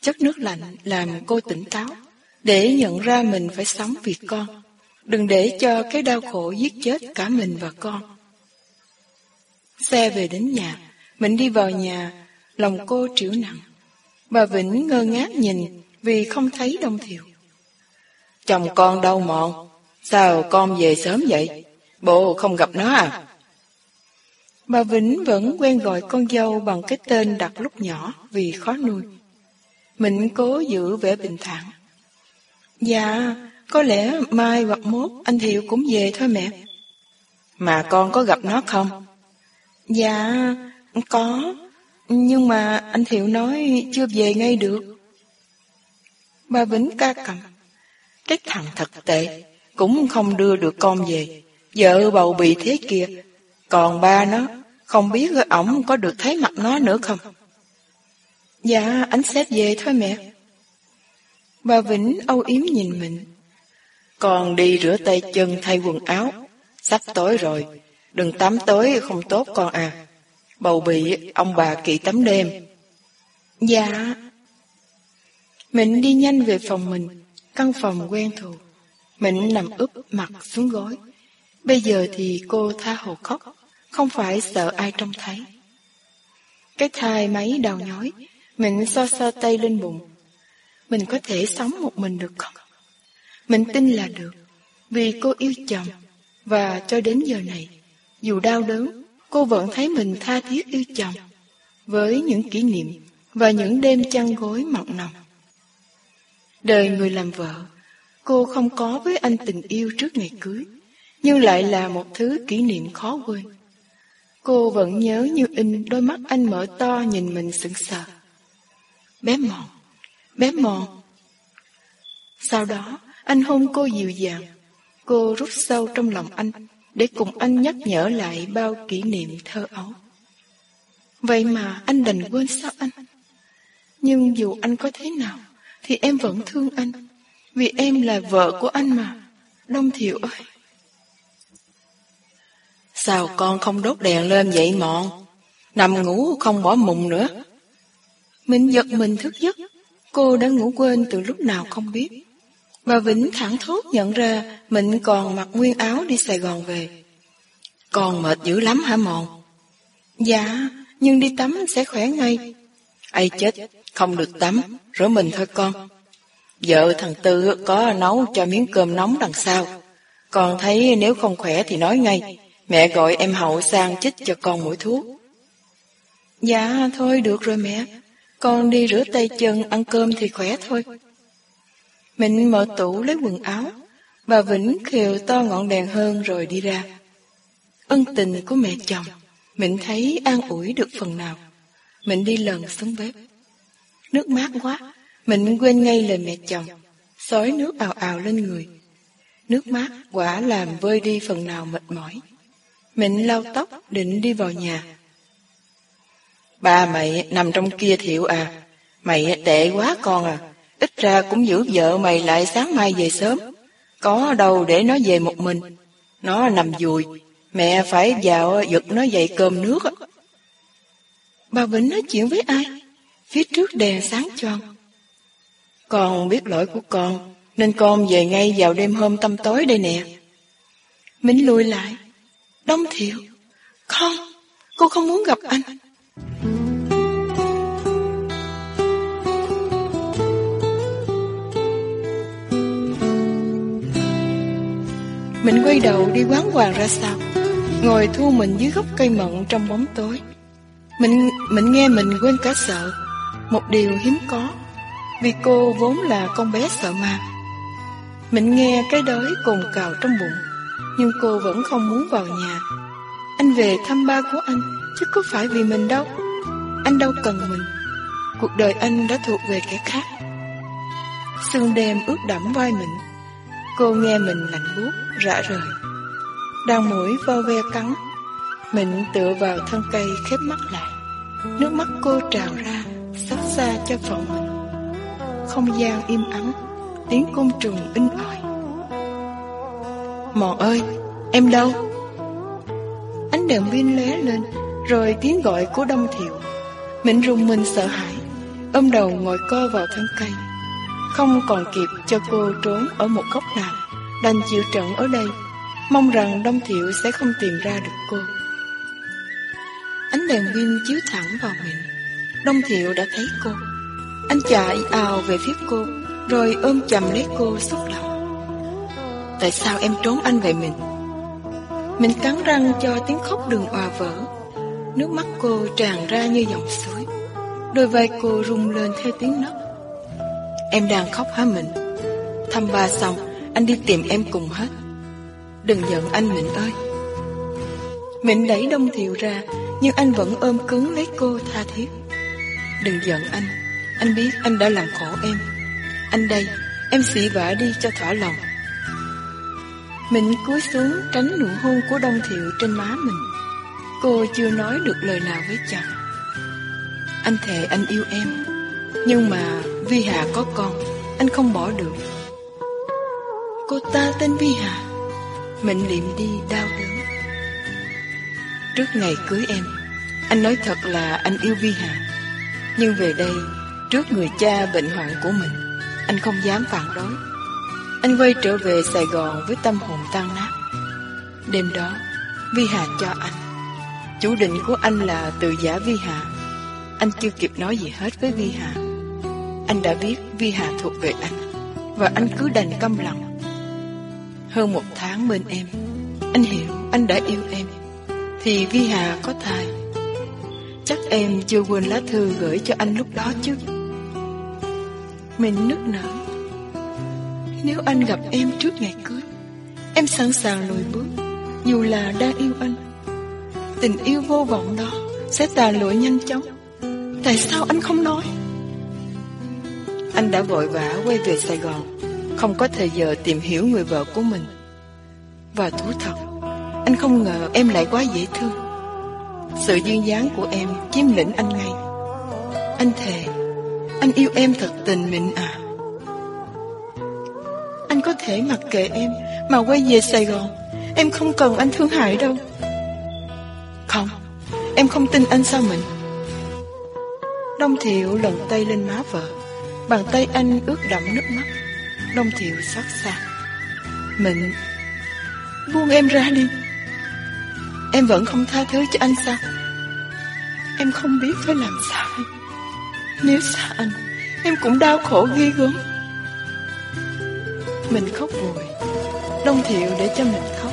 Chất nước lạnh làm cô tỉnh táo, để nhận ra mình phải sống vì con. Đừng để cho cái đau khổ giết chết cả mình và con. Xe về đến nhà, mình đi vào nhà, lòng cô triểu nặng. Bà Vĩnh ngơ ngác nhìn vì không thấy Đông Thiệu. Chồng con đâu mọn, sao con về sớm vậy? Bộ không gặp nó à? Bà Vĩnh vẫn quen gọi con dâu bằng cái tên đặt lúc nhỏ vì khó nuôi. Mình cố giữ vẻ bình thản. Dạ, có lẽ mai hoặc mốt anh Thiệu cũng về thôi mẹ. Mà con có gặp nó không? Dạ, có. Nhưng mà anh Thiệu nói chưa về ngay được. Ba Vĩnh ca cầm. Cái thằng thật tệ, cũng không đưa được con về. Vợ bầu bị thế kia. Còn ba nó, không biết ổng có được thấy mặt nó nữa không? Dạ, anh xếp về thôi mẹ. Bà Vĩnh âu yếm nhìn mình. Còn đi rửa tay chân thay quần áo. Sắp tối rồi, đừng tắm tối không tốt con à. Bầu bị ông bà kỵ tắm đêm. Dạ. Mình đi nhanh về phòng mình, căn phòng quen thuộc. Mình nằm úp mặt xuống gối. Bây giờ thì cô tha hồ khóc, không phải sợ ai trông thấy. Cái thai máy đau nhói, mình so so tay lên bụng. Mình có thể sống một mình được không? Mình tin là được, vì cô yêu chồng, và cho đến giờ này, dù đau đớn, cô vẫn thấy mình tha thiết yêu chồng, với những kỷ niệm và những đêm chăn gối mặn nồng. Đời người làm vợ, cô không có với anh tình yêu trước ngày cưới, nhưng lại là một thứ kỷ niệm khó quên. Cô vẫn nhớ như in đôi mắt anh mở to nhìn mình sững sờ. Bé mòn, bé mòn. Sau đó, anh hôn cô dịu dàng. Cô rút sâu trong lòng anh để cùng anh nhắc nhở lại bao kỷ niệm thơ ấu. Vậy mà anh đành quên sao anh? Nhưng dù anh có thế nào, thì em vẫn thương anh. Vì em là vợ của anh mà. Đông Thiệu ơi! Sao con không đốt đèn lên vậy mọn? Nằm ngủ không bỏ mùng nữa. Mình giật mình thức giấc. Cô đã ngủ quên từ lúc nào không biết. Bà Vĩnh thẳng thốt nhận ra mình còn mặc nguyên áo đi Sài Gòn về. Còn mệt dữ lắm hả mòn? Dạ, nhưng đi tắm sẽ khỏe ngay. Ây chết, không được tắm, rửa mình thôi con. Vợ thằng Tư có nấu cho miếng cơm nóng đằng sau. Con thấy nếu không khỏe thì nói ngay. Mẹ gọi em hậu sang chích cho con mũi thuốc. Dạ, thôi được rồi mẹ. Con đi rửa tay chân, ăn cơm thì khỏe thôi. Mình mở tủ lấy quần áo. Bà Vĩnh khều to ngọn đèn hơn rồi đi ra. Ân tình của mẹ chồng, mình thấy an ủi được phần nào. Mình đi lần xuống bếp. Nước mát quá, mình quên ngay lời mẹ chồng, xói nước ào ào lên người. Nước mát quả làm vơi đi phần nào mệt mỏi. Mình lau tóc định đi vào nhà. Ba mày nằm trong kia thiệu à, mày tệ quá con à, ít ra cũng giữ vợ mày lại sáng mai về sớm. Có đâu để nó về một mình, nó nằm dùi, mẹ phải vào giật nó dậy cơm nước. Bà Vĩnh nói chuyện với ai? Phía trước đèn sáng choang. Con biết lỗi của con, nên con về ngay vào đêm hôm tâm tối đây nè. mình lùi lại. Đông Thiệu. Không, cô không muốn gặp anh. Mình quay đầu đi quán hoàng ra sau Ngồi thu mình dưới gốc cây mận trong bóng tối Mình mình nghe mình quên cả sợ một điều hiếm có, Vì cô vốn là con bé sợ ma. Mình nghe cái đói cồn cào trong bụng, Nhưng cô vẫn không muốn vào nhà. Anh về thăm ba của anh, Chứ có phải vì mình đâu. Anh đâu cần mình. Cuộc đời anh đã thuộc về kẻ khác. Sương đêm ướt đẫm vai mình. Cô nghe mình lạnh buốt, rã rời. Đang mũi vo ve cắn. Mình tựa vào thân cây khép mắt lại. Nước mắt cô trào ra. Xót xa cho phận mình. Không gian im ắng, Tiếng côn trùng in ỏi. Mòn ơi, Em đâu? Ánh đèn pin lóe lên, Rồi tiếng gọi của Đông Thiệu. Mình rùng mình sợ hãi, Ôm đầu ngồi co vào thân cây. Không còn kịp cho cô trốn ở một góc nào, Đành chịu trận ở đây. Mong rằng Đông Thiệu sẽ không tìm ra được cô. Ánh đèn pin chiếu thẳng vào mình. Đông Thiệu đã thấy cô. Anh chạy ào về phía cô, Rồi ôm chầm lấy cô xúc động. Tại sao em trốn anh vậy mình? Mình cắn răng cho tiếng khóc đừng hòa vỡ. Nước mắt cô tràn ra như dòng suối. Đôi vai cô rung lên theo tiếng nấc. Em đang khóc hả mình? Thăm ba xong, Anh đi tìm em cùng hết. Đừng giận anh mình ơi. Mình đẩy Đông Thiệu ra, Nhưng anh vẫn ôm cứng lấy cô tha thiết. Đừng giận anh. Anh biết anh đã làm khổ em. Anh đây, Em xỉ vả đi cho thỏa lòng. Mình cúi xuống tránh nụ hôn của Đông Thiệu trên má mình. Cô chưa nói được lời nào với chồng Anh thề anh yêu em, Nhưng mà Vi Hà có con, Anh không bỏ được. Cô ta tên Vi Hà. Mệnh liệm đi đau đớn. Trước ngày cưới em, Anh nói thật là anh yêu Vi Hà. Nhưng về đây, Trước người cha bệnh hoạn của mình, Anh không dám phản đối. Anh quay trở về Sài Gòn với tâm hồn tan nát. Đêm đó, Vi Hà cho anh. Chủ định của anh là từ giả Vi Hà. Anh chưa kịp nói gì hết với Vi Hà. Anh đã biết Vi Hà thuộc về anh, Và anh cứ đành câm lặng hơn một tháng bên em, Anh hiểu anh đã yêu em, Thì Vi Hà có thai. Chắc em chưa quên lá thư gửi cho anh lúc đó chứ? Mình nức nở. Nếu anh gặp em trước ngày cưới Em sẵn sàng lùi bước Dù là đang yêu anh. Tình yêu vô vọng đó Sẽ tàn lụi nhanh chóng. Tại sao anh không nói? Anh đã vội vã quay về Sài Gòn không có thời giờ tìm hiểu người vợ của mình. Và thú thật, anh không ngờ em lại quá dễ thương. Sự duyên dáng của em chiếm lĩnh anh ngay. Anh thề, anh yêu em thật tình mịn à. Anh có thể mặc kệ em mà quay về Sài Gòn. Em không cần anh thương hại đâu. Không, em không tin anh sao mình. Đông Thiệu lần tay lên má vợ, bàn tay anh ướt đẫm nước mắt. Đông Thiệu xót xa mình Buông em ra đi Em vẫn không tha thứ cho anh sao? Em không biết phải làm sao. Nếu xa anh, Em cũng đau khổ ghi gớm. Mình khóc vội Đông Thiệu để cho mình khóc.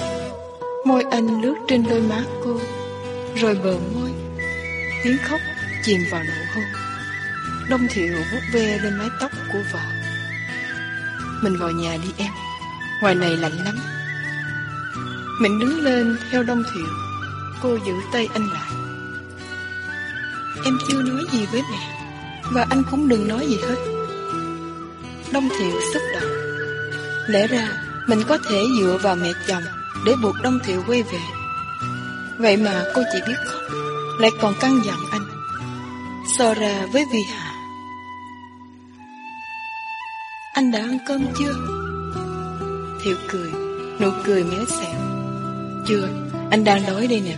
Môi anh lướt trên đôi má cô, Rồi bờ môi, Tiếng khóc chìm vào nụ hôn. Đông Thiệu vuốt ve lên mái tóc của vợ. Mình vào nhà đi em, Ngoài này lạnh lắm. Mình đứng lên theo Đông Thiệu. Cô giữ tay anh lại. Em chưa nói gì với mẹ Và anh cũng đừng nói gì hết. Đông Thiệu xúc động. Lẽ ra mình có thể dựa vào mẹ chồng Để buộc Đông Thiệu quay về. Vậy mà cô chỉ biết khóc Lại còn căng dặn anh. So ra với Vi Hà Anh đã ăn cơm chưa? Thiệu cười Nụ cười méo xẹo. Chưa, anh đang đói đây nè.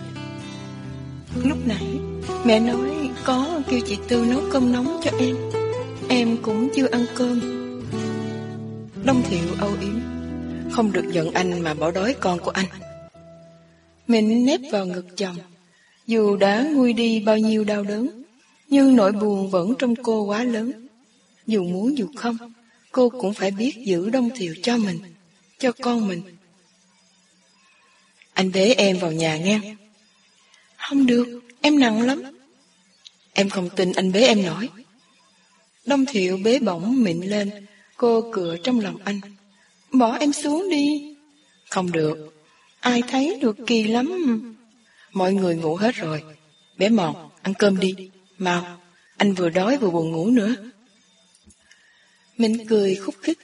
Lúc nãy, Mẹ nói có kêu chị Tư nấu cơm nóng cho em. Em cũng chưa ăn cơm. Đông Thiệu âu yếm. Không được giận anh mà bỏ đói con của anh. Mình nép vào ngực chồng. Dù đã nguôi đi bao nhiêu đau đớn, Nhưng nỗi buồn vẫn trong cô quá lớn. Dù muốn dù không, Cô cũng phải biết giữ Đông Thiệu cho mình, Cho con mình. Anh bế em vào nhà nghe. Không được, Em nặng lắm. Em không tin anh bế em nổi. Đông Thiệu bế bổng mịn lên, Cô cựa trong lòng anh. Bỏ em xuống đi. Không được, Ai thấy được kỳ lắm. Mọi người ngủ hết rồi. Bé mòn ăn cơm đi. Mau, Anh vừa đói vừa buồn ngủ nữa. Mình cười khúc khích,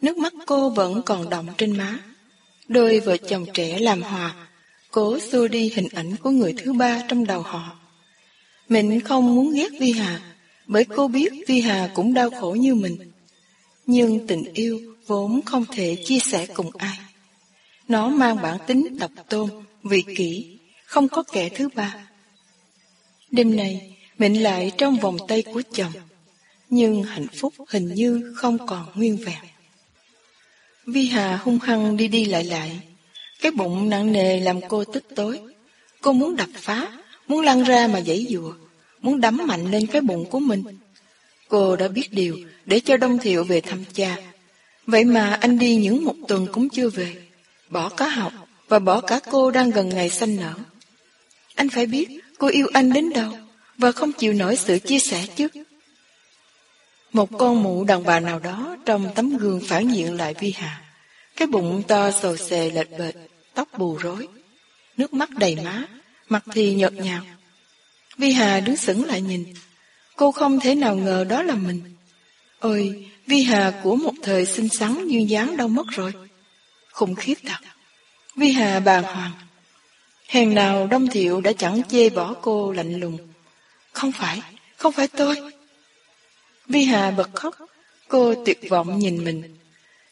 Nước mắt cô vẫn còn đọng trên má. Đôi vợ chồng trẻ làm hòa Cố xua đi hình ảnh của người thứ ba trong đầu họ. Mình không muốn ghét Vi Hà Bởi cô biết Vi Hà cũng đau khổ như mình. Nhưng tình yêu vốn không thể chia sẻ cùng ai. Nó mang bản tính độc tôn, vị kỷ Không có kẻ thứ ba. Đêm này Mình lại trong vòng tay của chồng Nhưng hạnh phúc hình như không còn nguyên vẹn. Vi Hà hung hăng đi đi lại lại cái bụng nặng nề làm cô tức tối. Cô muốn đập phá, muốn lăn ra mà giãy dùa, muốn đấm mạnh lên cái bụng của mình. Cô đã biết điều để cho Đông Thiệu về thăm cha. Vậy mà anh đi những một tuần cũng chưa về, bỏ cả học và bỏ cả cô đang gần ngày sanh nở. Anh phải biết cô yêu anh đến đâu và không chịu nổi sự chia sẻ chứ. Một con mụ đàn bà nào đó trong tấm gương phản diện lại Vi Hà. Cái bụng to sầu xề lệch bệt, tóc bù rối, nước mắt đầy má, mặt thì nhợt nhạt. Vi Hà đứng sững lại nhìn, cô không thể nào ngờ đó là mình. Ôi, Vi Hà của một thời xinh xắn duyên dáng đâu mất rồi. Khủng khiếp thật. Vi Hà bàng hoàng. Hèn nào Đông Thiệu đã chẳng chê bỏ cô lạnh lùng. Không phải, không phải tôi. Vi Hà bật khóc, cô tuyệt vọng nhìn mình.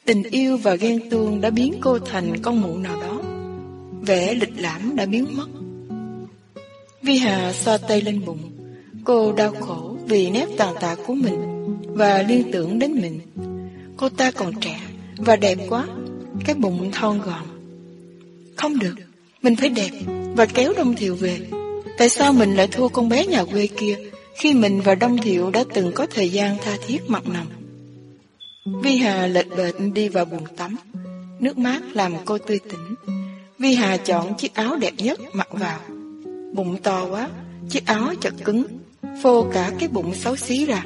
Tình yêu và ghen tuông đã biến cô thành con mụ nào đó. Vẻ lịch lãm đã biến mất. Vi Hà xoa tay lên bụng. Cô đau khổ vì nét tàn tạ của mình và liên tưởng đến mình. Cô ta còn trẻ và đẹp quá, cái bụng thon gọn. Không được, mình phải đẹp và kéo Đông Thiệu về. Tại sao mình lại thua con bé nhà quê kia khi mình và Đông Thiệu đã từng có thời gian tha thiết mặt nằm? Vi Hà lệch bệt đi vào buồng tắm. Nước mát làm cô tươi tỉnh. Vi Hà chọn chiếc áo đẹp nhất mặc vào. Bụng to quá, chiếc áo chật cứng, phô cả cái bụng xấu xí ra.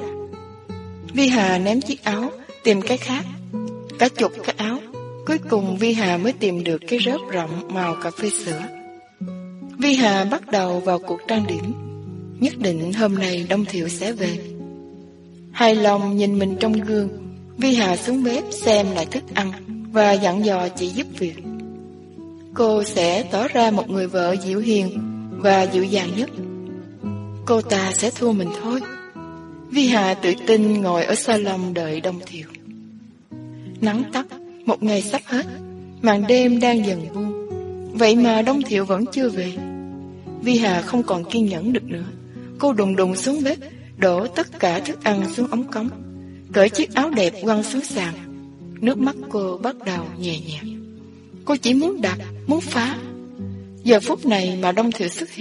Vi Hà ném chiếc áo, tìm cái khác. Cả chục cái áo. Cuối cùng Vi Hà mới tìm được cái rớp rộng màu cà phê sữa. Vi Hà bắt đầu vào cuộc trang điểm. Nhất định hôm nay Đông Thiệu sẽ về. Hài lòng nhìn mình trong gương, Vi Hà xuống bếp xem lại thức ăn và dặn dò chị giúp việc. Cô sẽ tỏ ra một người vợ dịu hiền và dịu dàng nhất. Cô ta sẽ thua mình thôi. Vi Hà tự tin ngồi ở salon đợi Đông Thiệu. Nắng tắt, một ngày sắp hết, màn đêm đang dần buông. Vậy mà Đông Thiệu vẫn chưa về. Vi Hà không còn kiên nhẫn được nữa. Cô đùng đùng xuống bếp, đổ tất cả thức ăn xuống ống cống cởi chiếc áo đẹp quăng xuống sàn. Nước mắt cô bắt đầu nhẹ nhàng Cô chỉ muốn đặt muốn phá. Giờ phút này mà Đông Thiệu xuất hiện